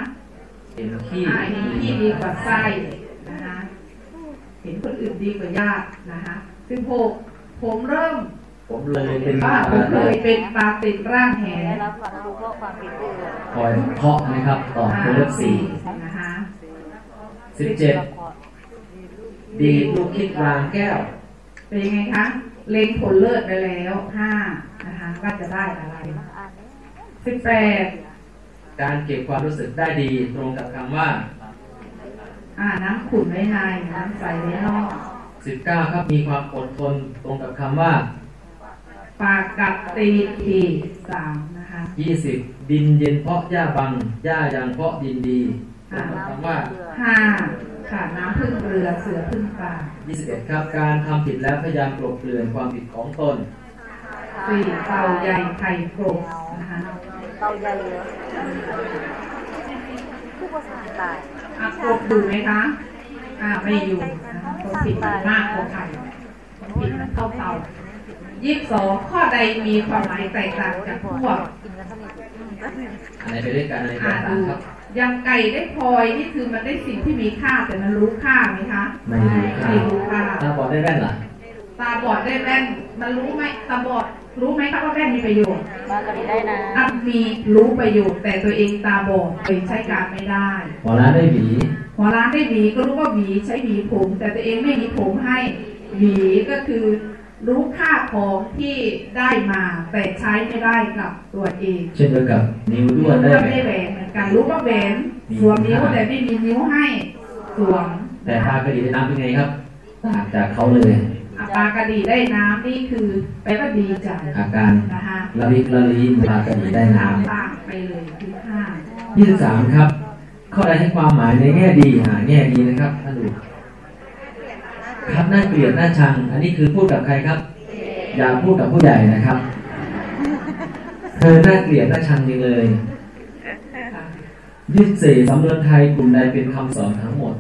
เห็นขี้อ่าเห็นที่ดีกว่าไส้นะคะเห็นคนอื่นดีกว่าญาตินะคะสิบหกผมเริ่ม ผมเลยเป็นว่าผมเคยเป็นปลาติดร่างแหได้รับความรู้เพราะความผิดผู้อื่นคอยเคาะนะครับตอบตัวเลือกสี่นะคะสิบเจ็ดดีดลูกคิดรางแก้ว เป็นยังไงคะเล็งผลเลิศไปแล้วห้านะคะว่าจะได้อะไรสิบแปด การเก็บความรู้สึกได้ดีตรงกับคำว่า อ่าน้ำขุ่นไว้ในน้ำใสไว้นอก19 ครับมีความอดทนตรงกับคำว่า ปากกัดตีทีสามนะคะ20 ดินเย็นเพราะหญ้าบังหญ้ายังเพราะดินดีตรงกับคำว่าห้าขาดน้ำพึ่งเรือเสือพึ่งป่า21 ครับการทำผิดแล้วพยายามกลบเกลื่อนความผิดของตนสี่เต่าใหญ่ไข่กลมนะคะ เตาใหญ่เหรอผู้ประสานตายอะกลบดูไหมคะอ่าไม่อยู่นะคะคนผิดมันมากกว่าไข่คนผิดมันเข้าเตายี่สิบสองข้อใดมีความหมายแตกต่างจากพวกกินกันสนิทอะไรไปด้วยกันอะไรแตอ่ากต่างดูครับอย่างไก่ได้พลอยนี่คือมันได้สิ่งที่มีค่าแต่มันรู้ค่าไหมคะไม่รู้ค่าไม่รู้ค่าตาบอดได้แว่นเหรอตาบอดได้แว่นมันรู้ไหมตาบอด รู้ไหมครับว่าแว่นมีประโยชน์บางกะดีได้นะอะมีรู้ประโยชน์แต่ตัวเองตาบอดตัวเองใช้การไม่ได้ หัวร้านได้หวีหัวร้านได้หวีก็รู้ว่าหวีใช้หวีผม แต่ตัวเองไม่มีผมให้หวีก็คือรู้ค่าของที่ได้มาแต่ใช้ไม่ได้กับตัวเอง เช่นเดียวกับนิ้วด้รู้วนได้ว่าแหวได้นแหวนเหมือนกันรู้ว่าแหวนมีสวมนิ้วค่าแต่ไม่มีนิ้วให้สวมแต่ตากระดีได้น้ำเป็นไงครับต่างจากเขาเลย อาปากระดีได้น้ำนี่คือแปลว่าดีใจอาการนะคะละลิกละลีปากระดีได้น้ำต่างไปเลยคือห้ายี่สิบสามครับ ข้อใดให้ความหมายในแง่ดีหาแง่ดีนะครับท่านดูครับน่าเกลียดน่าชัง อันนี้คือพูดกับใครครับ อย่าพูดกับผู้ใหญ่นะครับเธอน่าเกลียดน่าชังจริงเลยค่ะยี่สิบสี่สำนวนไทยกลุ่มใดเป็นคำสอนทั้งหมด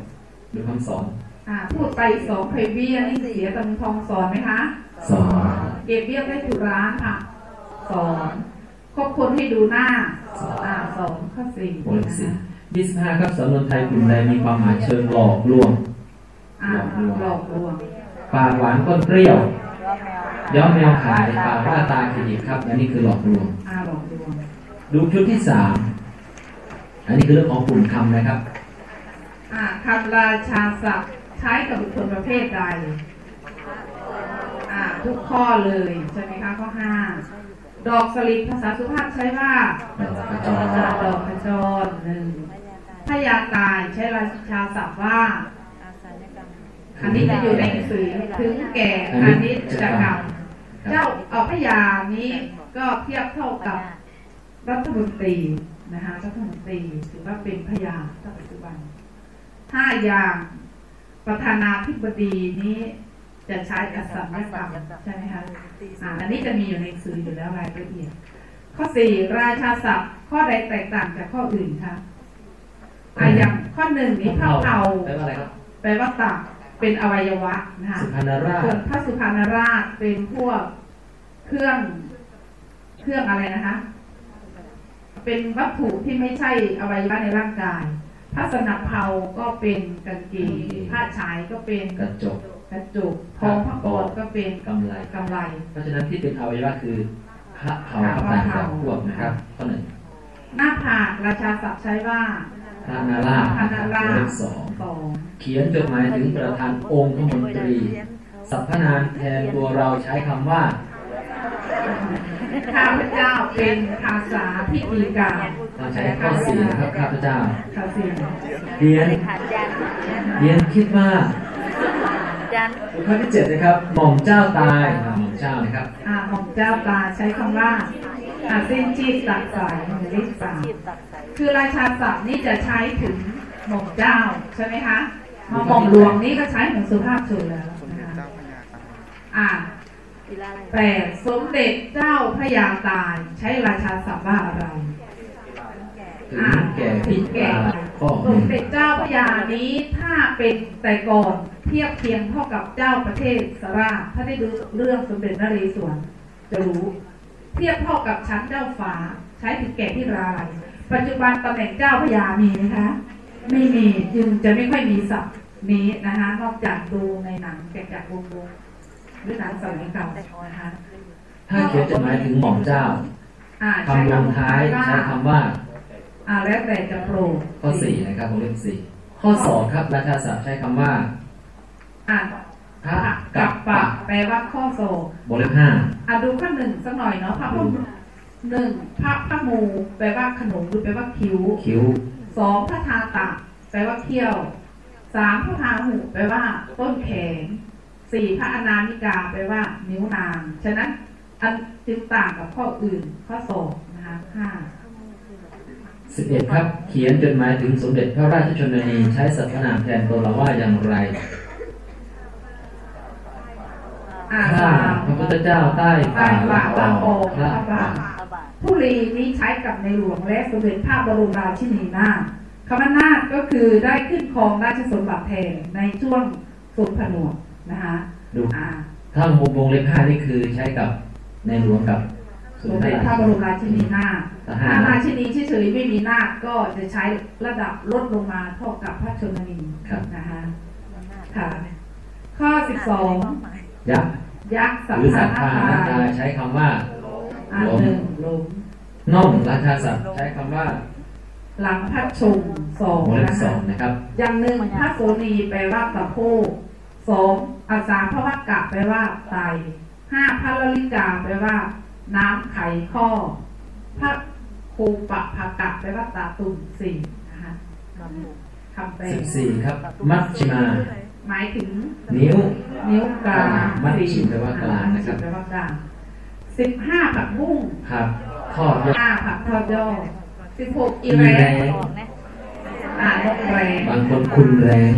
หรือคำสอน อ่าพูดไปสองเพเบี้ยนี่เสียตรงทองสอนไหมคะสอนเก็บเบี้ยได้ถูกร้านค่ะสอนคบคนให้ดูหน้าอ่าสองข้อสี่วงเล็บนะสี่คะยี่สิบห้าครับสำนวนไทยกลุ่มใดมีความหมายเชิงหลอกลวงอ่าหลอกลวงปากหวานก้นเปรี้ยวย้อมแมวย้อมแมวขายปากว่าตาขยิบครับ อันนี้คือหลอกลวงอ่าหลอกลวงดูชุดที่สามอันนี้คือเรื่องของกลุ่มคำนะครับ อ่าคำราชาศัพท์ ใช้กับบุคคลประเภทใดอ่าทุกข้อเลยใช่ไหมคะข้อห้าดอกสลิดภาษาสุภาพใช้ว่าดอกกระจดอกอกขจรหนึ่งพยากายใช้ราชาศัพท์ว่าอันนี้จะอยู่ในหนังสือถึงแก่อนิจจกรรมเจ้าเอาพยานี้ก็เทียบเท่ากับรัฐมนตรีนะคะรัฐมนตรีถือว่าเป็นพยาณปัจจุบันห้าอย่าง ประธานาธิบดีนี้จะใช้อสัญญกรรมใช่ไหมคะอ่าอันนี้จะมีอยู่ในหนังสืออยู่แล้วรายละเอียด ข้อสี่ราชาศัพท์ ข้อใดแตกต่างจากข้ออื่นคะอ่าอย่างข้อหนึ่งนี้พระเผาแปลว่าอะไรครับแปลว่าตับเป็นอวัยวะนะคะสุพรรณราส่วชนพระสุพรรณราชเป็นพวกเครื่องเครื่องอะไรนะคะ เป็นวัตถุที่ไม่ใช่อวัยวะในร่างกาย พระสนับเผาก็เป็นกางเกงผ้าฉายก็เป็นกระจกกระจุกทองพระโกรก็เป็นกำไรกำไร เพราะฉะนั้นที่เป็นอวัยวะคือพระเขาครับต่างจากพวกนะครับข้อหนึ่งหน้าผากราชาศัพท์ใช้ว่าพระนาราชพระนาราชเลขสองสองเขียนจดหมายถึงประธานองค์ขมนตรีสรรพนามแทนตัวเราใช้คำว่า ข้าพเจ้าเป็นภาษาพิธีการเราใช้ข้อสี่นะครับข้าพเจ้าข้าเสียงเรียนขาดยันเรียนคิดว่ายันข้อที่เจ็ดนะครับหม่อมเจ้าตายอ่าหม่อมเจ้านะครับอ่าของเจ้าตาใช้คำว่าอาสิ้นชีพตัดสายหรือเลขสามชีพตัดใสคือราชาศัพท์นี่จะใช้ถึงหม่อมเจ้าใช่ไหมคะมาหม่อมหลวงนี่ก็ใช้เหมือนสุภาพชนแล้วสมเด็จนะคะเจ้าพระยาครับอ่ากีฬาอะไร แปดสมเด็จเจ้าพระยาตายใช้ราชาศัพท์ว่าอะไรถึงแก่พิกาข้อสหนึ่มงเด็จเจ้าพระยานี้ถ้าเป็นแต่ก่อนเทียบเคียงเท่ากับเจ้าประเทศสราชถ้าได้ดูเรื่องสมเด็จนเรศวรจะรู้ เทียบเท่ากับชั้นเจ้าฟ้าใช้ถึงแก่ที่ราลัยปัจจุบันตำแหน่งเจ้าพระยามีไหมคะไม่มีจึงจะไม่ค่อยมีศัพท์นี้นะคะนอกจากดูในหนังแกะจากวงวง ถ้าเขียนจดหมายถึงหม่อมเจ้าอ่าใช้คำลงท้ายว่าใช้คำว่าอ่าแล้วแต่จะโปรดข้อสี่นะครับผมเล่มสี่ข้อสองครับราชาศัพท์ใช้คำว่าอ่าพระกักับบปะปะแปลว่าข้อโศกบทเล่มห้าอะดูข้อหนึ่งสักหน่อยเนาะพระพุทธหนึ่งพระพระมูแปลว่าขนมหรือแปลว่าคิ้วคิ้วสองพระทาตะแปลว่าเขี้ยวสามพระพาหุแปลว่าต้นแขน สี่พระอนามิกาแปลว่า นิ้วนาง ฉะนั้นอันจึงต่างกับข้ออื่น ข้อสองนะคะห้าสิบเอ็ดครับ เขียนจดหมายถึงสมเด็จพระราชชนนีใช้สรรพนามแทนตัวเราว่าอย่างไรอ่าข้าสามพระพุทธเจ้าใต้ใต้ฝ่าละอองพระพระบาทพระบาทผู้ลีนี้ใช้กับในหลวงและสมเด็จพระบรมราชินีนาถคำว่านาถก็คือได้ขึ้นครองราชสมบัติแทนในช่วงทรงผนวก นะคะดูอ่าถ้าวงวงเล็บห้านี่คือใช้กับในหลวงกับสสมมเด็เด็จจพพระระบบรรมมราชินีนาถทหารถ้าราชินีเฉยๆไม่มีนาถก็จะใช้ระดับลดลงมาเท่ากับพระชนนีนะคะค่ะข้อ12ยักษ์ยักษ์สัหพรือพาสัตนาพาคานาคาใช้คำว่าอ่าหนึ่งลงน่องราชาศัพท์ใช้คำว่า หลังพระชงสองวงเล็บนะสอคะงนะครับอย่างหนึ่งพระโสนีแปลว่าตะโพก สองอาสาพระวักกะแปลว่าไตห้าพระลลิกาแปลว่า น้ำไขข้อพระครูปะภากะแปลว่าตาตุ่มสี่นะคะคำแปลสิบสี่ครับ มัชชิมา หมายถึง นิ้ว นิ้วกลางมัชชิมแปลว่ากลางนะครับมัชชิมแปลว่ากลางสิบห้าผักบุ้งครับทอดยอดห้าผักทอดยอดสิบหกอีอีแรแรงออกนะอ่านกแรงบางคนคุณแรง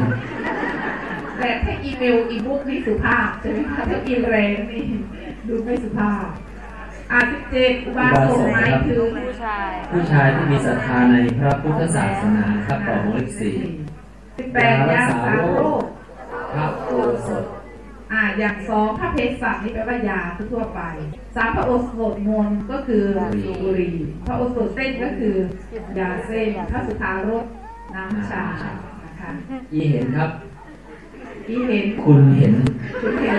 แต่ถ้าอีเมลอีบุ๊กนี่สุภาพใช่ไหมคะถ้าอีแรงนี่ดูไม่สุภาพอาสิบเจ็ดอุบาสกหมายถึงผู้ชาย ผู้ชายที่มีศรัทธาในพระพุทธศาสนาครับต่อวงเล็บสี่สิบแปดยาสาโรคพระโอสถอ่าอย่างสองพระเภสัชนี่แปลว่ายาทั่วไปสามพระโอสถมนก็คือบุรีพระโอสถเส้นก็คือยาเส้นพระสุธารสน้ำชานะคะอีเห็นครับ ที่เห็นคุณเห็นคุณเห็น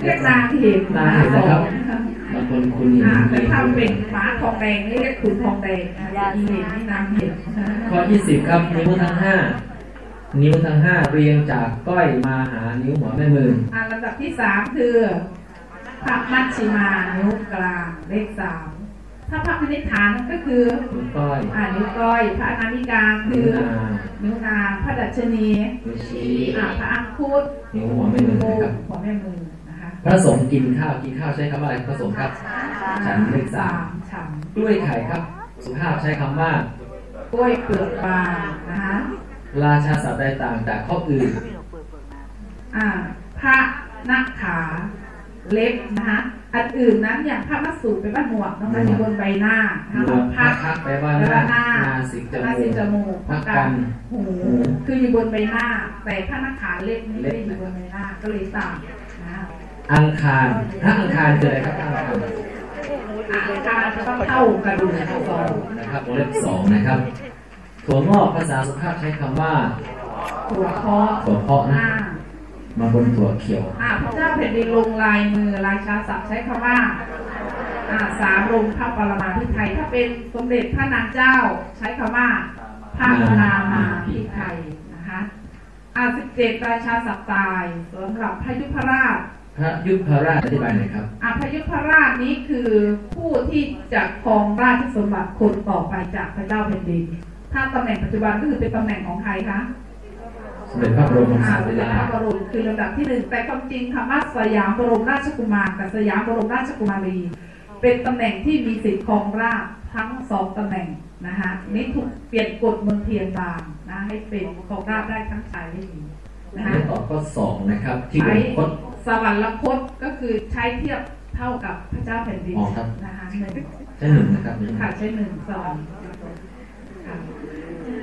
เรียกนางเห็นนางเห็นนะครับบางคนคุณเห็นอ่าใครแต่ถ้าคุณเป็เห็นนม้าทองแดงนี่เรียกขุนทองแดงนะคะอีเห็นนี่นางเห็นข้อที่สิบครับนิ้วทั้งห้านิ้วทั้งห้าเรียงจากก้อยมาหานิ้วหัวแม่มืออ่าลำดับที่สามคือพระมัชชิมานิ้วกลางเลขสาม ถ้าพระคณิษฐานก็คือนิ้วก้อยอ่านิ้วก้อย พระอนามิกาคืนิ้วอนางนิ้วนางพระดัชนีนิ้วชี้อ่าพระอังคุดนิ้วหัวแม่มือนะครับหัวแม่มือนะคะพระสงฆ์กินข้าวกินข้าวใช้คำว่าอะไรพระสงฆ์ครับฉันเลขสามฉันกล้วยไข่ครับ สุภาพใช้คำว่ากล้วยเปลือกบางนะคะราชาศัพท์ใดต่างจากข้ออื่นอ่าพระนักขา เล็บนะคะอันอื่นนั้นอย่างพระมัสสูเป็นบ้านหมวกน้องมันอยู่บนใบหน้านะรวคะมพพระระคักแปลว่าหแปลน้าว่าหน้านาสิกจหน้ามูสิกจมูกพระกักันหูคืออยู่บนใบหน้า แต่พระนักขาเล็บนี่ไม่ได้อยู่บนใบหน้าก็เลยต่างนะอังคารพระอังคารคืออะไรครับพระอังคารอาการจะต้องเท่ากันดูนะสองนะครับวงเล็บสองนะครับถั่วงอกภาษาสุภาพใช้คำว่าหัวเคาะถั่วเพาะหนะน้า มาบนถั่วเขียวอ่าพระเจ้าแผ่นดินลงลายมือลายชาศัพท์ใช้คำว่าอ่าสามลงพระปรมาภิไธยถ้าเป็นสมเด็จพระนางเจ้าใช้คำว่าพระนามาภิไธยนะคะอ่าสิบเจ็ดราชาศัพท์ตายสำหรับพระยุพราชพระยุพราชอธิบายหน่อยครับอาพยุพราชนี้คือผู้ที่จะครองราชสมบัติคนต่อไปจากพระเจ้าแผ่นดินถ้าตำแหน่งปัจจุบันก็คือเป็นตำแหน่งของใครคะ สมเด็จพระบรมวงอ่าศาเป็ธินดาพระบรมคือลำดับที่หนึ่งแต่ความจริงคำว่าสยามบรมราชกุมารกับสยามบรมราชกุมารี เป็นตำแหน่งที่มีสิทธิ์ครองราชทั้งสองตำแหน่งนะคะนี่ถูกเปลี่ยนกฎเมืองเทียนบางนะให้เป็นครองราชได้ทั้งชายและหญิงนะคะไม่ตอบข้อสองนะครับที่วงคตสวรรคตก็คือใช้เทียบเท่ากับพระเจ้าแผ่นดินนะคะใช่หนึ่งนะครับค่ะใช้หนึ่งสวรรคตค่ะ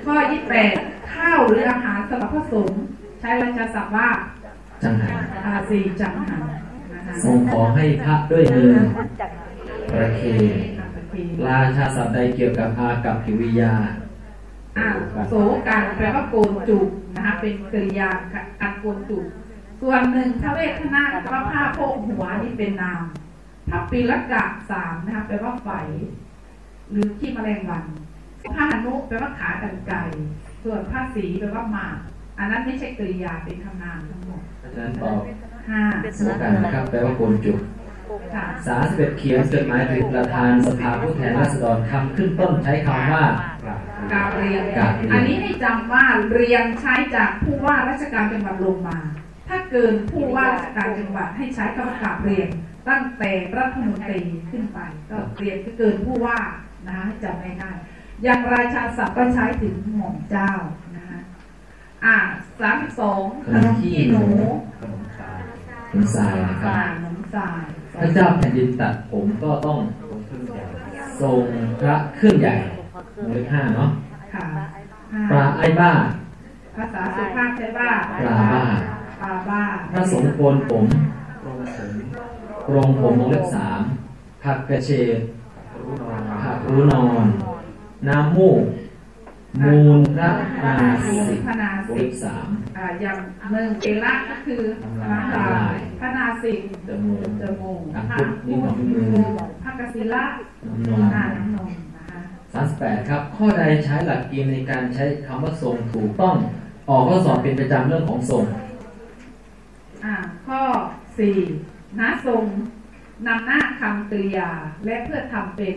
ข้อยี่แปดข้าวหรืออาหารสำหรับพระสงฆ์ใช้ราชาศัพท์ว่าจังหันอาสีจังหันนะคะทรงขอให้พระด้วยมือประเคนอ่าโอเคราชาศัพท์ใดเกี่ยวกับอากับผิวิยาอ่าโสกันแปลว่าโกนจุกนะคะเป็นกริยาการโกนจุกส่วนหนึ่งพระเวทนาแปลว่าผ้าโพกหัวนี่เป็นนามพระปีละกะสามนะคะแปลว่าไฝหรือขี้แมลงวัน พระหนุแปลว่าขากันไก่ส่วนพระสีแปลว่าหมากอันนั้นไม่ใช่กริยาเป็นคำนามทั้งหมดเพราะฉะนั้นตอบห้าโสกันนะครับแปลว่าโกนจุกค่ะสาสิบเอ็ดเขียนจดหมายถึงประธานสภาผู้แทนราษฎรคำขึ้นต้นใช้คำว่ากาเรียนกาเรียนอันนี้ให้จำว่าเรียงใช้จากผู้ว่าราชการจังหวัดลงมา ถ้าเกินผู้ว่าราชการจังหวัดให้ใช้คำว่ากาเรียนตั้งแต่รัฐมนตรีขึ้นไป ก็เรียนก็เกินผู้ว่านะคะให้จำง่ายๆ อย่างราชาศัพท์ก็ใช้ถึงหม่อมเจ้านะคะอ่าสามสิบสองขนมขี้หนูขนมสายถึงทรายนะครับอ่าขนมสายพระเจ้าแผ่นดินตัดผมก็ต้องผมขึ้นใหญ่ทรงพระเครื่องใหญ่วงเล็บห้าเนาะค่ะปลาไอ้บ้า ภาษาสุภาพใช้ว่าปลาบ้าปลาบ้าพระสงฆ์โกนผมโรงเสริมโกรงผมวงเล็บสามผักกระเฉดรู้นอนผักรู้นอน น้ำมูกมูลพระนาสิกพระนาวงสิเล็กบสามอ่าอย่างหนึ่งเอละก็คือน้ำลายพระนาสิกจมูกจมูกอะพระพุทธนี่ของมือพระกศิละน้ำนมอ่าน้ำนมนะคะสามสิบแปดครับ ข้อใดใช้หลักเกณฑ์ในการใช้คำว่าทรงถูกต้องออกข้อสอบเป็นประจำเรื่องของทรงอ่าข้อสี่นะทรงนำหน้าคำกริยาและเพื่อทำเป็น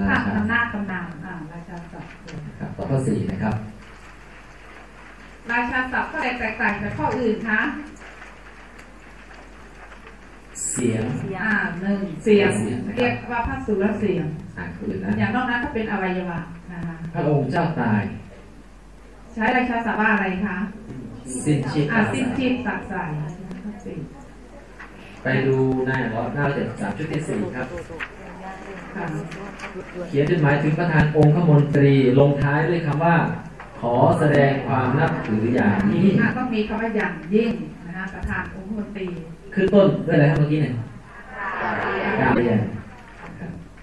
ราภาพชานำหน้าตำนานอ่าราชาศัพท์ครับต่อข้อสี่นะครับ ราชาศัพท์ก็แตกต่างจากข้ออื่นคะเสียงอ่าหนึ่งเสียงเสียงนะครับเรียกว่าพระสุรเสียงอ่านคนอื่นนะอย่างนอกนั้นก็เป็นอวัยวะนะคะพระองค์เจ้าตาย ใช้ราชาศัพท์ว่าอะไรคะสิ้นชีพอ่าสิ้นชีพสักใสสี่ไปดูหน้าร้อยหน้าเจ็ดสามชุดที่สี่ครับค่ะ เขียนจดหมายถึงประธานองคมนตรีลงท้ายด้วยคำว่า ขอแสดงความนับถืออย่างยิ่งอ่าต้องมีคำว่าอย่างยิ่งนะคะประธานองคมนตรีขึ้นต้นด้วยอะไรครับเมื่อกี้เนี่ยการเรียน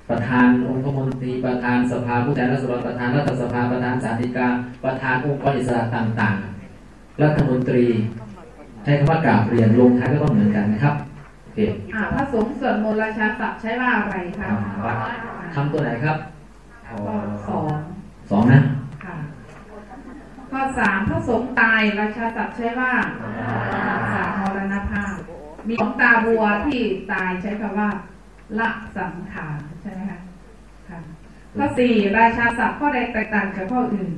ประธานองคมนตรีประธานสภาผู้แทนราษฎรประธานรัฐสภาประธานสาธิกาประธานองค์กรอิสระต่าง ๆ รัฐมนตรีใช้คำว่ากราบเรียนลงท้ายก็ต้องเหมือนกันนะครับ โอเคอ่าพระสงฆ์สวดมนต์ราชาศัพท์ใช้ว่าอะไรคะคำว่าคำตัวไหนครับพอข้อสองสองนะค่ะข้อสามพระสงฆ์ตายราชาศัพท์ใช้ว่าสามมรณภาพ มีของตาบัวที่ตายใช้คำว่า ละสังขารใช่ไหมคะค่ะข้อสี่ราชาศัพท์ข้อใดแตกต่างจากข้ออื่น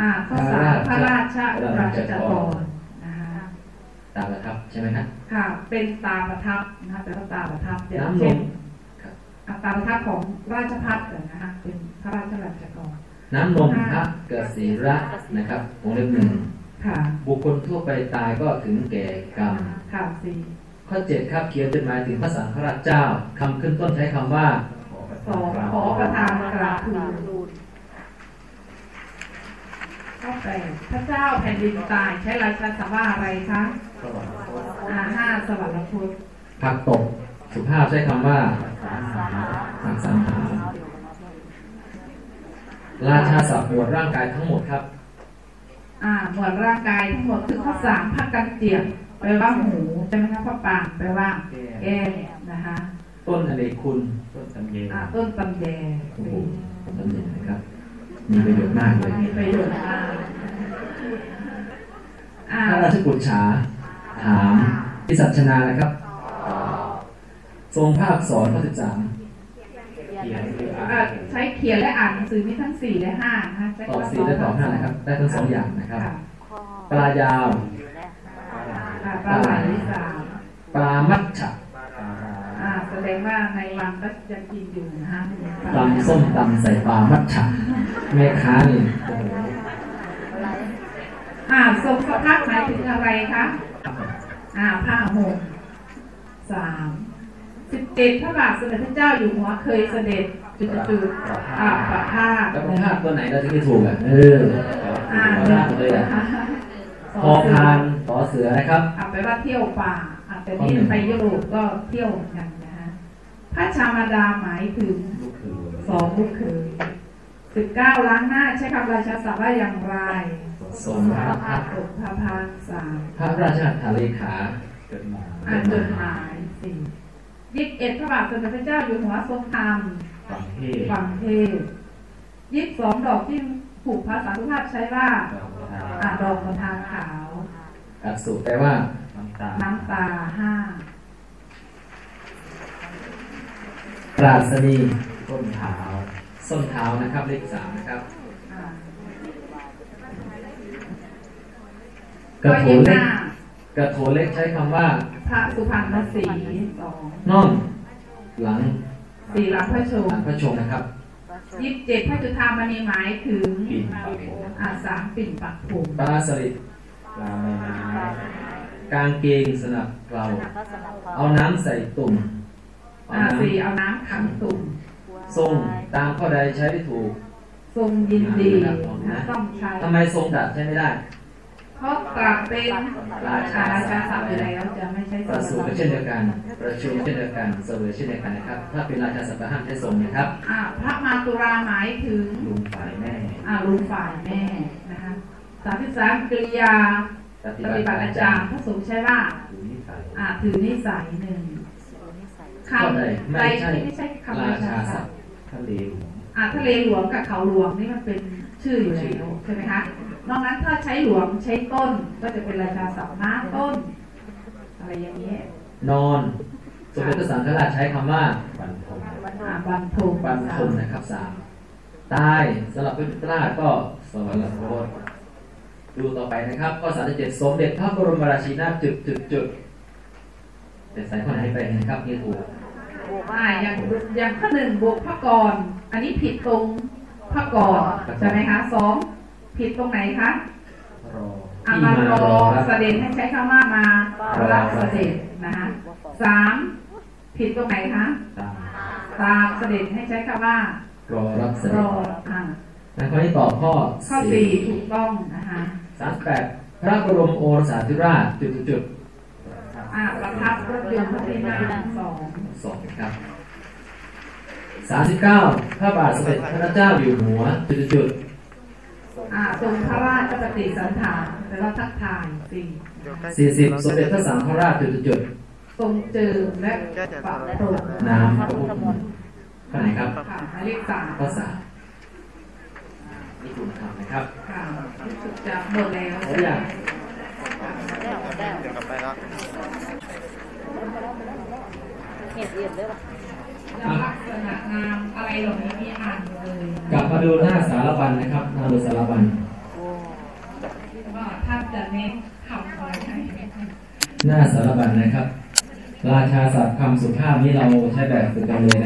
อ่าข้อสามพระราชราชกรนะคะ ตามนะครับใช่ไหมครับค่ะ เป็นตาประทับนะคะแปลว่าตาประทับอย่างน้ำนเช่นมครับอะตาประทับของราชพัฒน์นะคะเป็นพระราชราชกรน้ำนมพระกษีระนะครับวงเล็บหนึ่งค่ะบุคคลทั่วไปตายก็ถึงแก่กรรมค่ะสี่ข้อเจ็ดครับเขียนจดหมายถึงพระสังฆราชเจ้าคำขึ้นต้นใช้คำว่าสองขอประทานกราบทูลข้อแปดพระเจ้าแผ่นดินตายใช้ราชาศัพท์ว่าอะไรคะอ่าห้าสวรรคตผักตกสุภาพใช้คำว่าสังสรรหาราชาศัพท์หมวดร่างกายทั้งหมดครับ อ่าหมวดร่างกายทั้งหมดคือข้อสามผ้ากันเจียบแปลว่าหูใช่ไหมคะผ้าปางแปลว่าแก้นะคะ ต้นอเนกคุณ ต้นตำเยอ่าต้นตำแยโอ้โหต้นนี้นะครับ มีประโยชน์มากเลยมีประโยชน์มากอ่าราชบุตรฉา ถามพิสัชนานะครับ ทรงภาพสอนข้อสิบสามเขียนหรืออ่าอ่านใช้เขียนและอ่านหนังสือมีทั้งสี่และห้านะคะตอบสี่และตอบห้านะครับ ได้ทั้งสองอย่างนะครับ ปลายาวปลาไหลสามปลามัดฉะแสดงว่าในวังก็ยังกินอยู่นะคะตำส้มตำใส่ปลามัดฉะแม่ค้านี่อ่าทรงสภาพหมายถึงอะไรคะ อ่าผ้าห่มสามสิบเจ็ดพระบาทสมเด็จพระเจ้าอยู่หัวเคยเสด็จจุดๆๆอ่าประพาสแล้วก็ภาพตัวไหนเราถึงจะถูกอะเอออ่าขอลากเลยอะพอพานต่อเสือนะครับอ่าไปว่าเที่ยวป่าอ่าแต่นี่ไปยุโรปก็เที่ยวเหมือนกันนะฮะพระชามาดาหมายถึงลูกคือสองลูกเขยสิบเก้าล้างหน้าใช้คำราชาศัพท์ว่าอย่างไร ทรงพระพักตร์ตกพระพานสามพระราชาเลขาจดหมายอ่านจดหมายสี่ยี่สิบเอ็ดพระบาทสมเด็จพระเจ้าอยู่หัวทรงธรรมฝั่งเทศฝั่งเทพยี่สิบสองดอกที่ผูกพระสาธุภาพใช้ว่าดอกทาอ่าดอกมะทางขาวอักษุแปลว่าน้ำตาน้ำตาห้าปราศนีต้นเท้าส้นเท้านะครับเลขสามนะครับ อ่า กระโถยี่นสิบเล็กห้ากระโถนเล็กใช้คำว่า พระสุพรรณสีสองน่องหลังสี่หลังพระชหมลังพระชงนะครับยี่สิบเจ็ดพระจุธามณีหมายถึงปิ่นปักผมอาสามปิ่นปักผมปลาสลิดปลาแม่น้กางเกงสนับเกลาเอาน้ำใส่ตุ่มเอาอ่าน้สี่เอาน้ำขังตุ่มำทรงตามข้อใดใช้ได้ถูก ทรงยินดีนะต้องใช้ทำไมทรงดัดใช้ไม่ได้ เพราะตรัสเป็นราชาราชาศัพท์อยู่แล้วจะไม่ใช่ประสูศัติพก็ท์เช่นเดียวกัน ประชุมเช่นเดียวกันเสวยเช่นเดียวกันนะครับ ถ้าเป็นราชาศัพท์ห้ามใช้ทรงนะครับอ่าพระมาตุราหมายถึงำลุงฝ่ายแม่อ่าลุงฝ่ายแม่นะคะสามที่สามกริยาปฏิปฏิบัติอาจารย์พระสงฆ์ใช้ว่าดูนิสัยอ่าถือนิสัยหนึ่งคำใดที่ไม่ใช่คำราราชาชาศัศัพพท์ท์ทะเลหลวงอ่าทะเลหลวงกับเขาหลวงนี่มันเป็นชื่ออยู่แล้วใช่ไหมคะ นอกนั้นถ้าใช้หลวงใช้ต้นก็จะเป็นราชาศัพท์น้าต้น อะไรอย่างนี้ยนอนสมเด็จพระสังฆราชใช้คำว่าบันทมอ่าบันทมปันทมนะครับสามตายสำหรับพระพุทธราชก็สวรรคตดูต่อไปนะครับข้อสามเจ็ดสมเด็จพระบรมราชินีนาถจุดจุดจุดแต่สายข้อไหนไปนะครับนี่ถูกอ่าอย่างอย่างข้อหนึ่งบวกพระกรอันนี้ผิดตรงพระกรใช่ไหมคะสอง ผิดตรงไหนคะรออ่ามารอเสด็จให้ใช้คำว่ามารับเสด็จนะคะสามผิดตรงไหนคะตามตามเสด็จให้ใช้คำว่ารอรับเสรด็จออ่านะข้อที่ตอบข้อข้อสี่ถูกต้องนะคะสามแปดพระบรมโอรสาธิราชจุดจุดจุดอ่าประทับรถยนต์พระที่นั่งสองสองครับสามสิบเก้าพระบาทสมเด็จพระเจ้าอยู่หัวจุดจุดจุด อ่าทรงพระราชปฏิสันถานแปลว่าทักทายสี่สี่สิบสมเด็จพระสังฆราชจุดจุดจุดทรงเจิมและปะโปรดน้ำพระพุทธมนต์ข้อไหนครับค่ะหมายเลขสามข้อสามนี่คุณทำนะครับค่ะรู้สึกจะหมดแล้วหมดยังเดี๋ยวกลับไปแล้วเห็นเอียนด้วยป่ะ แล้วลักษณะงามอะไรเหล่านี้มีอ่านเลยกลับมาดูหน้าสารบัญนะครับหน้าดูสารบัญว่าท่านจะเน้นคำอะไรให้หน้าสารบัญนะครับ ราชาศัพท์คำสุภาพนี้เราใช้แบบฝึกกันเลยนะ